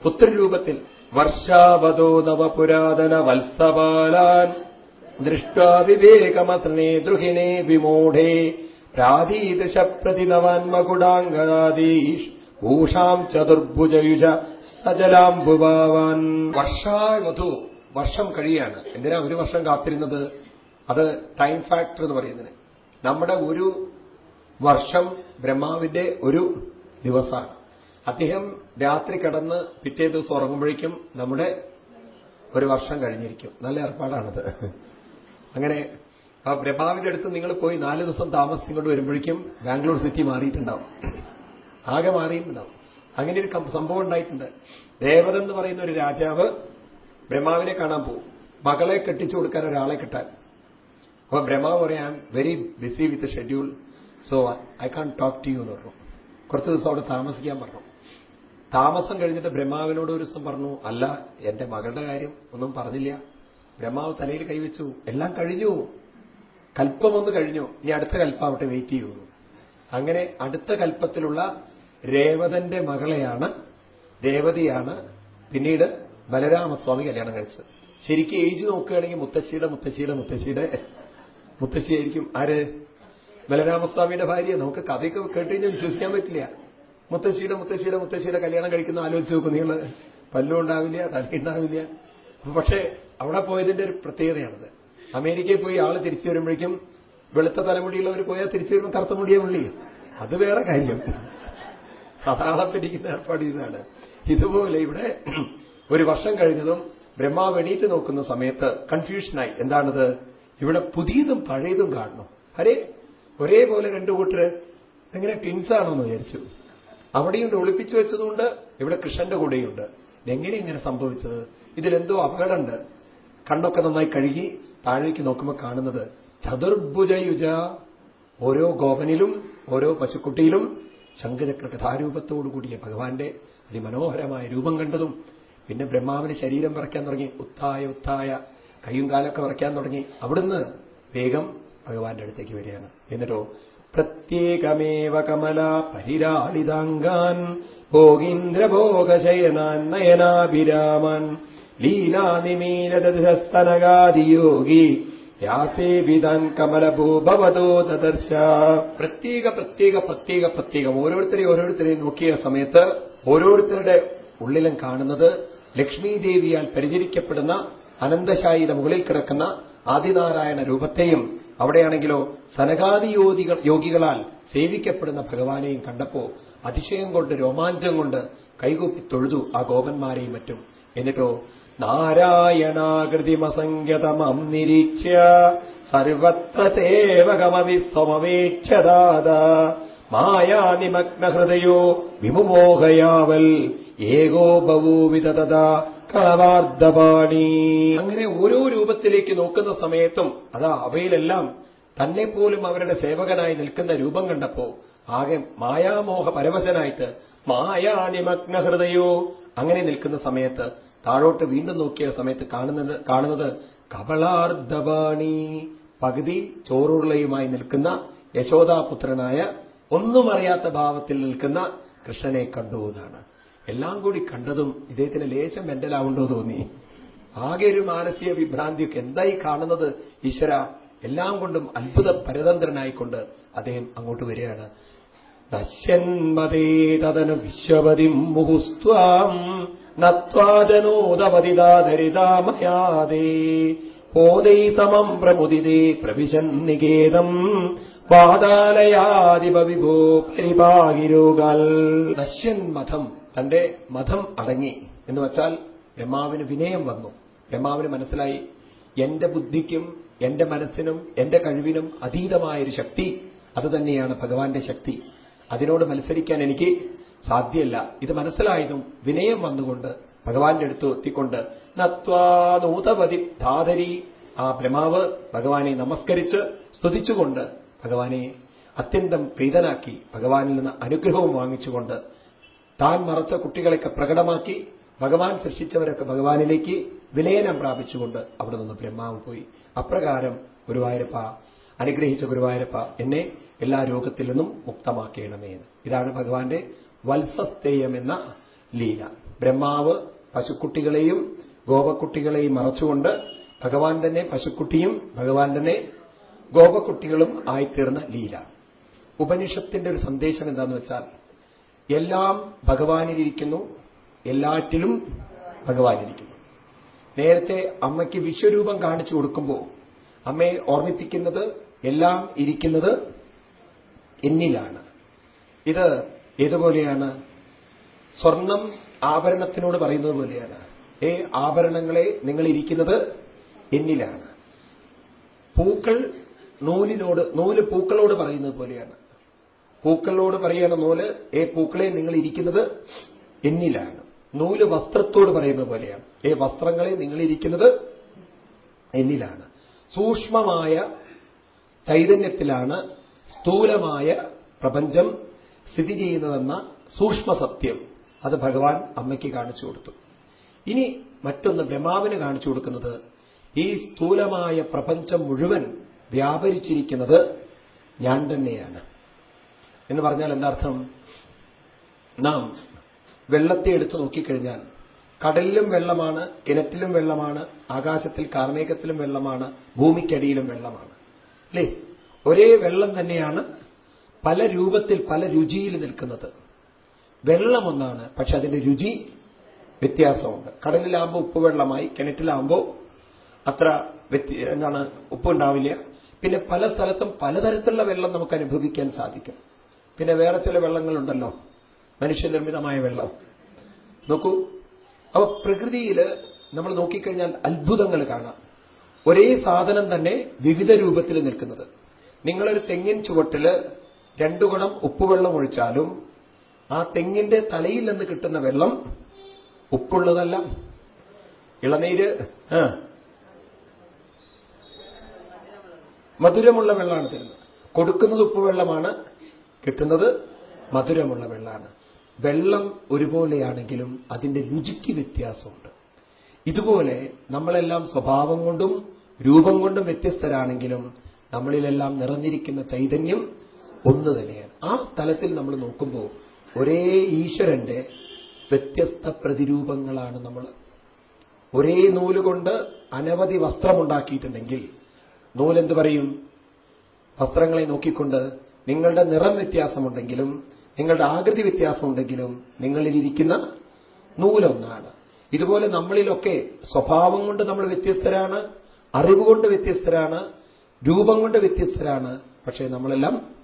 പുത്രരൂപത്തിൽ. വർഷാവതോ നവപുരാതന വത്സപാലാൻ ദൃഷ്ടാ വിവേകമസനേ ദ്രുഹിണേ വിമൂഢേ. പ്രാതീദശ പ്രതിനവാൻമകുടാംഗാദീഷ് ഊഷാം ചതുർഭുജയുജ സജലാംബുഭാവാൻ. വർഷായ മധു വർഷം കഴിയാണ്. എന്തിനാ ഒരു വർഷം കാത്തിരുന്നത്? അത് ടൈം ഫാക്ടർ എന്ന് പറയുന്നത്. നമ്മുടെ ഒരു വർഷം ബ്രഹ്മാവിന്റെ ഒരു ദിവസമാണ്. അദ്ദേഹം രാത്രി കടന്ന് പിറ്റേ ദിവസം ഉറങ്ങുമ്പോഴേക്കും നമ്മുടെ ഒരു വർഷം കഴിഞ്ഞിരിക്കും. നല്ല ഏർപ്പാടാണത്. അങ്ങനെ ആ ബ്രഹ്മാവിന്റെ അടുത്ത് നിങ്ങൾ പോയി നാല് ദിവസം താമസിച്ചുകൊണ്ട് വരുമ്പോഴേക്കും ബാംഗ്ലൂർ സിറ്റി മാറിയിട്ടുണ്ടാവും. ആകെ മാറിയിട്ടുണ്ടാവും. അങ്ങനെ ഒരു സംഭവം ഉണ്ടായിട്ടുണ്ട്. ദേവത എന്ന് പറയുന്ന ഒരു രാജാവ് ബ്രഹ്മാവിനെ കാണാൻ പോകും. മകളെ കെട്ടിച്ചു കൊടുക്കാൻ ഒരാളെ കിട്ടാൻ. അപ്പൊ ബ്രഹ്മാവ് പറയാൻ very busy with schedule so I can't talk to you എന്ന് പറഞ്ഞു. കുറച്ച് ദിവസം അവിടെ താമസിക്കാൻ പറഞ്ഞു. താമസം കഴിഞ്ഞിട്ട് ബ്രഹ്മാവിനോട് ഒരു ദിവസം പറഞ്ഞു അല്ല എന്റെ മകളുടെ കാര്യം ഒന്നും പറഞ്ഞില്ല. ബ്രഹ്മാവ് തലയിൽ കൈവച്ചു. എല്ലാം കഴിഞ്ഞു. കൽപ്പമൊന്ന് കഴിഞ്ഞു. ഇനി അടുത്ത കൽപ്പാവട്ടെ വെയിറ്റ് ചെയ്യുന്നു അങ്ങനെ അടുത്ത കൽപ്പത്തിലുള്ള രേവതന്റെ മകളെയാണ് രേവതിയാണ് പിന്നീട് ബലരാമസ്വാമി കല്യാണം കഴിച്ചത്. ശരിക്കും ഏജ് നോക്കുകയാണെങ്കിൽ മുത്തശ്ശിയുടെ മുത്തശ്ശിയുടെ മുത്തശ്ശിയുടെ മുത്തശ്ശിയായിരിക്കും. ആര്? ബലരാമസ്വാമിയുടെ ഭാര്യ. നമുക്ക് കഥയൊക്കെ കേട്ടുകഴിഞ്ഞാൽ വിശ്വസിക്കാൻ പറ്റില്ല. മുത്തശ്ശിയുടെ മുത്തശ്ശിയുടെ മുത്തശ്ശിയുടെ കല്യാണം കഴിക്കുന്ന ആലോചിച്ച് നോക്കും. നിങ്ങൾ പല്ലും ഉണ്ടാവില്ല തലയുണ്ടാവില്ല പക്ഷേ അവിടെ പോയതിന്റെ ഒരു പ്രത്യേകതയാണത്. അമേരിക്കയിൽ പോയി ആൾ തിരിച്ചു വരുമ്പോഴേക്കും വെളുത്ത തലമുടിയുള്ളവർ പോയാൽ തിരിച്ചു വരുമ്പോൾ കറുത്ത മുടിയെ ഉള്ളി. അത് വേറെ കാര്യം. അതാളെ പിടിക്കുന്ന ഏർപ്പാട് ചെയ്തതാണ് ഇതുപോലെ ഇവിടെ ഒരു വർഷം കഴിഞ്ഞതും ബ്രഹ്മാവ് എണീറ്റ് നോക്കുന്ന സമയത്ത് കൺഫ്യൂഷനായി. എന്താണത്? ഇവിടെ പുതിയതും പഴയതും കാണണം. അരേ ഒരേപോലെ രണ്ടു കൂട്ടര് എങ്ങനെ ട്വിൻസാണോ എന്ന് വിചാരിച്ചു. അവിടെയുണ്ട് ഒളിപ്പിച്ചു വെച്ചതുകൊണ്ട് ഇവിടെ കൃഷ്ണന്റെ കൂടെയുണ്ട്. എങ്ങനെ ഇങ്ങനെ സംഭവിച്ചത്? ഇതിലെന്തോ അപകടമുണ്ട്. കണ്ണൊക്കെ നന്നായി കഴുകി താഴേക്ക് നോക്കുമ്പോൾ കാണുന്നത് ചതുർഭുജയുജ. ഓരോ ഗോപനിലും ഓരോ പശുക്കുട്ടിയിലും ശംഖചക്ര കഥാരൂപത്തോടുകൂടിയ ഭഗവാന്റെ അതിമനോഹരമായ രൂപം കണ്ടതും പിന്നെ ബ്രഹ്മാവിന് ശരീരം വറയ്ക്കാൻ തുടങ്ങി ഉത്തായ ഉത്തായ കയ്യും കാലൊക്കെ വറയ്ക്കാൻ തുടങ്ങി. അവിടുന്ന് വേഗം ഭഗവാന്റെ അടുത്തേക്ക് വരികയാണ്. എന്നിട്ടോ പ്രത്യേകമേവ കമല പരിരാളിതാംഗാൻ. ഭോഗീന്ദ്രഭോഗശയനാൻ നയനാഭിരാമൻ ലീലാനിമീലതനഗാദിയോഗി വ്യാസേവിതാൻ കമലഭൂഭവതോ തദർശ. പ്രത്യേക പ്രത്യേക പ്രത്യേക പ്രത്യേകം. ഓരോരുത്തരെയും ഓരോരുത്തരെയും നോക്കിയ സമയത്ത് ഓരോരുത്തരുടെ ഉള്ളിലും കാണുന്നത് ലക്ഷ്മീദേവിയാൽ പരിചരിക്കപ്പെടുന്ന അനന്തശായിയുടെ മുകളിൽ കിടക്കുന്ന ആദിനാരായണ രൂപത്തെയും അവിടെയാണെങ്കിലോ സനകാദി യോഗികൾ യോഗികളാൽ സേവിക്കപ്പെടുന്ന ഭഗവാനെയും കണ്ടപ്പോ അതിശയം കൊണ്ട് രോമാഞ്ചം കൊണ്ട് കൈകൂപ്പി തൊഴുതു ആ ഗോപന്മാരെയും മറ്റും. എന്നിട്ടോ നാരായണാകൃതിമസംഗതമം നിരീക്ഷ്യ സർവത്ര സേവകമവി സമവേക്ഷതാത. മായാനിമഗ്നഹൃദയോ വിമുമോഹയാവൽ ഏകോ ബഭൂവിത തഥാ. കളവാർദ്ധപാണി അങ്ങനെ ഓരോ രൂപത്തിലേക്ക് നോക്കുന്ന സമയത്തും അതാ അവയിലെല്ലാം തന്നെ പോലും അവരുടെ സേവകനായി നിൽക്കുന്ന രൂപം കണ്ടപ്പോ ആകെ മായാമോഹ പരവശനായിട്ട് മായാനിമഗ്ന ഹൃദയോ അങ്ങനെ നിൽക്കുന്ന സമയത്ത് താഴോട്ട് വീണ്ടും നോക്കിയ സമയത്ത് കാണുന്നത് കാണുന്നത് കവളാർദ്ധപാണി പകുതി ചോറുരുളയുമായി നിൽക്കുന്ന യശോദാപുത്രനായ ഒന്നും അറിയാത്ത ഭാവത്തിൽ നിൽക്കുന്ന കൃഷ്ണനെ കണ്ടു എല്ലാം കൂടി കണ്ടതും ഇദ്ദേഹത്തിന് ലേശം മെന്റലാവുണ്ടോ തോന്നി. ആകെ ഒരു മാനസിക വിഭ്രാന്തിയൊക്കെ എന്തായി കാണുന്നത് ഈശ്വര? എല്ലാം കൊണ്ടും അത്ഭുത പരതന്ത്രനായിക്കൊണ്ട് അദ്ദേഹം അങ്ങോട്ട് വരികയാണ്. നശ്യന്മതേ തദനു വിശ്വപതിം മുഹുസ്ത്വാം നത്വാജനോദപതിദാധരിതാമയാദേ ഓദൈ സമം പ്രമുദിതേ പ്രവിശൻ നികേതം പാതാലയാധിപ വിഭോ നശ്യൻ മതം തന്റെ മതം അടങ്ങി എന്ന് വച്ചാൽ ബ്രഹ്മാവിന് വിനയം വന്നു. ബ്രഹ്മാവിന് മനസ്സിലായി. എന്റെ ബുദ്ധിക്കും എന്റെ മനസ്സിനും എന്റെ കഴിവിനും അതീതമായൊരു ശക്തി അതുതന്നെയാണ് ഭഗവാന്റെ ശക്തി. അതിനോട് മത്സരിക്കാൻ എനിക്ക് സാധ്യല്ല. ഇത് മനസ്സിലായതും വിനയം വന്നുകൊണ്ട് ഭഗവാന്റെ അടുത്ത് എത്തിക്കൊണ്ട് നത്വാനൂതപതി ധാതരി. ആ ബ്രഹ്മാവ് ഭഗവാനെ നമസ്കരിച്ച് സ്തുതിച്ചുകൊണ്ട് ഭഗവാനെ അത്യന്തം പ്രീതനാക്കി ഭഗവാനിൽ നിന്ന് അനുഗ്രഹവും വാങ്ങിച്ചുകൊണ്ട് താൻ മറച്ച കുട്ടികളെയൊക്കെ പ്രകടമാക്കി ഭഗവാൻ സൃഷ്ടിച്ചവരൊക്കെ ഭഗവാനിലേക്ക് വിലയനം പ്രാപിച്ചുകൊണ്ട് അവിടെ നിന്ന് ബ്രഹ്മാവ് പോയി. അപ്രകാരം ഗുരുവായൂരപ്പ അനുഗ്രഹിച്ച ഗുരുവായൂരപ്പ എന്നെ എല്ലാ രോഗത്തിൽ നിന്നും മുക്തമാക്കണമേ ഇതാണ് ഭഗവാന്റെ വത്സസ്തേയം എന്ന ലീല. ബ്രഹ്മാവ് പശുക്കുട്ടികളെയും ഗോപക്കുട്ടികളെയും മറച്ചുകൊണ്ട് ഭഗവാൻ തന്നെ പശുക്കുട്ടിയും ഭഗവാൻ തന്നെ ഗോപക്കുട്ടികളും ആയിത്തീർന്ന ലീല. ഉപനിഷത്തിന്റെ ഒരു സന്ദേശം എന്താന്ന് വെച്ചാൽ എല്ലാം ഭഗവാനിലിരിക്കുന്നു. എല്ലാറ്റിലും ഭഗവാനിരിക്കുന്നു നേരത്തെ അമ്മയ്ക്ക് വിശ്വരൂപം കാണിച്ചു കൊടുക്കുമ്പോൾ അമ്മയെ ഓർമ്മിപ്പിക്കുന്നത് എല്ലാം ഇരിക്കുന്നത് എന്നിലാണ്. ഇത് ഏതുപോലെയാണ്? സ്വർണം ആഭരണത്തിനോട് പറയുന്നത് പോലെയാണ്. ഏ ആഭരണങ്ങളെ നിങ്ങൾ ഇരിക്കുന്നത് എന്നിലാണ്. പൂക്കൾ നൂലിനോട് നൂൽ പൂക്കളോട് പറയുന്നത് പോലെയാണ്. പൂക്കളോട് പറയുകയാണ് നൂൽ ഏ പൂക്കളെ നിങ്ങൾ ഇരിക്കുന്നത് എന്നിലാണ്. നൂൽ വസ്ത്രത്തോട് പറയുന്നത് പോലെയാണ്. ഏ വസ്ത്രങ്ങളെ നിങ്ങൾ ഇരിക്കുന്നത് എന്നിലാണ്. സൂക്ഷ്മമായ ചൈതന്യത്തിലാണ് സ്ഥൂലമായ പ്രപഞ്ചം സ്ഥിതി ചെയ്യുന്നതെന്ന സൂക്ഷ്മ സത്യം അത് ഭഗവാൻ അമ്മയ്ക്ക് കാണിച്ചു കൊടുത്തു. ഇനി മറ്റൊന്ന് ബ്രഹ്മാവിന് കാണിച്ചു കൊടുക്കുന്നത് ഈ സ്ഥൂലമായ പ്രപഞ്ചം മുഴുവൻ വ്യാപരിച്ചിരിക്കുന്നത് ഞാൻ തന്നെയാണ്. എന്ന് പറഞ്ഞാൽ എന്താർത്ഥം നാം വെള്ളത്തെ എടുത്തു നോക്കിക്കഴിഞ്ഞാൽ കടലിലും വെള്ളമാണ് കിണറ്റിലും വെള്ളമാണ് ആകാശത്തിൽ കാർമേഘത്തിലും വെള്ളമാണ് ഭൂമിക്കടിയിലും വെള്ളമാണ്. അല്ലേ? ഒരേ വെള്ളം തന്നെയാണ് പല രൂപത്തിൽ പല രുചിയിൽ നിൽക്കുന്നത്. വെള്ളം ഒന്നാണ് പക്ഷെ അതിന്റെ രുചി വ്യത്യാസമുണ്ട്. കടലിലാകുമ്പോൾ ഉപ്പുവെള്ളമായി കിണറ്റിലാകുമ്പോൾ അത്ര എന്താണ് ഉപ്പുണ്ടാവില്ല. പിന്നെ പല സ്ഥലത്തും പലതരത്തിലുള്ള വെള്ളം നമുക്ക് അനുഭവിക്കാൻ സാധിക്കും. പിന്നെ വേറെ ചില വെള്ളങ്ങളുണ്ടല്ലോ. മനുഷ്യനിർമ്മിതമായ വെള്ളം. നോക്കൂ. അപ്പൊ പ്രകൃതിയിൽ നമ്മൾ നോക്കിക്കഴിഞ്ഞാൽ അത്ഭുതങ്ങൾ കാണാം. ഒരേ സാധനം തന്നെ വിവിധ രൂപത്തിൽ നിൽക്കുന്നത്. നിങ്ങളൊരു തെങ്ങിൻ ചുവട്ടിൽ രണ്ടു ഗുണം ഉപ്പുവെള്ളം ഒഴിച്ചാലും ആ തെങ്ങിന്റെ തലയിൽ നിന്ന് കിട്ടുന്ന വെള്ളം ഉപ്പുള്ളതല്ല. ഇളനീര് മധുരമുള്ള വെള്ളമാണ് തരുന്നത്. കൊടുക്കുന്നത് ഉപ്പുവെള്ളമാണ്. കിട്ടുന്നത് മധുരമുള്ള വെള്ളമാണ് വെള്ളം ഒരുപോലെയാണെങ്കിലും അതിന്റെ രുചിക്ക് വ്യത്യാസമുണ്ട്. ഇതുപോലെ നമ്മളെല്ലാം സ്വഭാവം കൊണ്ടും രൂപം കൊണ്ടും വ്യത്യസ്തരാണെങ്കിലും നമ്മളിലെല്ലാം നിറഞ്ഞിരിക്കുന്ന ചൈതന്യം ഒന്ന് തന്നെയാണ്. ആ തലത്തിൽ നമ്മൾ നോക്കുമ്പോൾ ഒരേ ഈശ്വരന്റെ വ്യത്യസ്ത പ്രതിരൂപങ്ങളാണ് നമ്മൾ. ഒരേ നൂലുകൊണ്ട് അനവധി വസ്ത്രമുണ്ടാക്കിയിട്ടുണ്ടെങ്കിൽ നൂലെന്ത് പറയും? വസ്ത്രങ്ങളെ നോക്കിക്കൊണ്ട് നിങ്ങളുടെ നിറം വ്യത്യാസമുണ്ടെങ്കിലും നിങ്ങളുടെ ആകൃതി വ്യത്യാസമുണ്ടെങ്കിലും നിങ്ങളിലിരിക്കുന്ന നൂലൊന്നാണ്. ഇതുപോലെ നമ്മളിലൊക്കെ സ്വഭാവം കൊണ്ട് നമ്മൾ വ്യത്യസ്തരാണ് അറിവ് കൊണ്ട് വ്യത്യസ്തരാണ് രൂപം കൊണ്ട് വ്യത്യസ്തരാണ് പക്ഷേ നമ്മളെല്ലാം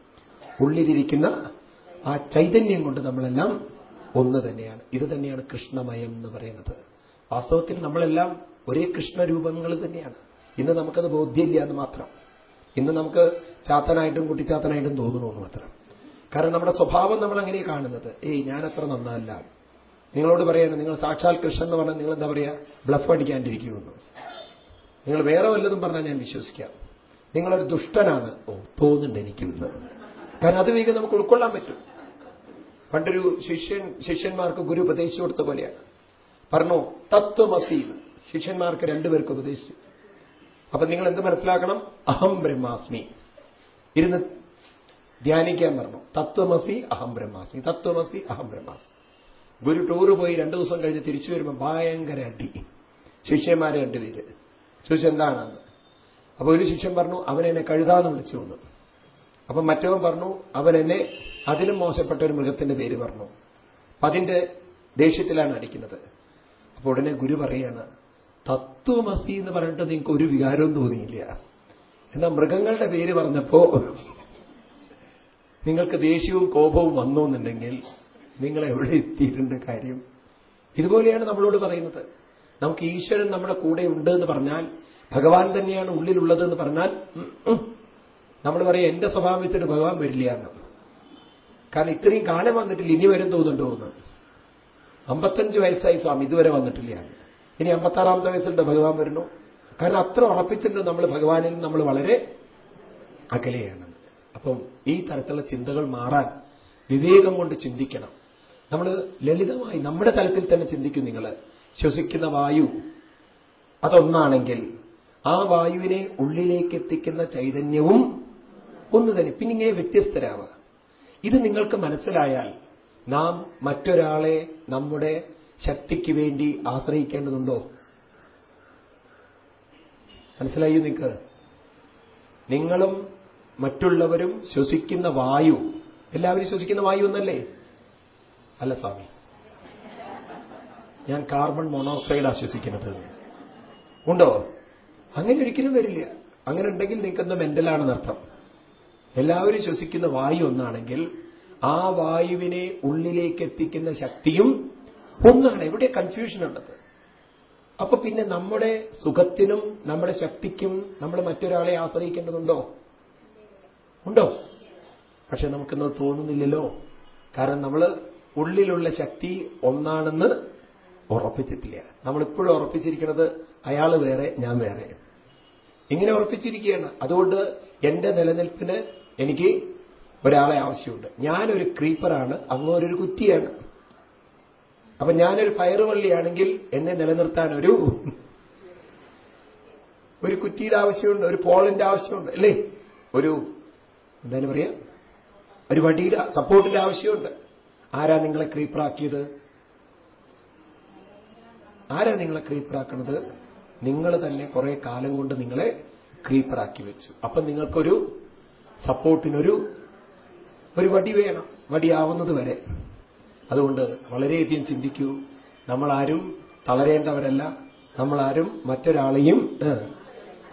ഉള്ളിലിരിക്കുന്ന ആ ചൈതന്യം കൊണ്ട് നമ്മളെല്ലാം ഒന്ന് തന്നെയാണ്. ഇത് തന്നെയാണ് കൃഷ്ണമയം എന്ന് പറയുന്നത്. വാസ്തവത്തിൽ നമ്മളെല്ലാം ഒരേ കൃഷ്ണരൂപങ്ങൾ തന്നെയാണ്. ഇന്ന് നമുക്കത് ബോധ്യമില്ല എന്ന് മാത്രം. ഇന്ന് നമുക്ക് ചാത്തനായിട്ടും കുട്ടിച്ചാത്തനായിട്ടും തോന്നണമെന്ന് മാത്രം കാരണം നമ്മുടെ സ്വഭാവം നമ്മൾ അങ്ങനെ കാണുന്നത്. ഏയ് ഞാനത്ര നന്നല്ല. നിങ്ങളോട് പറയാണ് നിങ്ങൾ സാക്ഷാൽ കൃഷ്ണൻ എന്ന് പറഞ്ഞാൽ നിങ്ങൾ എന്താ പറയുക ബ്ലഫ് അടിക്കാണ്ടിരിക്കുമെന്ന്. നിങ്ങൾ വേറെ വല്ലതും പറഞ്ഞാൽ ഞാൻ വിശ്വസിക്കാം. നിങ്ങളൊരു ദുഷ്ടനാണ്. ഓ തോന്നുന്നുണ്ട് എനിക്കിന്ന്. കാരണം അത് വേഗം നമുക്ക് ഉൾക്കൊള്ളാൻ പറ്റും. പണ്ടൊരു ശിഷ്യൻ ശിഷ്യന്മാർക്ക് ഗുരു ഉപദേശിച്ചു കൊടുത്ത പോലെയാണ് പറഞ്ഞു തത്വമസി ശിഷ്യന്മാർക്ക് രണ്ടുപേർക്ക് ഉപദേശിച്ചു. അപ്പൊ നിങ്ങൾ എന്ത് മനസ്സിലാക്കണം? അഹം ബ്രഹ്മാസ്മി. ഇരുന്ന് ധ്യാനിക്കാൻ പറഞ്ഞു. തത്വമസി അഹം ബ്രഹ്മാസ്മി. തത്വമസി അഹം ബ്രഹ്മാസ്മി. ഗുരു ടൂറ് പോയി രണ്ടു ദിവസം കഴിഞ്ഞ് തിരിച്ചു വരുമ്പോൾ ഭയങ്കര അടി. ശിഷ്യന്മാരെ രണ്ടുപേര് ചോദിച്ചു എന്താണെന്ന്? അപ്പൊ ഒരു ശിഷ്യൻ പറഞ്ഞു അവനെന്നെ കഴുതാന്ന് വിളിച്ചു വന്നു. അപ്പൊ മറ്റവൻ പറഞ്ഞു അവനെന്നെ അതിലും മോശപ്പെട്ട ഒരു മൃഗത്തിന്റെ പേര് പറഞ്ഞു. അപ്പൊ അതിന്റെ ദേഷ്യത്തിലാണ് അടിക്കുന്നത്. അപ്പൊ ഉടനെ ഗുരു പറയാണ് തത്വമസി എന്ന് പറഞ്ഞിട്ട് നിങ്ങൾക്ക് ഒരു വികാരവും തോന്നിയില്ല. എന്നാൽ മൃഗങ്ങളുടെ പേര് പറഞ്ഞപ്പോ നിങ്ങൾക്ക് ദേഷ്യവും കോപവും വന്നു എന്നുണ്ടെങ്കിൽ നിങ്ങൾ എവിടെ എത്തിയിട്ടുണ്ട് കാര്യം. ഇതുപോലെയാണ് നമ്മളോട് പറയുന്നത്. നമുക്ക് ഈശ്വരൻ നമ്മുടെ കൂടെ ഉണ്ട് എന്ന് പറഞ്ഞാൽ ഭഗവാൻ തന്നെയാണ് ഉള്ളിലുള്ളത് എന്ന് പറഞ്ഞാൽ നമ്മൾ പറയാം എന്റെ സ്വഭാവം വെച്ചിട്ട് ഭഗവാൻ വരില്ല എന്ന്. കാരണം ഇത്രയും കാലം വന്നിട്ടില്ല ഇനി വരും തോന്നുന്നുണ്ടോ എന്ന്. അമ്പത്തഞ്ച് വയസ്സായി സ്വാമി ഇതുവരെ വന്നിട്ടില്ല ഇനി അമ്പത്താറാമത്തെ വയസ്സിലുണ്ട് ഭഗവാൻ വരുന്നു. കാരണം അത്ര ഉറപ്പിച്ചിട്ടുണ്ട് നമ്മൾ ഭഗവാനിൽ നമ്മൾ വളരെ അകലെയാണ്. അപ്പം ഈ തരത്തിലുള്ള ചിന്തകൾ മാറാൻ വിവേകം കൊണ്ട് ചിന്തിക്കണം. നമ്മൾ ലളിതമായി നമ്മുടെ തലത്തിൽ തന്നെ ചിന്തിക്കും നിങ്ങൾ ശ്വസിക്കുന്ന വായു അതൊന്നാണെങ്കിൽ ആ വായുവിനെ ഉള്ളിലേക്ക് എത്തിക്കുന്ന ചൈതന്യവും ഒന്ന് തന്നെ. പിന്നെ ഇങ്ങനെ വ്യത്യസ്തരാവുക. ഇത് നിങ്ങൾക്ക് മനസ്സിലായാൽ നാം മറ്റൊരാളെ നമ്മുടെ ശക്തിക്ക് വേണ്ടി ആശ്രയിക്കേണ്ടതുണ്ടോ? മനസ്സിലായി നിങ്ങൾക്ക് നിങ്ങളും മറ്റുള്ളവരും ശ്വസിക്കുന്ന വായു. എല്ലാവരും ശ്വസിക്കുന്ന വായു എന്നല്ലേ? അല്ല സ്വാമി. ഞാൻ കാർബൺ മോണോക്സൈഡ് ആശ്വസിക്കുന്നത് ഉണ്ടോ? അങ്ങനെ ഒരിക്കലും വരില്ല. അങ്ങനെ ഉണ്ടെങ്കിൽ നിങ്ങൾക്കെന്താ മെന്റലാണെന്നർത്ഥം എല്ലാവരും ശ്വസിക്കുന്ന വായു ഒന്നാണെങ്കിൽ ആ വായുവിനെ ഉള്ളിലേക്ക് എത്തിക്കുന്ന ശക്തിയും ഒന്നാണ് എവിടെ കൺഫ്യൂഷൻ ഉള്ളത്. അപ്പൊ പിന്നെ നമ്മുടെ സുഖത്തിനും നമ്മുടെ ശക്തിക്കും നമ്മൾ മറ്റൊരാളെ ആശ്രയിക്കേണ്ടതുണ്ടോ? ഉണ്ടോ? പക്ഷെ നമുക്കൊന്നും തോന്നുന്നില്ലല്ലോ. കാരണം നമ്മൾ ഉള്ളിലുള്ള ശക്തി ഒന്നാണെന്ന് ഉറപ്പിച്ചിട്ടില്ല. നമ്മളിപ്പോഴും ഉറപ്പിച്ചിരിക്കുന്നത് അയാൾ വേറെ ഞാൻ വേറെ. ഇങ്ങനെ ഉറപ്പിച്ചിരിക്കുകയാണ്. അതുകൊണ്ട് എന്റെ നിലനിൽപ്പിന് എനിക്ക് ഒരാളെ ആവശ്യമുണ്ട്. ഞാനൊരു ക്രീപ്പറാണ് അങ്ങോരൊരു കുറ്റിയാണ്. അപ്പൊ ഞാനൊരു പയറുവള്ളിയാണെങ്കിൽ എന്നെ നിലനിർത്താൻ ഒരു ഒരു കുറ്റിയുടെ ആവശ്യമുണ്ട് ഒരു പോളിന്റെ ആവശ്യമുണ്ട് അല്ലേ? ഒരു എന്താണ് പറയാ? ഒരു വടിയുടെ സപ്പോർട്ടിന്റെ ആവശ്യമുണ്ട്. ആരാ നിങ്ങളെ ക്രീപ്പറാക്കിയത് ആരാ നിങ്ങളെ ക്രീപ്പറാക്കുന്നത് നിങ്ങൾ തന്നെ കുറെ കാലം കൊണ്ട് നിങ്ങളെ ക്രീപ്പറാക്കി വെച്ചു. അപ്പൊ നിങ്ങൾക്കൊരു സപ്പോർട്ടിനൊരു ഒരു വടി വേണം വടിയാവുന്നത് വരെ. അതുകൊണ്ട് വളരെയധികം ചിന്തിക്കൂ. നമ്മളാരും തളരേണ്ടവരല്ല. നമ്മളാരും മറ്റൊരാളെയും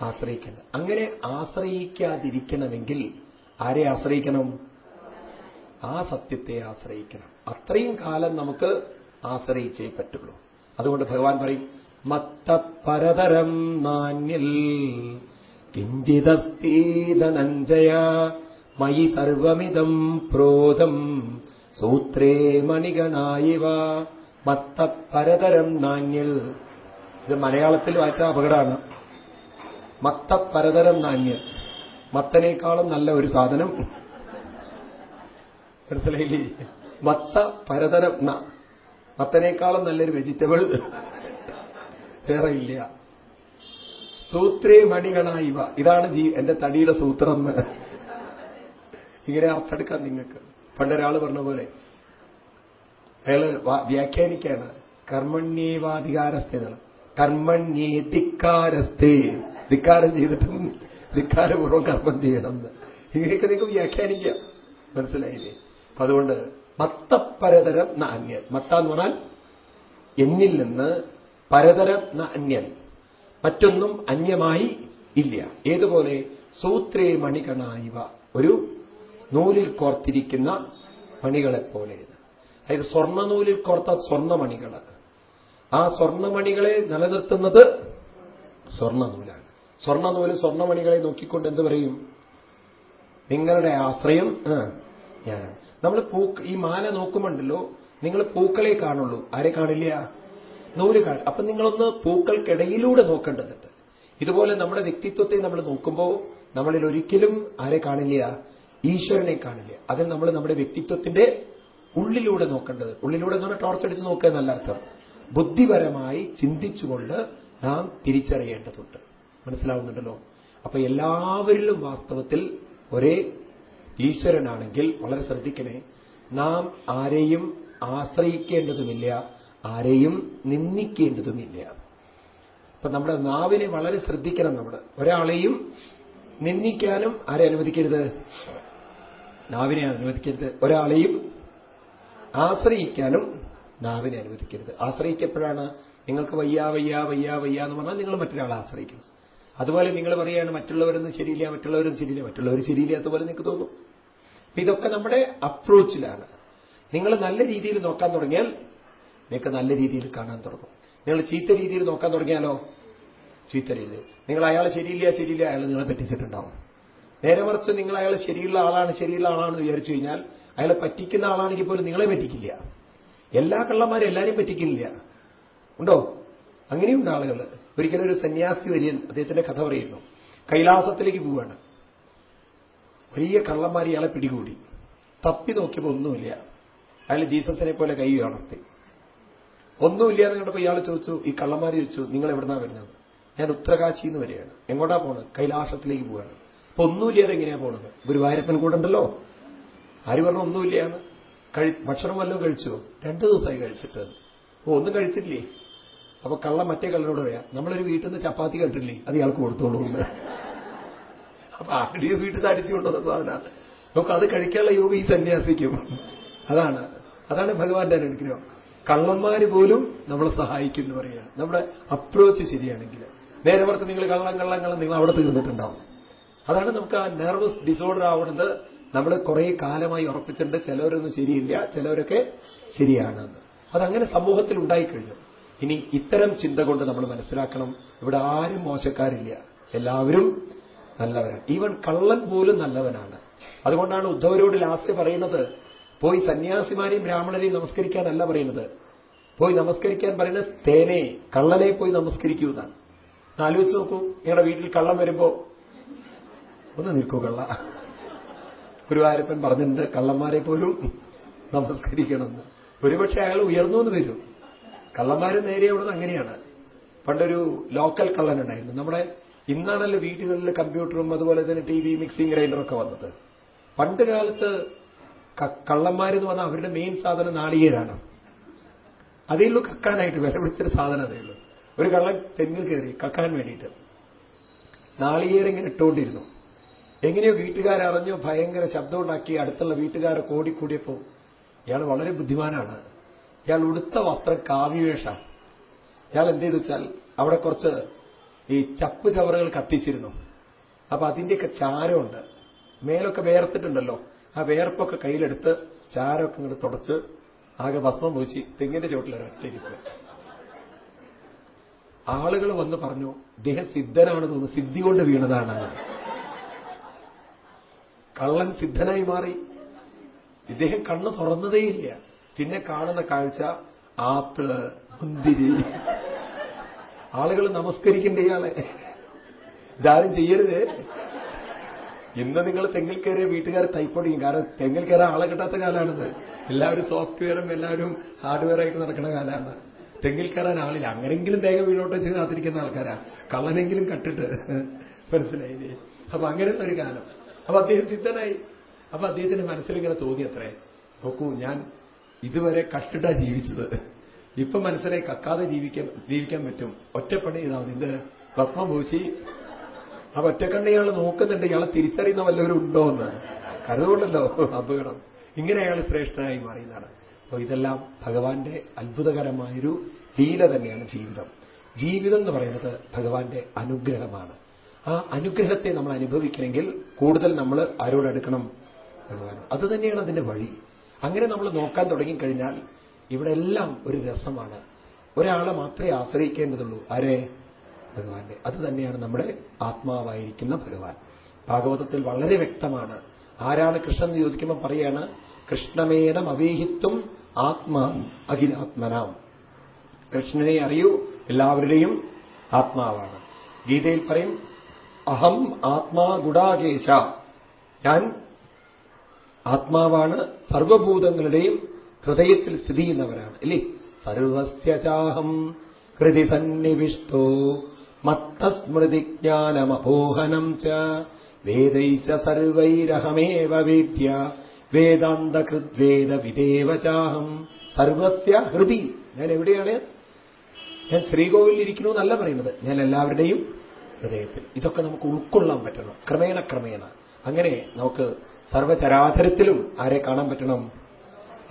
ആശ്രയിക്കണം അങ്ങനെ ആശ്രയിക്കാതിരിക്കണമെങ്കിൽ ആരെ ആശ്രയിക്കണം? ആ സത്യത്തെ ആശ്രയിക്കണം. അത്രയും കാലം നമുക്ക് ആശ്രയിച്ചേ പറ്റുള്ളൂ. അതുകൊണ്ട് ഭഗവാൻ പറയും മത്തപരതരം നാന്യൽ കിഞ്ചിതസ്തീതനഞ്ജയ മയി സർവമിതം പ്രോതം സൂത്രേ മണികണായിവ മത്തപരതരം നാന്യൽ ഇത് മലയാളത്തിൽ വായിച്ച അപകടമാണ്. മത്ത പരതരം നാന്യൽ മത്തനേക്കാളും നല്ല ഒരു സാധനം. മനസ്സിലായില്ലേ? മത്ത പരതരം മത്തനേക്കാളും നല്ലൊരു വെജിറ്റബിൾ വേറെ ഇല്ല. സൂത്രേ മണികണായിവ ഇതാണ് ജീ എന്റെ തടിയുടെ സൂത്രം. ഇങ്ങനെ അർത്ഥെടുക്കാം നിങ്ങൾക്ക്. പണ്ടൊരാൾ പറഞ്ഞ പോലെ അയാൾ വ്യാഖ്യാനിക്കാണ് കർമ്മണ്യേവാധികാരസ്ഥകൾ കർമ്മണ്യേ ധിക്കാരസ്ഥേ ധിക്കാരം ചെയ്തിട്ടും ധിക്കാരപൂർവം കർമ്മം ചെയ്യണം എന്ന്. ഇങ്ങനെയൊക്കെ നിങ്ങൾക്ക് വ്യാഖ്യാനിക്കാം മനസ്സിലായില്ലേ? അപ്പൊ അതുകൊണ്ട് മത്തപരതരം ന അന്യൻ. മത്ത എന്ന് പറഞ്ഞാൽ എന്നിൽ നിന്ന് പരതരം ന അന്യൻ. മറ്റൊന്നും അന്യമായി ഇല്ല. ഏതുപോലെ? സൂത്രേ മണികണായിവ ഒരു നൂലിൽ കോർത്തിരിക്കുന്ന മണികളെപ്പോലെ അതായത് സ്വർണനൂലിൽ കോർത്ത സ്വർണമണികൾ ആ സ്വർണമണികളെ നിലനിർത്തുന്നത് സ്വർണനൂലാണ്. സ്വർണനൂൽ സ്വർണമണികളെ നോക്കിക്കൊണ്ട് എന്ത് പറയും? നിങ്ങളുടെ ആശ്രയം ഞാനാണ് നമ്മൾ പൂ ഈ മാല നോക്കുമ്പോണ്ടല്ലോ നിങ്ങൾ പൂക്കളെ കാണുള്ളൂ. ആരെ കാണില്ല? നൂൽ കാണും. അപ്പൊ നിങ്ങളൊന്ന് പൂക്കൾക്കിടയിലൂടെ നോക്കേണ്ടതുണ്ട്. ഇതുപോലെ നമ്മുടെ വ്യക്തിത്വത്തെ നമ്മൾ നോക്കുമ്പോൾ നമ്മളിൽ ഒരിക്കലും ആരെ കാണില്ല? ഈശ്വരനെ കാണില്ല? അതിൽ നമ്മൾ നമ്മുടെ വ്യക്തിത്വത്തിന്റെ ഉള്ളിലൂടെ നോക്കേണ്ടത്. ഉള്ളിലൂടെ എന്ന് പറഞ്ഞാൽ ടോർച്ച് അടിച്ച് നോക്കുക എന്നല്ല അർത്ഥം. ബുദ്ധിപരമായി ചിന്തിച്ചുകൊണ്ട് നാം തിരിച്ചറിയേണ്ടതുണ്ട്. മനസ്സിലാവുന്നുണ്ടല്ലോ? അപ്പൊ എല്ലാവരിലും വാസ്തവത്തിൽ ഒരേ ഈശ്വരനാണെങ്കിൽ വളരെ ശ്രദ്ധിക്കണേ നാം ആരെയും ആശ്രയിക്കേണ്ടതുമില്ല ആരെയും നിന്ദിക്കേണ്ടതുമില്ല. അപ്പൊ നമ്മുടെ നാവിനെ വളരെ ശ്രദ്ധിക്കണം നമ്മൾ. ഒരാളെയും നിന്ദിക്കാനും ആരെ അനുവദിക്കരുത്? നാവിനെ അനുവദിക്കരുത്. ഒരാളെയും ആശ്രയിക്കാനും നാവിനെ അനുവദിക്കരുത്. ആശ്രയിക്കപ്പോഴാണ് നിങ്ങൾക്ക് വയ്യാ വയ്യാ വയ്യാ വയ്യ എന്ന് പറഞ്ഞാൽ നിങ്ങൾ മറ്റൊരാളെ ആശ്രയിക്കുന്നു. അതുപോലെ നിങ്ങൾ പറയുകയാണ് മറ്റുള്ളവരൊന്നും ശരിയില്ല മറ്റുള്ളവരും ശരിയില്ല മറ്റുള്ളവർ ശരിയില്ലാത്തപോലെ നിങ്ങൾക്ക് തോന്നും. അപ്പൊ ഇതൊക്കെ നമ്മുടെ അപ്രോച്ചിലാണ്. നിങ്ങൾ നല്ല രീതിയിൽ നോക്കാൻ തുടങ്ങിയാൽ നിങ്ങൾക്ക് നല്ല രീതിയിൽ കാണാൻ തുടങ്ങും. നിങ്ങൾ ചീത്ത രീതിയിൽ നോക്കാൻ തുടങ്ങിയാലോ? ചീത്ത രീതിയിൽ. നിങ്ങൾ അയാൾ ശരിയില്ല ശരിയില്ല അയാൾ നിങ്ങളെ പറ്റിച്ചിട്ടുണ്ടാവും. നേരെ മറിച്ച് നിങ്ങൾ അയാൾ ശരിയുള്ള ആളാണ് ശരിയുള്ള ആളാണെന്ന് വിചാരിച്ചു കഴിഞ്ഞാൽ അയാളെ പറ്റിക്കുന്ന ആളാണെങ്കിൽ പോലും നിങ്ങളെ പറ്റിക്കില്ല. എല്ലാ കള്ളന്മാരും എല്ലാവരും പറ്റിക്കില്ല. ഉണ്ടോ? അങ്ങനെയുണ്ട് ആളുകൾ ഒരിക്കലും ഒരു സന്യാസി വര്യൻ അദ്ദേഹത്തിന്റെ കഥ പറയുന്നു. കൈലാസത്തിലേക്ക് പോവാണ്. വലിയ കള്ളന്മാർ ഇയാളെ പിടികൂടി. തപ്പി നോക്കിയപ്പോൾ ഒന്നുമില്ല. അയാൾ ജീസസിനെ പോലെ കൈ ഉയർത്തി. ഒന്നുമില്ല എന്ന് കണ്ടപ്പോൾ ഇയാൾ ചോദിച്ചു ഈ കള്ളന്മാർ ചോദിച്ചു നിങ്ങൾ എവിടുന്നാ വരുന്നത്? ഞാൻ ഉത്തരകാശിയിൽ നിന്ന് വരികയാണ്. എങ്ങോട്ടാ പോണത്? കൈലാസത്തിലേക്ക് പോവാണ്. അപ്പൊ ഒന്നുമില്ലാതെ എങ്ങനെയാ പോണത്? ഗുരുവായൂരപ്പൻ കൂടെ ഉണ്ടല്ലോ ആര് പറഞ്ഞു ഒന്നുമില്ലയാണ് കഴി ഭക്ഷണം വല്ലതും കഴിച്ചോ? രണ്ടു ദിവസമായി കഴിച്ചിട്ട്. ഓ ഒന്നും കഴിച്ചിട്ടില്ലേ? അപ്പൊ കള്ള മറ്റേ കള്ളനോട് പറയാം നമ്മളൊരു വീട്ടിൽ നിന്ന് ചപ്പാത്തി കണ്ടില്ലേ അത് ഇയാൾക്ക് കൊടുത്തോളൂ അപ്പൊ ആരുടെയോ വീട്ടിൽ നിന്ന് അടിച്ചു കൊണ്ടുവന്ന നമുക്ക് അത് കഴിക്കാനുള്ള യോഗ ഈ സന്യാസിക്കും. അതാണ്. അതാണ് ഭഗവാന്റെ അനുഗ്രഹം. കള്ളന്മാര് പോലും നമ്മളെ സഹായിക്കും എന്ന് പറയുകയാണ്. നമ്മുടെ അപ്രോച്ച് ശരിയാണെങ്കിൽ നേരെ മറിച്ച് നിങ്ങൾ കള്ളം കള്ളം കള്ളം നിങ്ങൾ അവിടെ തീർന്നിട്ടുണ്ടാവും. അതാണ് നമുക്ക് ആ നെർവസ് ഡിസോർഡർ ആവുന്നത്. നമ്മൾ കുറെ കാലമായി ഉറപ്പിച്ചിട്ടുണ്ട് ചിലവരൊന്നും ശരിയില്ല ചിലവരൊക്കെ ശരിയാണ്. അതങ്ങനെ സമൂഹത്തിൽ ഉണ്ടായിക്കഴിഞ്ഞു. ഇനി ഇത്തരം ചിന്ത കൊണ്ട് നമ്മൾ മനസ്സിലാക്കണം. ഇവിടെ ആരും മോശക്കാരില്ല. എല്ലാവരും നല്ലവരാണ്. ഈവൻ കള്ളൻ പോലും നല്ലവനാണ്. അതുകൊണ്ടാണ് ഉദ്ധവരോട് ലാസ്റ്റ് പറയുന്നത് പോയി സന്യാസിമാരെയും ബ്രാഹ്മണരെയും നമസ്കരിക്കാനല്ല പറയുന്നത്. പോയി നമസ്കരിക്കാൻ പറയുന്നത് തേനെ കള്ളനെ പോയി നമസ്കരിക്കൂ എന്നാണ്. ആലോചിച്ച് നോക്കൂ. നിങ്ങളുടെ വീട്ടിൽ കള്ളം വരുമ്പോ ഒന്ന് നിൽക്കൂ കള്ള. ഗുരുവായൂരപ്പൻ പറഞ്ഞിട്ടുണ്ട് കള്ളന്മാരെ പോലും നമസ്കരിക്കണമെന്ന് ഒരുപക്ഷെ അയാൾ ഉയർന്നു എന്ന് വരും. കള്ളന്മാർ നേരെ അവിടുന്ന് അങ്ങനെയാണ്. പണ്ടൊരു ലോക്കൽ കള്ളൻ ഉണ്ടായിരുന്നു നമ്മുടെ ഇന്നാണല്ലോ വീടുകളിൽ കമ്പ്യൂട്ടറും അതുപോലെ തന്നെ ടി വി മിക്സിംഗ് ഗ്രൈൻഡറൊക്കെ വന്നത്. പണ്ട് കാലത്ത് കള്ളന്മാരെന്ന് പറഞ്ഞാൽ അവരുടെ മെയിൻ സാധനം നാളികേരാണ്. അതേ ഉള്ളൂ കക്കാനായിട്ട് വില പിടിച്ചൊരു സാധനം അതേ ഉള്ളൂ. ഒരു കള്ളൻ തെങ്ങിൽ കയറി കക്കാൻ വേണ്ടിയിട്ട്. നാളികേരിങ്ങനെ ഇട്ടുകൊണ്ടിരുന്നു. എങ്ങനെയോ വീട്ടുകാരറിഞ്ഞോ ഭയങ്കര ശബ്ദമുണ്ടാക്കി അടുത്തുള്ള വീട്ടുകാരെ കോടിക്കൂടിയപ്പോ ഇയാൾ വളരെ ബുദ്ധിമാനാണ്. ഇയാൾ ഉടുത്ത വസ്ത്രം കാവ്യവേഷാണ് ഇയാൾ എന്ത് ചെയ്തു വെച്ചാൽ അവിടെ കുറച്ച് ഈ ചപ്പ് ചവറുകൾ കത്തിച്ചിരുന്നു. അപ്പൊ അതിന്റെയൊക്കെ ചാരമുണ്ട്. മേലൊക്കെ വേർത്തിട്ടുണ്ടല്ലോ. ആ വേർപ്പൊക്കെ കയ്യിലെടുത്ത് ചാരമൊക്കെ ഇങ്ങോട്ട് തുടച്ച് ആകെ ഭസ്മം പൂശി തെങ്ങിന്റെ ചോട്ടിലൊരൊറ്റയിരിക്കുക ആളുകൾ വന്ന് പറഞ്ഞു ഇദ്ദേഹം സിദ്ധനാണ് തോന്നുന്നു സിദ്ധി കൊണ്ട് വീണതാണ് കള്ളൻ സിദ്ധനായി മാറി. ഇദ്ദേഹം കണ്ണ് തുറന്നതേയില്ല. പിന്നെ കാണുന്ന കാഴ്ച ആപ്പിൾ മുന്തിരി. ആളുകൾ നമസ്കരിക്കേണ്ട ഇയാളെ? ഇതാരും ചെയ്യരുത്. ഇന്ന് നിങ്ങൾ തെങ്ങിൽ കയറിയ വീട്ടുകാർ തൈപ്പൊടിക്കും കാരണം തെങ്ങിൽ കയറാൻ ആളെ കിട്ടാത്ത കാലമാണിത് എല്ലാവരും സോഫ്റ്റ്വെയറും എല്ലാവരും ഹാർഡ്വെയറായിട്ട് നടക്കുന്ന കാലമാണ് തെങ്ങിൽ കയറാൻ ആളില്ല. അങ്ങനെങ്കിലും തേങ്ങ വീണോട്ട് വെച്ച് കാത്തിരിക്കുന്ന ആൾക്കാരാ. കള്ളനെങ്കിലും കട്ടിട്ട് മനസ്സിലായില്ലേ? അപ്പൊ അങ്ങനത്തെ ഒരു കാലം. അപ്പൊ അദ്ദേഹം സിദ്ധനായി. അപ്പൊ അദ്ദേഹത്തിന്റെ മനസ്സിലിങ്ങനെ തോന്നി അത്രേ നോക്കൂ ഞാൻ ഇതുവരെ കഷ്ടിട്ടാ ജീവിച്ചത്. ഇപ്പൊ മനസ്സിലായി കക്കാതെ ജീവിക്കാൻ ജീവിക്കാൻ പറ്റും. ഒറ്റപ്പണി ഇതാ ഇത് ഭസ്മം പൂശി. അപ്പൊ ഒറ്റക്കണ്ണി ഇയാൾ നോക്കുന്നുണ്ട്. ഇയാളെ തിരിച്ചറിയുന്ന വല്ലവരും ഉണ്ടോ എന്ന്. കരുതുകൊണ്ടല്ലോ അപകടം. ഇങ്ങനെ അയാൾ ശ്രേഷ്ഠനായി മാറിയതാണ്. അപ്പൊ ഇതെല്ലാം ഭഗവാന്റെ അത്ഭുതകരമായൊരു ലീല തന്നെയാണ് ജീവിതം. ജീവിതം എന്ന് പറയുന്നത് ഭഗവാന്റെ അനുഗ്രഹമാണ്. ആ അനുഗ്രഹത്തെ നമ്മൾ അനുഭവിക്കണമെങ്കിൽ കൂടുതൽ നമ്മൾ ആരോടെടുക്കണം ഭഗവാൻ അത് തന്നെയാണ് അതിന്റെ വഴി. അങ്ങനെ നമ്മൾ നോക്കാൻ തുടങ്ങിക്കഴിഞ്ഞാൽ ഇവിടെ എല്ലാം ഒരു രസമാണ്. ഒരാളെ മാത്രമേ ആശ്രയിക്കേണ്ടതുള്ളൂ. ആരെ? ഭഗവാന്റെ അത് തന്നെയാണ് നമ്മുടെ ആത്മാവായിരിക്കുന്ന ഭഗവാൻ. ഭാഗവതത്തിൽ വളരെ വ്യക്തമാണ്. ആരാണ് കൃഷ്ണൻ എന്ന് ചോദിക്കുമ്പോൾ പറയാണ് കൃഷ്ണമേനം അവേഹിത്വം ആത്മാ അഖിലാത്മനാം. കൃഷ്ണനെ അറിയൂ. എല്ലാവരുടെയും ആത്മാവാണ്. ഗീതയിൽ പറയും അഹം ആത്മാ ഗുഡാകേശ. ഞാൻ ആത്മാവാണ് സർവഭൂതങ്ങളുടെയും ഹൃദയത്തിൽ സ്ഥിതി ചെയ്യുന്നവരാണ് അല്ലേ സർവസ്യചാഹം കൃതി സന്നിവിഷ്ടോ മത്തസ്മൃതിജ്ഞാനമപോഹനം ച. വേദൈശ സർവൈരഹമേവ വേദ്യ വേദാന്തകൃദ്വേദ വിദേവചാഹം സർവസ്യ ഹൃതി ഞാൻ എവിടെയാണ്? ഞാൻ ശ്രീകോവിലിരിക്കുന്നു എന്നല്ല പറയുന്നത്. ഞാൻ എല്ലാവരുടെയും ഹൃദയത്തിൽ. ഇതൊക്കെ നമുക്ക് ഉൾക്കൊള്ളാൻ പറ്റണം. ക്രമേണ ക്രമേണ. അങ്ങനെ നമുക്ക് സർവചരാചരത്തിലും ആരെ കാണാൻ പറ്റണം?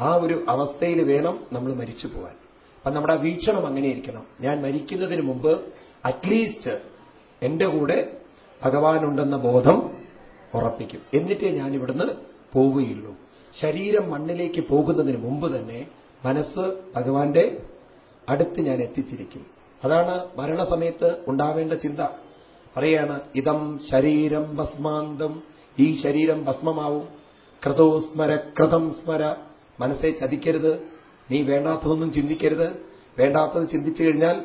ആ ഒരു അവസ്ഥയിൽ വേണം നമ്മൾ മരിച്ചു പോവാൻ. അപ്പൊ നമ്മുടെ വീക്ഷണം അങ്ങനെ ഇരിക്കണം ഞാൻ മരിക്കുന്നതിന് മുമ്പ് അറ്റ്ലീസ്റ്റ് എന്റെ കൂടെ ഭഗവാനുണ്ടെന്ന ബോധം ഉറപ്പിക്കും. എന്നിട്ടേ ഞാൻ ഇവിടുന്ന് പോവുകയുള്ളൂ. ശരീരം മണ്ണിലേക്ക് പോകുന്നതിന് മുമ്പ് തന്നെ മനസ്സ് ഭഗവാന്റെ അടുത്ത് ഞാൻ എത്തിച്ചിരിക്കും. അതാണ് മരണസമയത്ത് ഉണ്ടാവേണ്ട ചിന്ത. പറയാണ് ഇതം ശരീരം ഭസ്മാന്തം. ഈ ശരീരം ഭസ്മമാവും. ക്രതോ സ്മര ക്രതം സ്മര. മനസ്സെ ചതിക്കരുത്. നീ വേണ്ടാത്തതൊന്നും ചിന്തിക്കരുത്. വേണ്ടാത്തത് ചിന്തിച്ചു കഴിഞ്ഞാൽ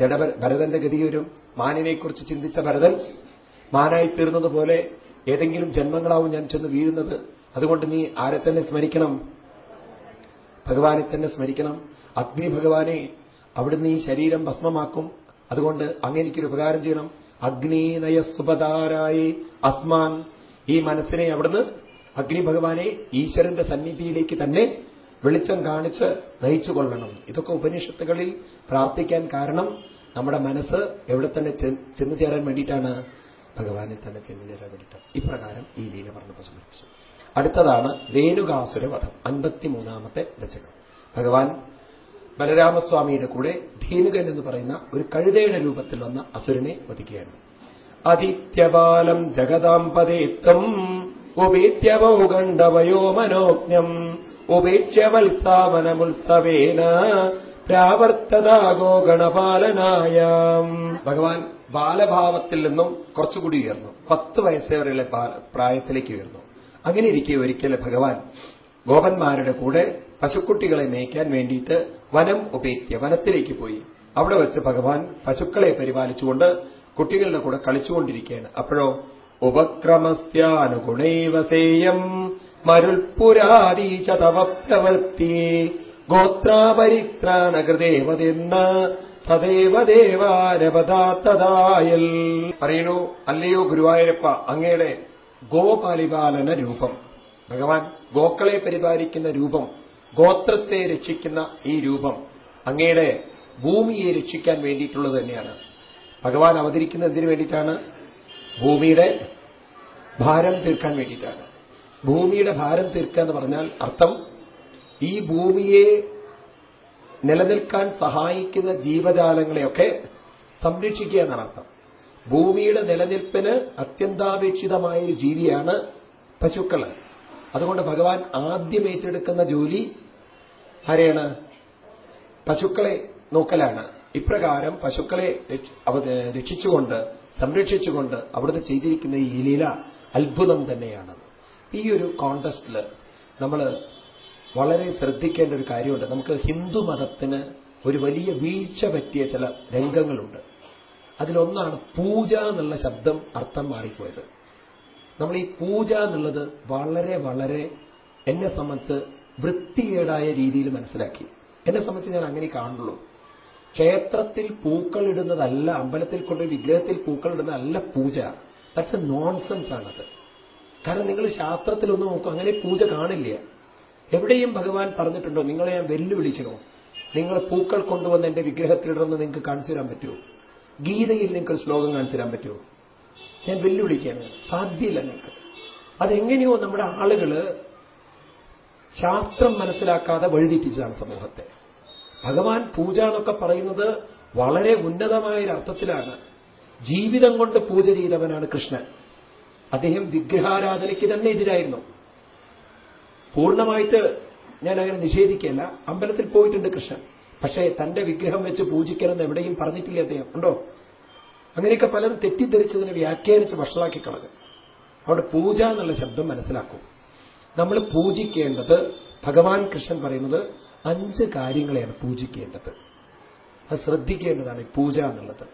ജഡ ഭരതന്റെ ഗതി വരും. മാനിനെക്കുറിച്ച് ചിന്തിച്ച ഭരതൻ മാനായി തീർന്നതുപോലെ ഏതെങ്കിലും ജന്മങ്ങളാവും ഞാൻ ചെന്ന് വീഴുന്നത്. അതുകൊണ്ട് നീ ആരെ തന്നെ സ്മരിക്കണം? ഭഗവാനെ തന്നെ സ്മരിക്കണം. അഗ്നി ഭഗവാനെ അവിടുന്ന് ഈ ശരീരം ഭസ്മമാക്കും. അതുകൊണ്ട് അങ്ങനെയൊരു ഉപകാരം ചെയ്യണം. അഗ്നീനയസുപതാരായി അസ്മാൻ ഈ മനസ്സിനെ അവിടുന്ന് അഗ്നി ഭഗവാനെ ഈശ്വരന്റെ സന്നിധിയിലേക്ക് തന്നെ വെളിച്ചം കാണിച്ച് നയിച്ചു കൊള്ളണം ഇതൊക്കെ ഉപനിഷത്തുകളിൽ പ്രാർത്ഥിക്കാൻ കാരണം നമ്മുടെ മനസ്സ് എവിടെ തന്നെ ചെന്നു ചേരാൻ വേണ്ടിയിട്ടാണ് ഭഗവാനെ തന്നെ ചെന്നു ചേരാൻ വേണ്ടിയിട്ടാണ് ഇപ്രകാരം ഈ ലീല പറഞ്ഞു സമർപ്പിച്ചു അടുത്തതാണ് രേണുകാസുരവധം അൻപത്തിമൂന്നാമത്തെ ദശകം ഭഗവാൻ ബലരാമസ്വാമിയുടെ കൂടെ ധീനുകൻ എന്ന് പറയുന്ന ഒരു കഴുതയുടെ രൂപത്തിൽ വന്ന അസുരനെ വധിക്കുകയാണ്. അതിഥ്യപാലം ജഗദാംപതേത്വം ഉപേത്യവൗഗണ്ഡവയോ മനോജ്ഞം ഉപേക്ഷ്യവത്സാവനമുത്സവേന പ്രാവർത്തതാകോ ഗണപാലനായ. ഭഗവാൻ ബാലഭാവത്തിൽ നിന്നും കുറച്ചുകൂടി ഉയർന്നു. പത്ത് വയസ്സേറെയുള്ള പ്രായത്തിലേക്ക് ഉയർന്നു. അങ്ങനെ ഇരിക്കെ ഒരിക്കൽ ഭഗവാൻ ഗോപന്മാരുടെ കൂടെ പശുക്കുട്ടികളെ മേയ്ക്കാൻ വേണ്ടിയിട്ട് വനം ഉപേത്യ വനത്തിലേക്ക് പോയി. അവിടെ വെച്ച് ഭഗവാൻ പശുക്കളെ പരിപാലിച്ചുകൊണ്ട് കുട്ടികളുടെ കൂടെ കളിച്ചുകൊണ്ടിരിക്കുകയാണ്. അപ്പോഴോ ഉപക്രമസ്യാനുഗുണൈവസേയം മരുൾപുരാരീച തവ പ്രവൃത്തി ഗോത്രാപരിത്രാണകൃതേവതെന്ന തദേവ ദേവാരപദാത്തതായൽ പറയണു അല്ലയോ ഗുരുവായൂരപ്പ അങ്ങയുടെ ഗോപരിപാലന രൂപം. ഭഗവാൻ ഗോക്കളെ പരിപാലിക്കുന്ന രൂപം. ഗോത്രത്തെ രക്ഷിക്കുന്ന ഈ രൂപം അങ്ങയുടെ ഭൂമിയെ രക്ഷിക്കാൻ വേണ്ടിയിട്ടുള്ളത് തന്നെയാണ്. ഭഗവാൻ അവതരിക്കുന്ന എന്തിനു വേണ്ടിയിട്ടാണ് ഭൂമിയുടെ ഭാരം തീർക്കാൻ വേണ്ടിയിട്ടാണ്. ഭൂമിയുടെ ഭാരം തീർക്കുക എന്ന് പറഞ്ഞാൽ അർത്ഥം ഈ ഭൂമിയെ നിലനിൽക്കാൻ സഹായിക്കുന്ന ജീവജാലങ്ങളെയൊക്കെ സംരക്ഷിക്കുക എന്നാണ് അർത്ഥം. ഭൂമിയുടെ നിലനിൽപ്പിന് അത്യന്താപേക്ഷിതമായ ഒരു ജീവിയാണ് പശുക്കൾ അതുകൊണ്ട് ഭഗവാൻ ആദ്യം ഏറ്റെടുക്കുന്ന ജോലി ആരെയാണ്? പശുക്കളെ നോക്കലാണ്. ഇപ്രകാരം പശുക്കളെ രക്ഷിച്ചുകൊണ്ട് സംരക്ഷിച്ചുകൊണ്ട് അവിടുന്ന് ചെയ്തിരിക്കുന്ന ഈ ലീല അത്ഭുതം തന്നെയാണ്. ഈ ഒരു കോണ്ടസ്റ്റിൽ നമ്മൾ വളരെ ശ്രദ്ധിക്കേണ്ട ഒരു കാര്യമുണ്ട്. നമുക്ക് ഹിന്ദു മതത്തിന് ഒരു വലിയ വീഴ്ച പറ്റിയ ചില രംഗങ്ങളുണ്ട്. അതിലൊന്നാണ് പൂജ എന്നുള്ള ശബ്ദം അർത്ഥം മാറിപ്പോയത്. നമ്മൾ ഈ പൂജ എന്നുള്ളത് വളരെ വളരെ എന്നെ സംബന്ധിച്ച് വൃത്തികേടായ രീതിയിൽ മനസ്സിലാക്കി. എന്നെ സംബന്ധിച്ച് ഞാൻ അങ്ങനെ കാണുള്ളൂ ക്ഷേത്രത്തിൽ പൂക്കൾ ഇടുന്നതല്ല അമ്പലത്തിൽ കൊണ്ട് വിഗ്രഹത്തിൽ പൂക്കൾ ഇടുന്നതല്ല പൂജ. ദാറ്റ്സ് എ നോൺസെൻസ് ആണത്. കാരണം നിങ്ങൾ ശാസ്ത്രത്തിലൊന്നും നോക്കും അങ്ങനെ പൂജ കാണില്ല. എവിടെയും ഭഗവാൻ പറഞ്ഞിട്ടുണ്ടോ നിങ്ങളെ ഞാൻ വെല്ലുവിളിക്കണോ? നിങ്ങൾ പൂക്കൾ കൊണ്ടുവന്ന് എന്റെ വിഗ്രഹത്തിലിടുമെന്ന് നിങ്ങൾക്ക് കാണിച്ചു തരാൻ പറ്റുമോ? ഗീതയിൽ നിങ്ങൾക്ക് ശ്ലോകം കാണിച്ചു തരാൻ പറ്റുമോ? ഞാൻ വെല്ലുവിളിക്കുകയാണ് സാധ്യല്ല നിങ്ങൾക്ക് അതെങ്ങനെയോ നമ്മുടെ ആളുകൾ ശാസ്ത്രം മനസ്സിലാക്കാതെ വഴിതെറ്റിച്ചതാണ് സമൂഹത്തെ. ഭഗവാൻ പൂജ എന്നൊക്കെ പറയുന്നത് വളരെ ഉന്നതമായ അർത്ഥത്തിലാണ് ജീവിതം കൊണ്ട് പൂജ ചെയ്തവനാണ് കൃഷ്ണൻ. അദ്ദേഹം വിഗ്രഹാരാധനയ്ക്ക് തന്നെ എതിരായിരുന്നു. പൂർണമായിട്ട് ഞാൻ അങ്ങനെ നിഷേധിക്കല്ല അമ്പലത്തിൽ പോയിട്ടുണ്ട് കൃഷ്ണൻ. പക്ഷേ തന്റെ വിഗ്രഹം വെച്ച് പൂജിക്കണമെന്ന് എവിടെയും പറഞ്ഞിട്ടില്ല അദ്ദേഹം. ഉണ്ടോ? അങ്ങനെയൊക്കെ പലരും തെറ്റിദ്ധരിച്ചതിനെ വ്യാഖ്യാനിച്ച് വഷളാക്കി കളഞ്ഞു. അവിടെ പൂജ എന്നുള്ള ശബ്ദം മനസ്സിലാക്കും. നമ്മൾ പൂജിക്കേണ്ടത് ഭഗവാൻ കൃഷ്ണൻ പറയുന്നത് അഞ്ച് കാര്യങ്ങളെയാണ് പൂജിക്കേണ്ടത്. അത് ശ്രദ്ധിക്കേണ്ടതാണ് പൂജ എന്നുള്ളത്.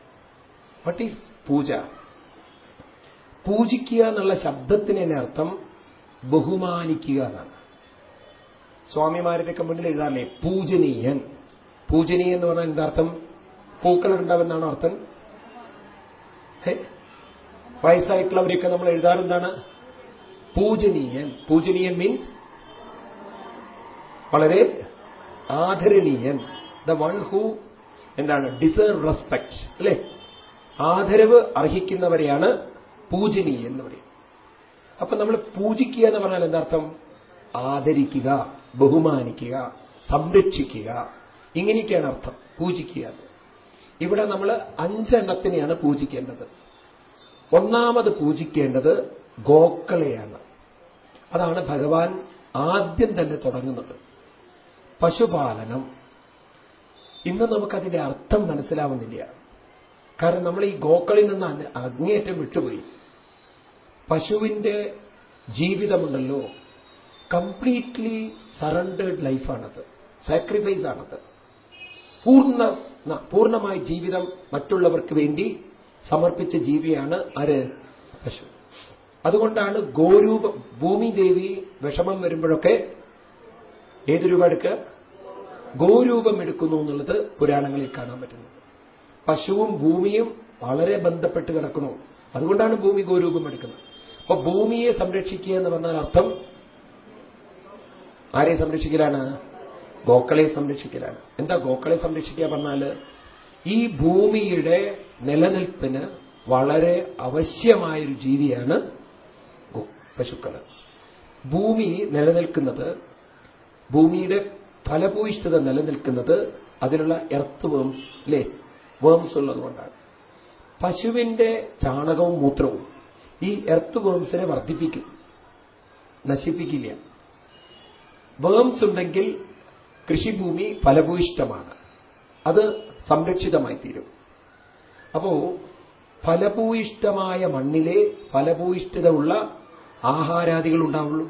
What is puja? പൂജിക്കുക എന്നുള്ള ശബ്ദത്തിന് തന്നെ അർത്ഥം ബഹുമാനിക്കുക എന്നാണ്. സ്വാമിമാരുടെയൊക്കെ മുന്നിൽ എഴുതാറില്ലേ? പൂജനീയൻ. പൂജനീയൻ എന്ന് പറഞ്ഞാൽ എന്താർത്ഥം പൂക്കളുണ്ടാവുന്നതാണ് അർത്ഥം? വയസ്സായിട്ടുള്ളവരെയൊക്കെ നമ്മൾ എഴുതാറെന്താണ് പൂജനീയൻ. പൂജനീയൻ മീൻസ് വളരെ ആദരണീയൻ. ദ വൺ ഹൂ എന്താണ്? ഡിസേർവ് റെസ്പെക്ട് അല്ലേ? ആദരവ് അർഹിക്കുന്നവരെയാണ് പൂജനീയൻ എന്ന് പറയും. അപ്പൊ നമ്മൾ പൂജിക്കുക എന്ന് പറഞ്ഞാൽ എന്താർത്ഥം? ആദരിക്കുക ബഹുമാനിക്കുക സംരക്ഷിക്കുക. ഇങ്ങനെയൊക്കെയാണ് അർത്ഥം. പൂജിക്കുക ഇവിടെ നമ്മൾ അഞ്ചെണ്ണത്തിനെയാണ് പൂജിക്കേണ്ടത്. ഒന്നാമത് പൂജിക്കേണ്ടത് ഗോക്കളെയാണ്. അതാണ് ഭഗവാൻ ആദ്യം തന്നെ തുടങ്ങുന്നത്. പശുപാലനം. ഇന്ന് നമുക്കതിന്റെ അർത്ഥം മനസ്സിലാവുന്നില്ല. കാരണം നമ്മൾ ഈ ഗോക്കളിൽ നിന്ന് അങ്ങേറ്റം വിട്ടുപോയി. പശുവിന്റെ ജീവിതമുണ്ടല്ലോ. കംപ്ലീറ്റ്ലി സറണ്ടേഡ് ലൈഫാണത്. സാക്രിഫൈസ് ആണത് പൂർണ പൂർണമായ ജീവിതം മറ്റുള്ളവർക്ക് വേണ്ടി സമർപ്പിച്ച ജീവിയാണ് ആര് പശു. അതുകൊണ്ടാണ് ഗോരൂപ ഭൂമിദേവി വിഷമം വരുമ്പോഴൊക്കെ ഏത് രൂപ എടുക്കുക ഗോരൂപം എടുക്കുന്നു എന്നുള്ളത് പുരാണങ്ങളിൽ കാണാൻ പറ്റുന്നത്. പശുവും ഭൂമിയും വളരെ ബന്ധപ്പെട്ട് കിടക്കണോ അതുകൊണ്ടാണ് ഭൂമി ഗോരൂപം എടുക്കുന്നത് അപ്പൊ ഭൂമിയെ സംരക്ഷിക്കുക എന്ന് പറഞ്ഞാൽ അർത്ഥം ആരെ സംരക്ഷിക്കലാണ്? ഗോക്കളെ സംരക്ഷിക്കലാണ്. എന്താ ഗോക്കളെ സംരക്ഷിക്കുക പറഞ്ഞാൽ ഈ ഭൂമിയുടെ നിലനിൽപ്പിന് വളരെ അവശ്യമായൊരു ജീവിയാണ് പശുക്കൾ ഭൂമി നിലനിൽക്കുന്നത് ഭൂമിയുടെ ഫലഭൂയിഷ്ഠത നിലനിൽക്കുന്നത് അതിലുള്ള എർത്ത് വേംസ് അല്ലേ വേംസ് ഉള്ളതുകൊണ്ടാണ് പശുവിന്റെ ചാണകവും മൂത്രവും ഈ എർത്ത് വേംസിനെ വർദ്ധിപ്പിക്കും നശിപ്പിക്കില്ല. വേംസ് ഉണ്ടെങ്കിൽ കൃഷിഭൂമി ഫലഭൂയിഷ്ടമാണ് അത് സംരക്ഷിതമായി തീരും അപ്പോ ഫലഭൂയിഷ്ടമായ മണ്ണിലെ ഫലഭൂയിഷ്ഠത ഉള്ള ആഹാരാദികൾ ഉണ്ടാവുള്ളൂ.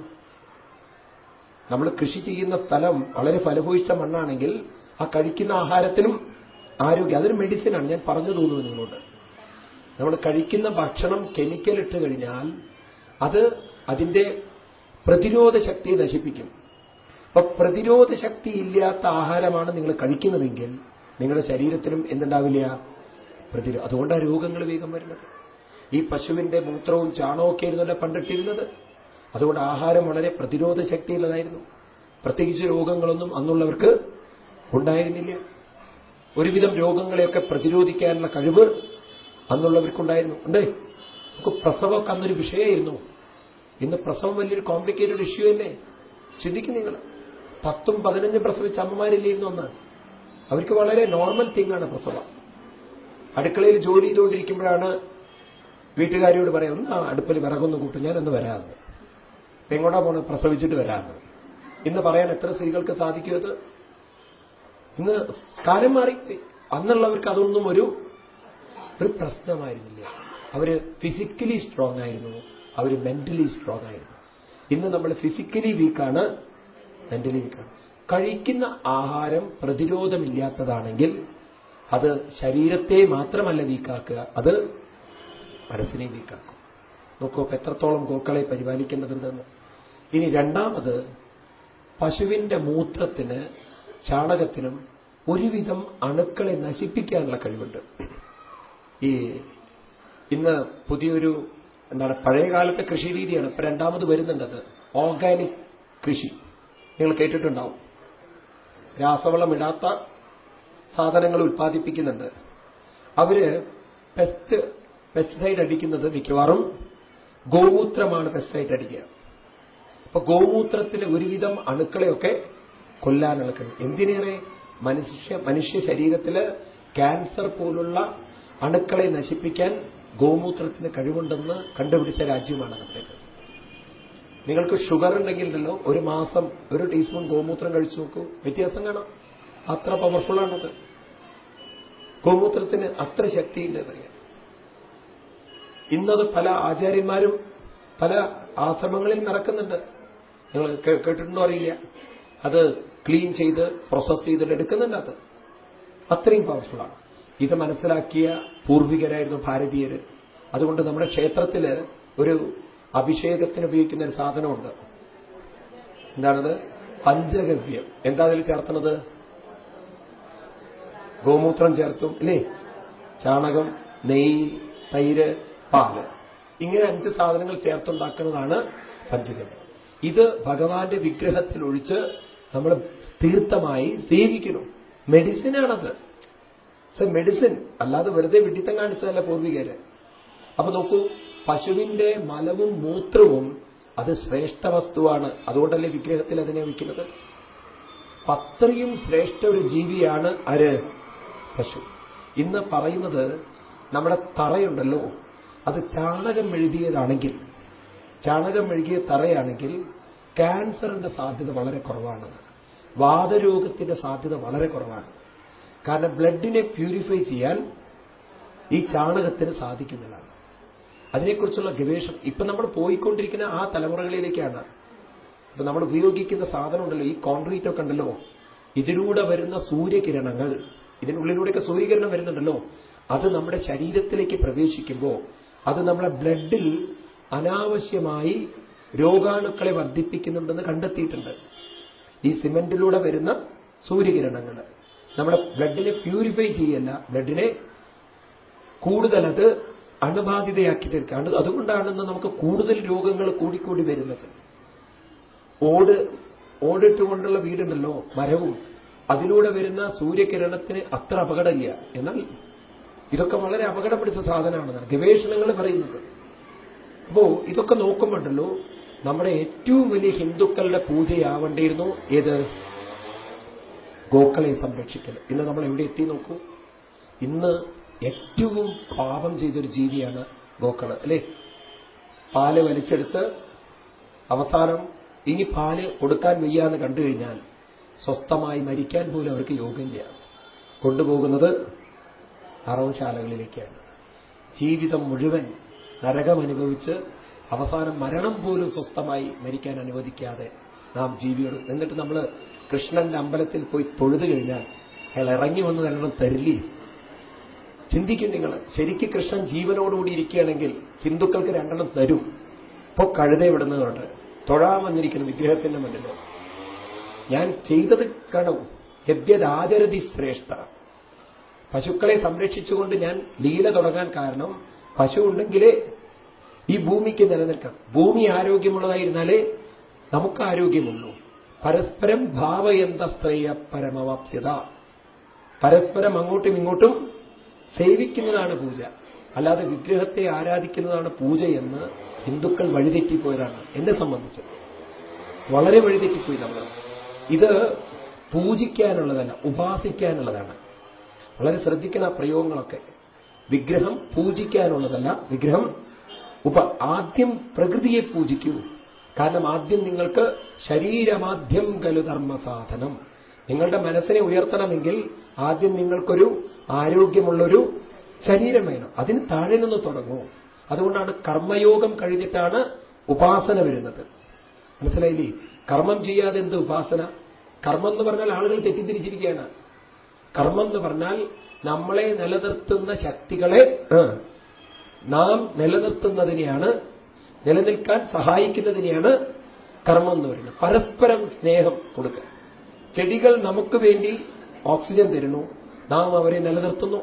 നമ്മൾ കൃഷി ചെയ്യുന്ന സ്ഥലം വളരെ ഫലഭൂയിഷ്ട മണ്ണാണെങ്കിൽ ആ കഴിക്കുന്ന ആഹാരത്തിനും ആരോഗ്യം അതൊരു മെഡിസിനാണ്. ഞാൻ പറഞ്ഞു തോന്നുന്നു നിങ്ങളോട്. നമ്മൾ കഴിക്കുന്ന ഭക്ഷണം കെമിക്കൽ ഇട്ട് കഴിഞ്ഞാൽ അത് അതിന്റെ പ്രതിരോധ ശക്തിയെ നശിപ്പിക്കും. അപ്പൊ പ്രതിരോധ ശക്തി ഇല്ലാത്ത ആഹാരമാണ് നിങ്ങൾ കഴിക്കുന്നതെങ്കിൽ നിങ്ങളുടെ ശരീരത്തിനും എന്തുണ്ടാവില്ല? പ്രതിരോധം അതുകൊണ്ടാണ് രോഗങ്ങൾ വേഗം വരുന്നത്. ഈ പശുവിന്റെ മൂത്രവും ആയിരുന്നല്ലോ പണ്ടിട്ടിരുന്നത്? അതുകൊണ്ട് ആഹാരം വളരെ പ്രതിരോധ ശക്തിയുള്ളതായിരുന്നു. പ്രത്യേകിച്ച് രോഗങ്ങളൊന്നും അന്നുള്ളവർക്ക് ഉണ്ടായിരുന്നില്ല. ഒരുവിധം രോഗങ്ങളെയൊക്കെ പ്രതിരോധിക്കാനുള്ള കഴിവ് അന്നുള്ളവർക്കുണ്ടായിരുന്നു. ഉണ്ടേ നമുക്ക് പ്രസവമൊക്കെ അന്നൊരു വിഷയമായിരുന്നു. ഇന്ന് പ്രസവം വലിയൊരു കോംപ്ലിക്കേറ്റഡ് ഇഷ്യൂ അല്ലേ? ചിന്തിക്കും നിങ്ങൾ. പത്തും പതിനഞ്ചും പ്രസവിച്ച അമ്മമാരില്ലായിരുന്നു അന്ന് അവർക്ക് വളരെ നോർമൽ തിങ്ങാണ് പ്രസവം. അടുക്കളയിൽ ജോലി ചെയ്തുകൊണ്ടിരിക്കുമ്പോഴാണ് വീട്ടുകാരിയോട് പറയുന്നത് ആ അടുപ്പിൽ വിറകൊന്ന് കൂട്ടും ഞാനൊന്ന് വരാമെന്ന്. എങ്ങോട്ടാ പോണ പ്രസവിച്ചിട്ട് വരാമെന്ന്. ഇന്ന് പറയാൻ എത്ര സ്ത്രീകൾക്ക് സാധിക്കുമത് ഇന്ന് കാലം മാറി. അന്നുള്ളവർക്ക് അതൊന്നും ഒരു ഒരു പ്രശ്നമായിരുന്നില്ല. അവർ ഫിസിക്കലി സ്ട്രോങ് ആയിരുന്നു. അവർ മെന്റലി സ്ട്രോങ് ആയിരുന്നു. ഇന്ന് നമ്മൾ ഫിസിക്കലി വീക്കാണ് മെന്റലി വീക്കാണ് കഴിക്കുന്ന ആഹാരം പ്രതിരോധമില്ലാത്തതാണെങ്കിൽ അത് ശരീരത്തെ മാത്രമല്ല വീക്കാക്കുക അത് മനസ്സിനെ വീക്കാക്കും. നോക്കൂ എത്രത്തോളം ഗോക്കളെ പരിപാലിക്കേണ്ടതുണ്ടെന്ന്. ഇനി രണ്ടാമത് പശുവിന്റെ മൂത്രത്തിന് ചാണകത്തിനും ഒരുവിധം അണുക്കളെ നശിപ്പിക്കാനുള്ള കഴിവുണ്ട്. ഈ ഇന്ന് പുതിയൊരു എന്താണ് പഴയകാലത്തെ കൃഷി രീതിയാണ് ഇപ്പൊ രണ്ടാമത് വരുന്നുണ്ടത്. ഓർഗാനിക് കൃഷി. നിങ്ങൾ കേട്ടിട്ടുണ്ടാവും. രാസവളം ഇടാത്ത സാധനങ്ങൾ ഉൽപ്പാദിപ്പിക്കുന്നുണ്ട്. അവർ പെസ്റ്റ് പെസ്റ്റിസൈഡ് അടിക്കുന്നത് മിക്കവാറും ഗോമൂത്രമാണ് പെസ്റ്റിസൈഡ് അടിക്കുക. അപ്പൊ ഗോമൂത്രത്തിലെ ഒരുവിധം അണുക്കളെയൊക്കെ കൊല്ലാനുള്ള കഴിവ്. എന്തിനേറെ? മനുഷ്യ മനുഷ്യ ശരീരത്തിൽ ക്യാൻസർ പോലുള്ള അണുക്കളെ നശിപ്പിക്കാൻ ഗോമൂത്രത്തിന് കഴിവുണ്ടെന്ന് കണ്ടുപിടിച്ച രാജ്യമാണ് നമ്മുടേത് നിങ്ങൾക്ക് ഷുഗർ ഉണ്ടെങ്കിലല്ലോ ഒരു മാസം ഒരു ടീസ്പൂൺ ഗോമൂത്രം കഴിച്ചു നോക്കൂ. വ്യത്യാസം കാണാം. അത്ര പവർഫുൾ ആണത്. ഗോമൂത്രത്തിന് അത്ര ശക്തിയില്ല പറയാം ഇന്നത് പല ആചാര്യന്മാരും പല ആശ്രമങ്ങളിൽ നടക്കുന്നുണ്ട്. നിങ്ങൾ കേട്ടിട്ടുണ്ടോ അറിയില്ല. അത് ക്ലീൻ ചെയ്ത് പ്രോസസ് ചെയ്തിട്ട് എടുക്കുന്നുണ്ട് അത്. അത്രയും പവർഫുള്ളാണ് ഇത് മനസ്സിലാക്കിയ പൂർവികരായിരുന്നു ഭാരതീയർ അതുകൊണ്ട് നമ്മുടെ ക്ഷേത്രത്തിൽ ഒരു അഭിഷേകത്തിന് ഉപയോഗിക്കുന്ന ഒരു സാധനമുണ്ട്. എന്താണത്? പഞ്ചഗവ്യം. എന്താ അതിൽ ചേർത്തണത് ഗോമൂത്രം ചേർത്തും അല്ലേ? ചാണകം നെയ്യ് തൈര് പാൽ. ഇങ്ങനെ അഞ്ച് സാധനങ്ങൾ ചേർത്തുണ്ടാക്കുന്നതാണ് പഞ്ചഗവ്യം. ഇത് ഭഗവാന്റെ വിഗ്രഹത്തിൽ ഒഴിച്ച് നമ്മൾ തീർത്ഥമായി സേവിക്കണം മെഡിസിനാണത്. മെഡിസിൻ അല്ലാതെ വെറുതെ വിഡിത്തം കാണിച്ചതല്ല പൂർവികര്. അപ്പൊ നോക്കൂ പശുവിന്റെ മലവും മൂത്രവും അത് ശ്രേഷ്ഠ വസ്തുവാണ് അതുകൊണ്ടല്ലേ വിഗ്രഹത്തിൽ അതിനെ വയ്ക്കുന്നത്? പത്രയും ശ്രേഷ്ഠ ഒരു ജീവിയാണ് അര് പശു. ഇന്ന് പറയുന്നത് നമ്മുടെ തറയുണ്ടല്ലോ. അത് ചാണകം എഴുതിയതാണെങ്കിൽ ചാണകം എഴുകിയ തറയാണെങ്കിൽ ക്യാൻസറിന്റെ സാധ്യത വളരെ കുറവാണ്. വാതരോഗത്തിന്റെ സാധ്യത വളരെ കുറവാണ്. കാരണം ബ്ലഡിനെ പ്യൂരിഫൈ ചെയ്യാൻ ഈ ചാണകത്തിന് സാധിക്കുന്നതാണ്. അതിനെക്കുറിച്ചുള്ള ഗവേഷണം. ഇപ്പൊ നമ്മൾ പോയിക്കൊണ്ടിരിക്കുന്ന ആ തലമുറകളിലേക്കാണ്. ഇപ്പൊ നമ്മൾ ഉപയോഗിക്കുന്ന സാധനം ഉണ്ടല്ലോ ഈ കോൺക്രീറ്റ് ഒക്കെ ഉണ്ടല്ലോ. ഇതിലൂടെ വരുന്ന സൂര്യകിരണങ്ങൾ ഇതിനുള്ളിലൂടെയൊക്കെ സൂര്യകിരണം വരുന്നുണ്ടല്ലോ. അത് നമ്മുടെ ശരീരത്തിലേക്ക് പ്രവേശിക്കുമ്പോൾ അത് നമ്മുടെ ബ്ലഡിൽ അനാവശ്യമായി രോഗാണുക്കളെ വർദ്ധിപ്പിക്കുന്നുണ്ടെന്ന് കണ്ടെത്തിയിട്ടുണ്ട്. ഈ സിമെന്റിലൂടെ വരുന്ന സൂര്യകിരണങ്ങൾ. നമ്മുടെ ബ്ലഡിനെ പ്യൂരിഫൈ ചെയ്യല്ല. ബ്ലഡിനെ കൂടുതൽ അത് അണുബാധിതയാക്കി തീർക്കുക. അതുകൊണ്ടാണെന്ന് നമുക്ക് കൂടുതൽ രോഗങ്ങൾ കൂടിക്കൂടി വരുന്നത്. ഓട് ഓടിട്ടുകൊണ്ടുള്ള വീടുണ്ടല്ലോ മരവും. അതിലൂടെ വരുന്ന സൂര്യകിരണത്തിന് അത്ര അപകടമില്ല. എന്നാൽ ഇതൊക്കെ വളരെ അപകടം പിടിച്ച സാധനമാണെന്നാണ് ഗവേഷണങ്ങൾ പറയുന്നത്. അപ്പോ ഇതൊക്കെ നോക്കുമ്പോണ്ടല്ലോ നമ്മുടെ ഏറ്റവും വലിയ ഹിന്ദുക്കളുടെ പൂജയാവേണ്ടിയിരുന്നു ഏത്? ഗോക്കളെ സംരക്ഷിക്കൽ. ഇന്ന് നമ്മൾ എവിടെ എത്തി നോക്കൂ? ഇന്ന് ഏറ്റവും പാപം ചെയ്തൊരു ജീവിയാണ് ഗോക്കൾ അല്ലേ? പാൽ വലിച്ചെടുത്ത് അവസാനം ഇനി പാൽ കൊടുക്കാൻ വയ്യാന്ന് കണ്ടു കഴിഞ്ഞാൽ സ്വസ്ഥമായി മരിക്കാൻ പോലും അവർക്ക് യോഗ്യമില്ല കൊണ്ടുപോകുന്നത് അറവുശാലകളിലേക്കാണ്. ജീവിതം മുഴുവൻ നരകമനുഭവിച്ച് അവസാനം മരണം പോലും സ്വസ്ഥമായി മരിക്കാൻ അനുവദിക്കാതെ നാം ജീവിയോട് എന്നിട്ട് നമ്മൾ കൃഷ്ണന്റെ അമ്പലത്തിൽ പോയി തൊഴുതു കഴിഞ്ഞാൽ അയാൾ ഇറങ്ങി വന്ന് തരണം തരില്ലേ? ചിന്തിക്കും നിങ്ങൾ. ശരിക്ക് കൃഷ്ണൻ ജീവനോടുകൂടി ഇരിക്കുകയാണെങ്കിൽ ഹിന്ദുക്കൾക്ക് രണ്ടെണ്ണം തരും. ഇപ്പോ കഴുത വിടുന്നതുകൊണ്ട് തൊഴാൻ വന്നിരിക്കുന്ന വിഗ്രഹത്തിന്റെ മുന്നിൽ. ഞാൻ ചെയ്തത് കണവും യദ്യരാചരതി ശ്രേഷ്ഠ. പശുക്കളെ സംരക്ഷിച്ചുകൊണ്ട് ഞാൻ ലീല തുടങ്ങാൻ കാരണം പശു ഉണ്ടെങ്കിലേ ഈ ഭൂമിക്ക് നിലനിൽക്കാം. ഭൂമി ആരോഗ്യമുള്ളതായിരുന്നാലേ നമുക്ക് ആരോഗ്യമുള്ളൂ. പരസ്പരം ഭാവയന്ത ശ്രേയ പരമവാപ്സ്യത. പരസ്പരം അങ്ങോട്ടും ഇങ്ങോട്ടും സേവിക്കുന്നതാണ് പൂജ. അല്ലാതെ വിഗ്രഹത്തെ ആരാധിക്കുന്നതാണ് പൂജയെന്ന് ഹിന്ദുക്കൾ വഴിതെറ്റിപ്പോയതാണ് എന്നെ സംബന്ധിച്ച്. വളരെ വഴിതെറ്റിപ്പോയി നമ്മൾ ഇത് പൂജിക്കാനുള്ളതല്ല ഉപാസിക്കാനുള്ളതാണ്. വളരെ ശ്രദ്ധിക്കുന്ന പ്രയോഗങ്ങളൊക്കെ. വിഗ്രഹം പൂജിക്കാനുള്ളതല്ല വിഗ്രഹം ഉപ ആദ്യം പ്രകൃതിയെ പൂജിക്കൂ. കാരണം ആദ്യം നിങ്ങൾക്ക് ശരീരമാദ്യം കലുധർമ്മ ധർമ്മസാധനം നിങ്ങളുടെ മനസ്സിനെ ഉയർത്തണമെങ്കിൽ ആദ്യം നിങ്ങൾക്കൊരു ആരോഗ്യമുള്ളൊരു ശരീരം വേണം. അതിന് താഴെ നിന്ന് തുടങ്ങൂ. അതുകൊണ്ടാണ് കർമ്മയോഗം കഴിഞ്ഞിട്ടാണ് ഉപാസന വരുന്നത്. മനസ്സിലായില്ലേ? കർമ്മം ചെയ്യാതെ എന്ത് ഉപാസന? കർമ്മം എന്ന് പറഞ്ഞാൽ ആളുകൾ തെറ്റിദ്ധരിച്ചിരിക്കുകയാണ്. കർമ്മം എന്ന് പറഞ്ഞാൽ നമ്മളെ നിലനിർത്തുന്ന ശക്തികളെ നാം നിലനിർത്തുന്നതിനെയാണ് നിലനിൽക്കാൻ സഹായിക്കുന്നതിനെയാണ് കർമ്മം എന്ന് പറയുന്നത്. പരസ്പരം സ്നേഹം കൊടുക്കുക. ചെടികൾ നമുക്ക് വേണ്ടി ഓക്സിജൻ തരുന്നു. നാം അവരെ നിലനിർത്തുന്നു.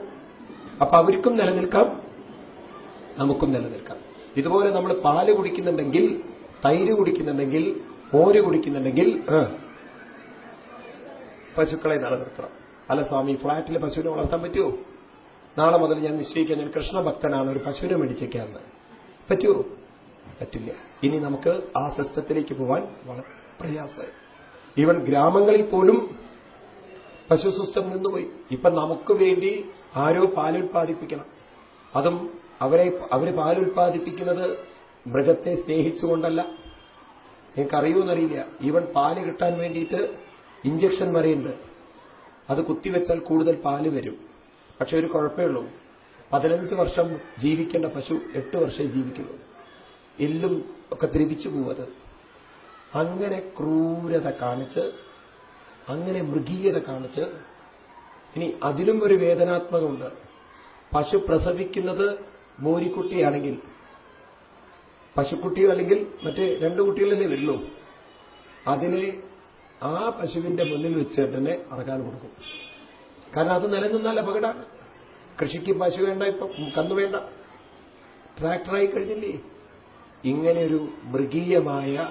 അപ്പൊ അവർക്കും നിലനിൽക്കാം നമുക്കും നിലനിൽക്കാം. ഇതുപോലെ നമ്മൾ പാൽ കുടിക്കുന്നുണ്ടെങ്കിൽ തൈര് കുടിക്കുന്നുണ്ടെങ്കിൽ ഓര് കുടിക്കുന്നുണ്ടെങ്കിൽ പശുക്കളെ നിലനിർത്തണം അല്ല സ്വാമി ഫ്ളാറ്റിലെ പശുവിനെ വളർത്താൻ പറ്റുമോ നാളെ മുതൽ ഞാൻ നിശ്ചയിക്കാൻ ഞാൻ കൃഷ്ണഭക്തനാണ് ഒരു പശുവിനെ മേടിച്ചേക്കാന്ന് പറ്റുമോ പറ്റില്ല. ഇനി നമുക്ക് ആ സിസ്റ്റത്തിലേക്ക് പോവാൻ വളരെ പ്രയാസമായി. ഈവൻ ഗ്രാമങ്ങളിൽ പോലും പശു സിസ്റ്റം നിന്നുപോയി. ഇപ്പൊ നമുക്ക് വേണ്ടി ആരോ പാലുൽപാദിപ്പിക്കണം അതും അവരെ അവർ പാലുൽപാദിപ്പിക്കുന്നത് മൃഗത്തെ സ്നേഹിച്ചുകൊണ്ടല്ല. നിങ്ങൾക്ക് അറിയുമെന്നറിയില്ല ഈവൻ പാൽ കിട്ടാൻ വേണ്ടിയിട്ട് ഇഞ്ചക്ഷൻ വരെയുണ്ട് അത് കുത്തിവെച്ചാൽ കൂടുതൽ പാൽ വരും. പക്ഷെ ഒരു കുഴപ്പമേ ഉള്ളൂ. പതിനഞ്ച് വർഷം ജീവിക്കേണ്ട പശു എട്ട് വർഷമേ ജീവിക്കുള്ളൂ. എല്ലും ഒക്കെ ദ്രവിച്ചു പോവത് അങ്ങനെ ക്രൂരത കാണിച്ച് അങ്ങനെ മൃഗീയത കാണിച്ച് ഇനി അതിലും ഒരു വേദനാത്മകമുണ്ട്. പശു പ്രസവിക്കുന്നത് മോരിക്കുട്ടിയാണെങ്കിൽ പശുക്കുട്ടിയോ അല്ലെങ്കിൽ മറ്റേ രണ്ടു കുട്ടികളല്ലേ വരുള്ളൂ അതിനെ ആ പശുവിന്റെ മുന്നിൽ വെച്ച് തന്നെ അറക്കാൻ കൊടുക്കും. കാരണം അത് നിലനിന്നാൽ അപകടമാണ്. കൃഷിക്ക് പശു വേണ്ട ഇപ്പം കന്നു വേണ്ട. ട്രാക്ടറായി കഴിഞ്ഞില്ലേ? ഇങ്ങനെയൊരു മൃഗീയമായ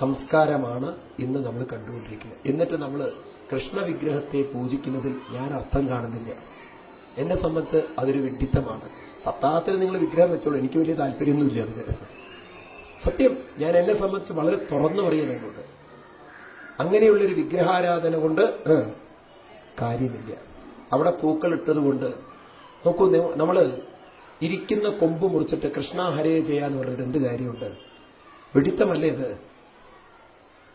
സംസ്കാരമാണ് ഇന്ന് നമ്മൾ കണ്ടുകൊണ്ടിരിക്കുന്നത്. എന്നിട്ട് നമ്മൾ കൃഷ്ണവിഗ്രഹത്തെ പൂജിക്കുന്നതിൽ ഞാൻ അർത്ഥം കാണുന്നില്ല. എന്നെ സംബന്ധിച്ച് അതൊരു വിഡിത്തമാണ് സത്താഹത്തിൽ നിങ്ങൾ വിഗ്രഹം വെച്ചോളൂ. എനിക്ക് വലിയ താല്പര്യമൊന്നുമില്ല അത് സത്യം ഞാൻ എന്നെ സംബന്ധിച്ച് വളരെ തുറന്നു പറയുന്നുണ്ട് അങ്ങനെയുള്ളൊരു വിഗ്രഹാരാധന കൊണ്ട് കാര്യമില്ല. അവിടെ പൂക്കൾ ഇട്ടതുകൊണ്ട് നോക്കൂ നമ്മൾ ഇരിക്കുന്ന കൊമ്പ് മുറിച്ചിട്ട് കൃഷ്ണ ഹരേ ചെയ്യാന്ന് പറഞ്ഞിട്ട് എന്ത് കാര്യമുണ്ട്? വെടിത്തമല്ലേ ഇത്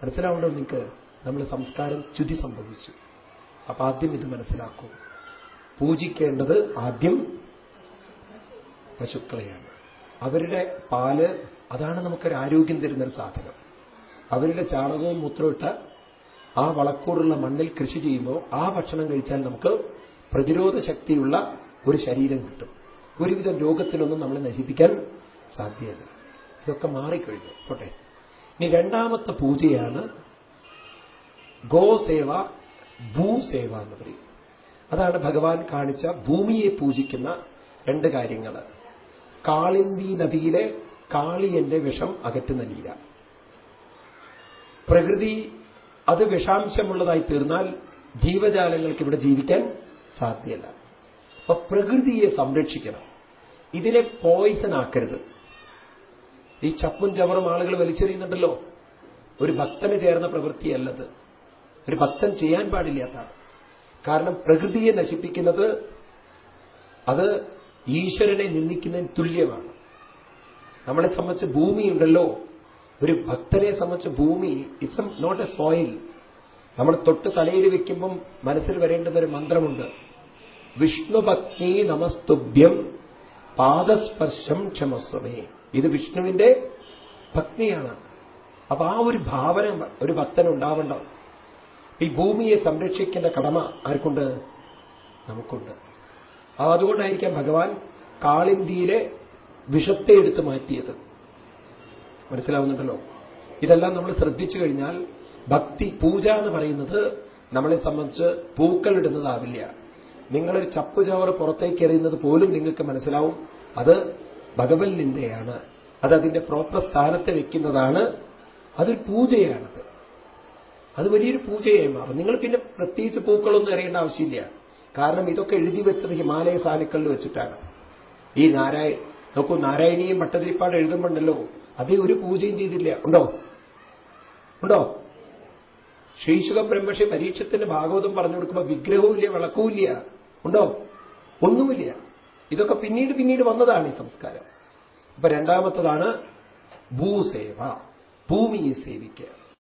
മനസ്സിലാവണ്ടോ നിങ്ങൾക്ക്? നമ്മൾ സംസ്കാരം ചുതി സംഭവിച്ചു. അപ്പൊ ആദ്യം ഇത് മനസ്സിലാക്കൂ. പൂജിക്കേണ്ടത് ആദ്യം പശുക്കളെയാണ്. അവരുടെ പാൽ അതാണ് നമുക്കൊരു ആരോഗ്യം തരുന്നൊരു സാധനം. അവരുടെ ചാണകവും മൂത്രമിട്ട ആ വളക്കൂറുള്ള മണ്ണിൽ കൃഷി ചെയ്യുമ്പോൾ ആ ഭക്ഷണം കഴിച്ചാൽ നമുക്ക് പ്രതിരോധ ശക്തിയുള്ള ഒരു ശരീരം കിട്ടും. ഒരുവിധം രോഗത്തിനൊന്നും നമ്മളെ നശിപ്പിക്കാൻ സാധ്യത ഇതൊക്കെ മാറിക്കഴിഞ്ഞു. പോട്ടെ. ഇനി രണ്ടാമത്തെ പൂജയാണ് ഗോസേവ ഭൂസേവ എന്ന് പറയും. അതാണ് ഭഗവാൻ കാണിച്ച ഭൂമിയെ പൂജിക്കുന്ന രണ്ട് കാര്യങ്ങൾ. കാളിന്തി നദിയിലെ കാളിയന്റെ വിഷം അകറ്റുന്ന ലീല. പ്രകൃതി അത് വിഷാംശമുള്ളതായി തീർന്നാൽ ജീവജാലങ്ങൾക്ക് ഇവിടെ ജീവിക്കാൻ സാധ്യല്ല. അപ്പൊ പ്രകൃതിയെ സംരക്ഷിക്കണം. ഇതിനെ പോയിസൺ ആക്കരുത്. ഈ ചപ്പും ചവറും ആളുകൾ വലിച്ചെറിയുന്നുണ്ടല്ലോ. ഒരു ഭക്തന് ചേർന്ന പ്രവൃത്തിയല്ലത്. ഒരു ഭക്തൻ ചെയ്യാൻ പാടില്ലാത്തതാണ്. കാരണം പ്രകൃതിയെ നശിപ്പിക്കുന്നത് അത് ഈശ്വരനെ നിന്ദിക്കുന്നതിന് തുല്യമാണ്. നമ്മളെ സംബന്ധിച്ച് ഭൂമിയുണ്ടല്ലോ. ഒരു ഭക്തനെ സംബന്ധിച്ച് ഭൂമി ഇറ്റ്സ് നോട്ട് എ സോയിൽ നമ്മൾ തൊട്ട് തലയിൽ വെക്കുമ്പം മനസ്സിൽ വരേണ്ടുന്ന ഒരു മന്ത്രമുണ്ട്. വിഷ്ണുഭക്തി നമസ്തുഭ്യം പാദസ്പർശം ക്ഷമസ്വമേ. ഇത് വിഷ്ണുവിന്റെ ഭക്തിയാണ്. അപ്പൊ ആ ഒരു ഭാവന ഒരു ഭക്തൻ ഉണ്ടാവണ്ട ഈ ഭൂമിയെ സംരക്ഷിക്കേണ്ട കടമ ആർക്കുണ്ട്? നമുക്കുണ്ട്. അതുകൊണ്ടായിരിക്കാം ഭഗവാൻ കാളിന്തിയിലെ വിഷത്തെ എടുത്തു മാറ്റിയത്. മനസ്സിലാവുന്നുണ്ടല്ലോ? ഇതെല്ലാം നമ്മൾ ശ്രദ്ധിച്ചു കഴിഞ്ഞാൽ ഭക്തി പൂജ എന്ന് പറയുന്നത് നമ്മളെ സംബന്ധിച്ച് പൂക്കൾ ഇടുന്നതാവില്ല. നിങ്ങളൊരു ചപ്പ് ചവറ് പുറത്തേക്ക് എറിയുന്നത് പോലും നിങ്ങൾക്ക് മനസ്സിലാവും. അത് ഭഗവൻ നിന്ദയാണ് അത് അതിന്റെ പ്രോപ്പർ സ്ഥാനത്ത് വെക്കുന്നതാണ്. അതൊരു പൂജയാണത്. അത് വലിയൊരു പൂജയായി മാറും. നിങ്ങൾ പിന്നെ പ്രത്യേകിച്ച് പൂക്കളൊന്നും അറിയേണ്ട ആവശ്യമില്ല. കാരണം ഇതൊക്കെ എഴുതി വെച്ചത് ഹിമാലയ സാനുക്കളിൽ വെച്ചിട്ടാണ്. ഈ നാരായ നോക്കൂ നാരായണീയും ഭട്ടതിരിപ്പാട് എഴുതുമ്പോണ്ടല്ലോ അതേ ഒരു പൂജയും ചെയ്തില്ല. ഉണ്ടോ? ഉണ്ടോ? ശ്രീശുഖ ബ്രഹ്മഷി പരീക്ഷത്തിന്റെ ഭാഗവതം പറഞ്ഞു കൊടുക്കുമ്പോൾ വിളക്കവും ഇല്ല. ഉണ്ടോ? ഒന്നുമില്ല. ഇതൊക്കെ പിന്നീട് പിന്നീട് വന്നതാണ് ഈ സംസ്കാരം. അപ്പൊ രണ്ടാമത്തതാണ് ഭൂസേവ ഭൂമിയെ സേവിക്കുക.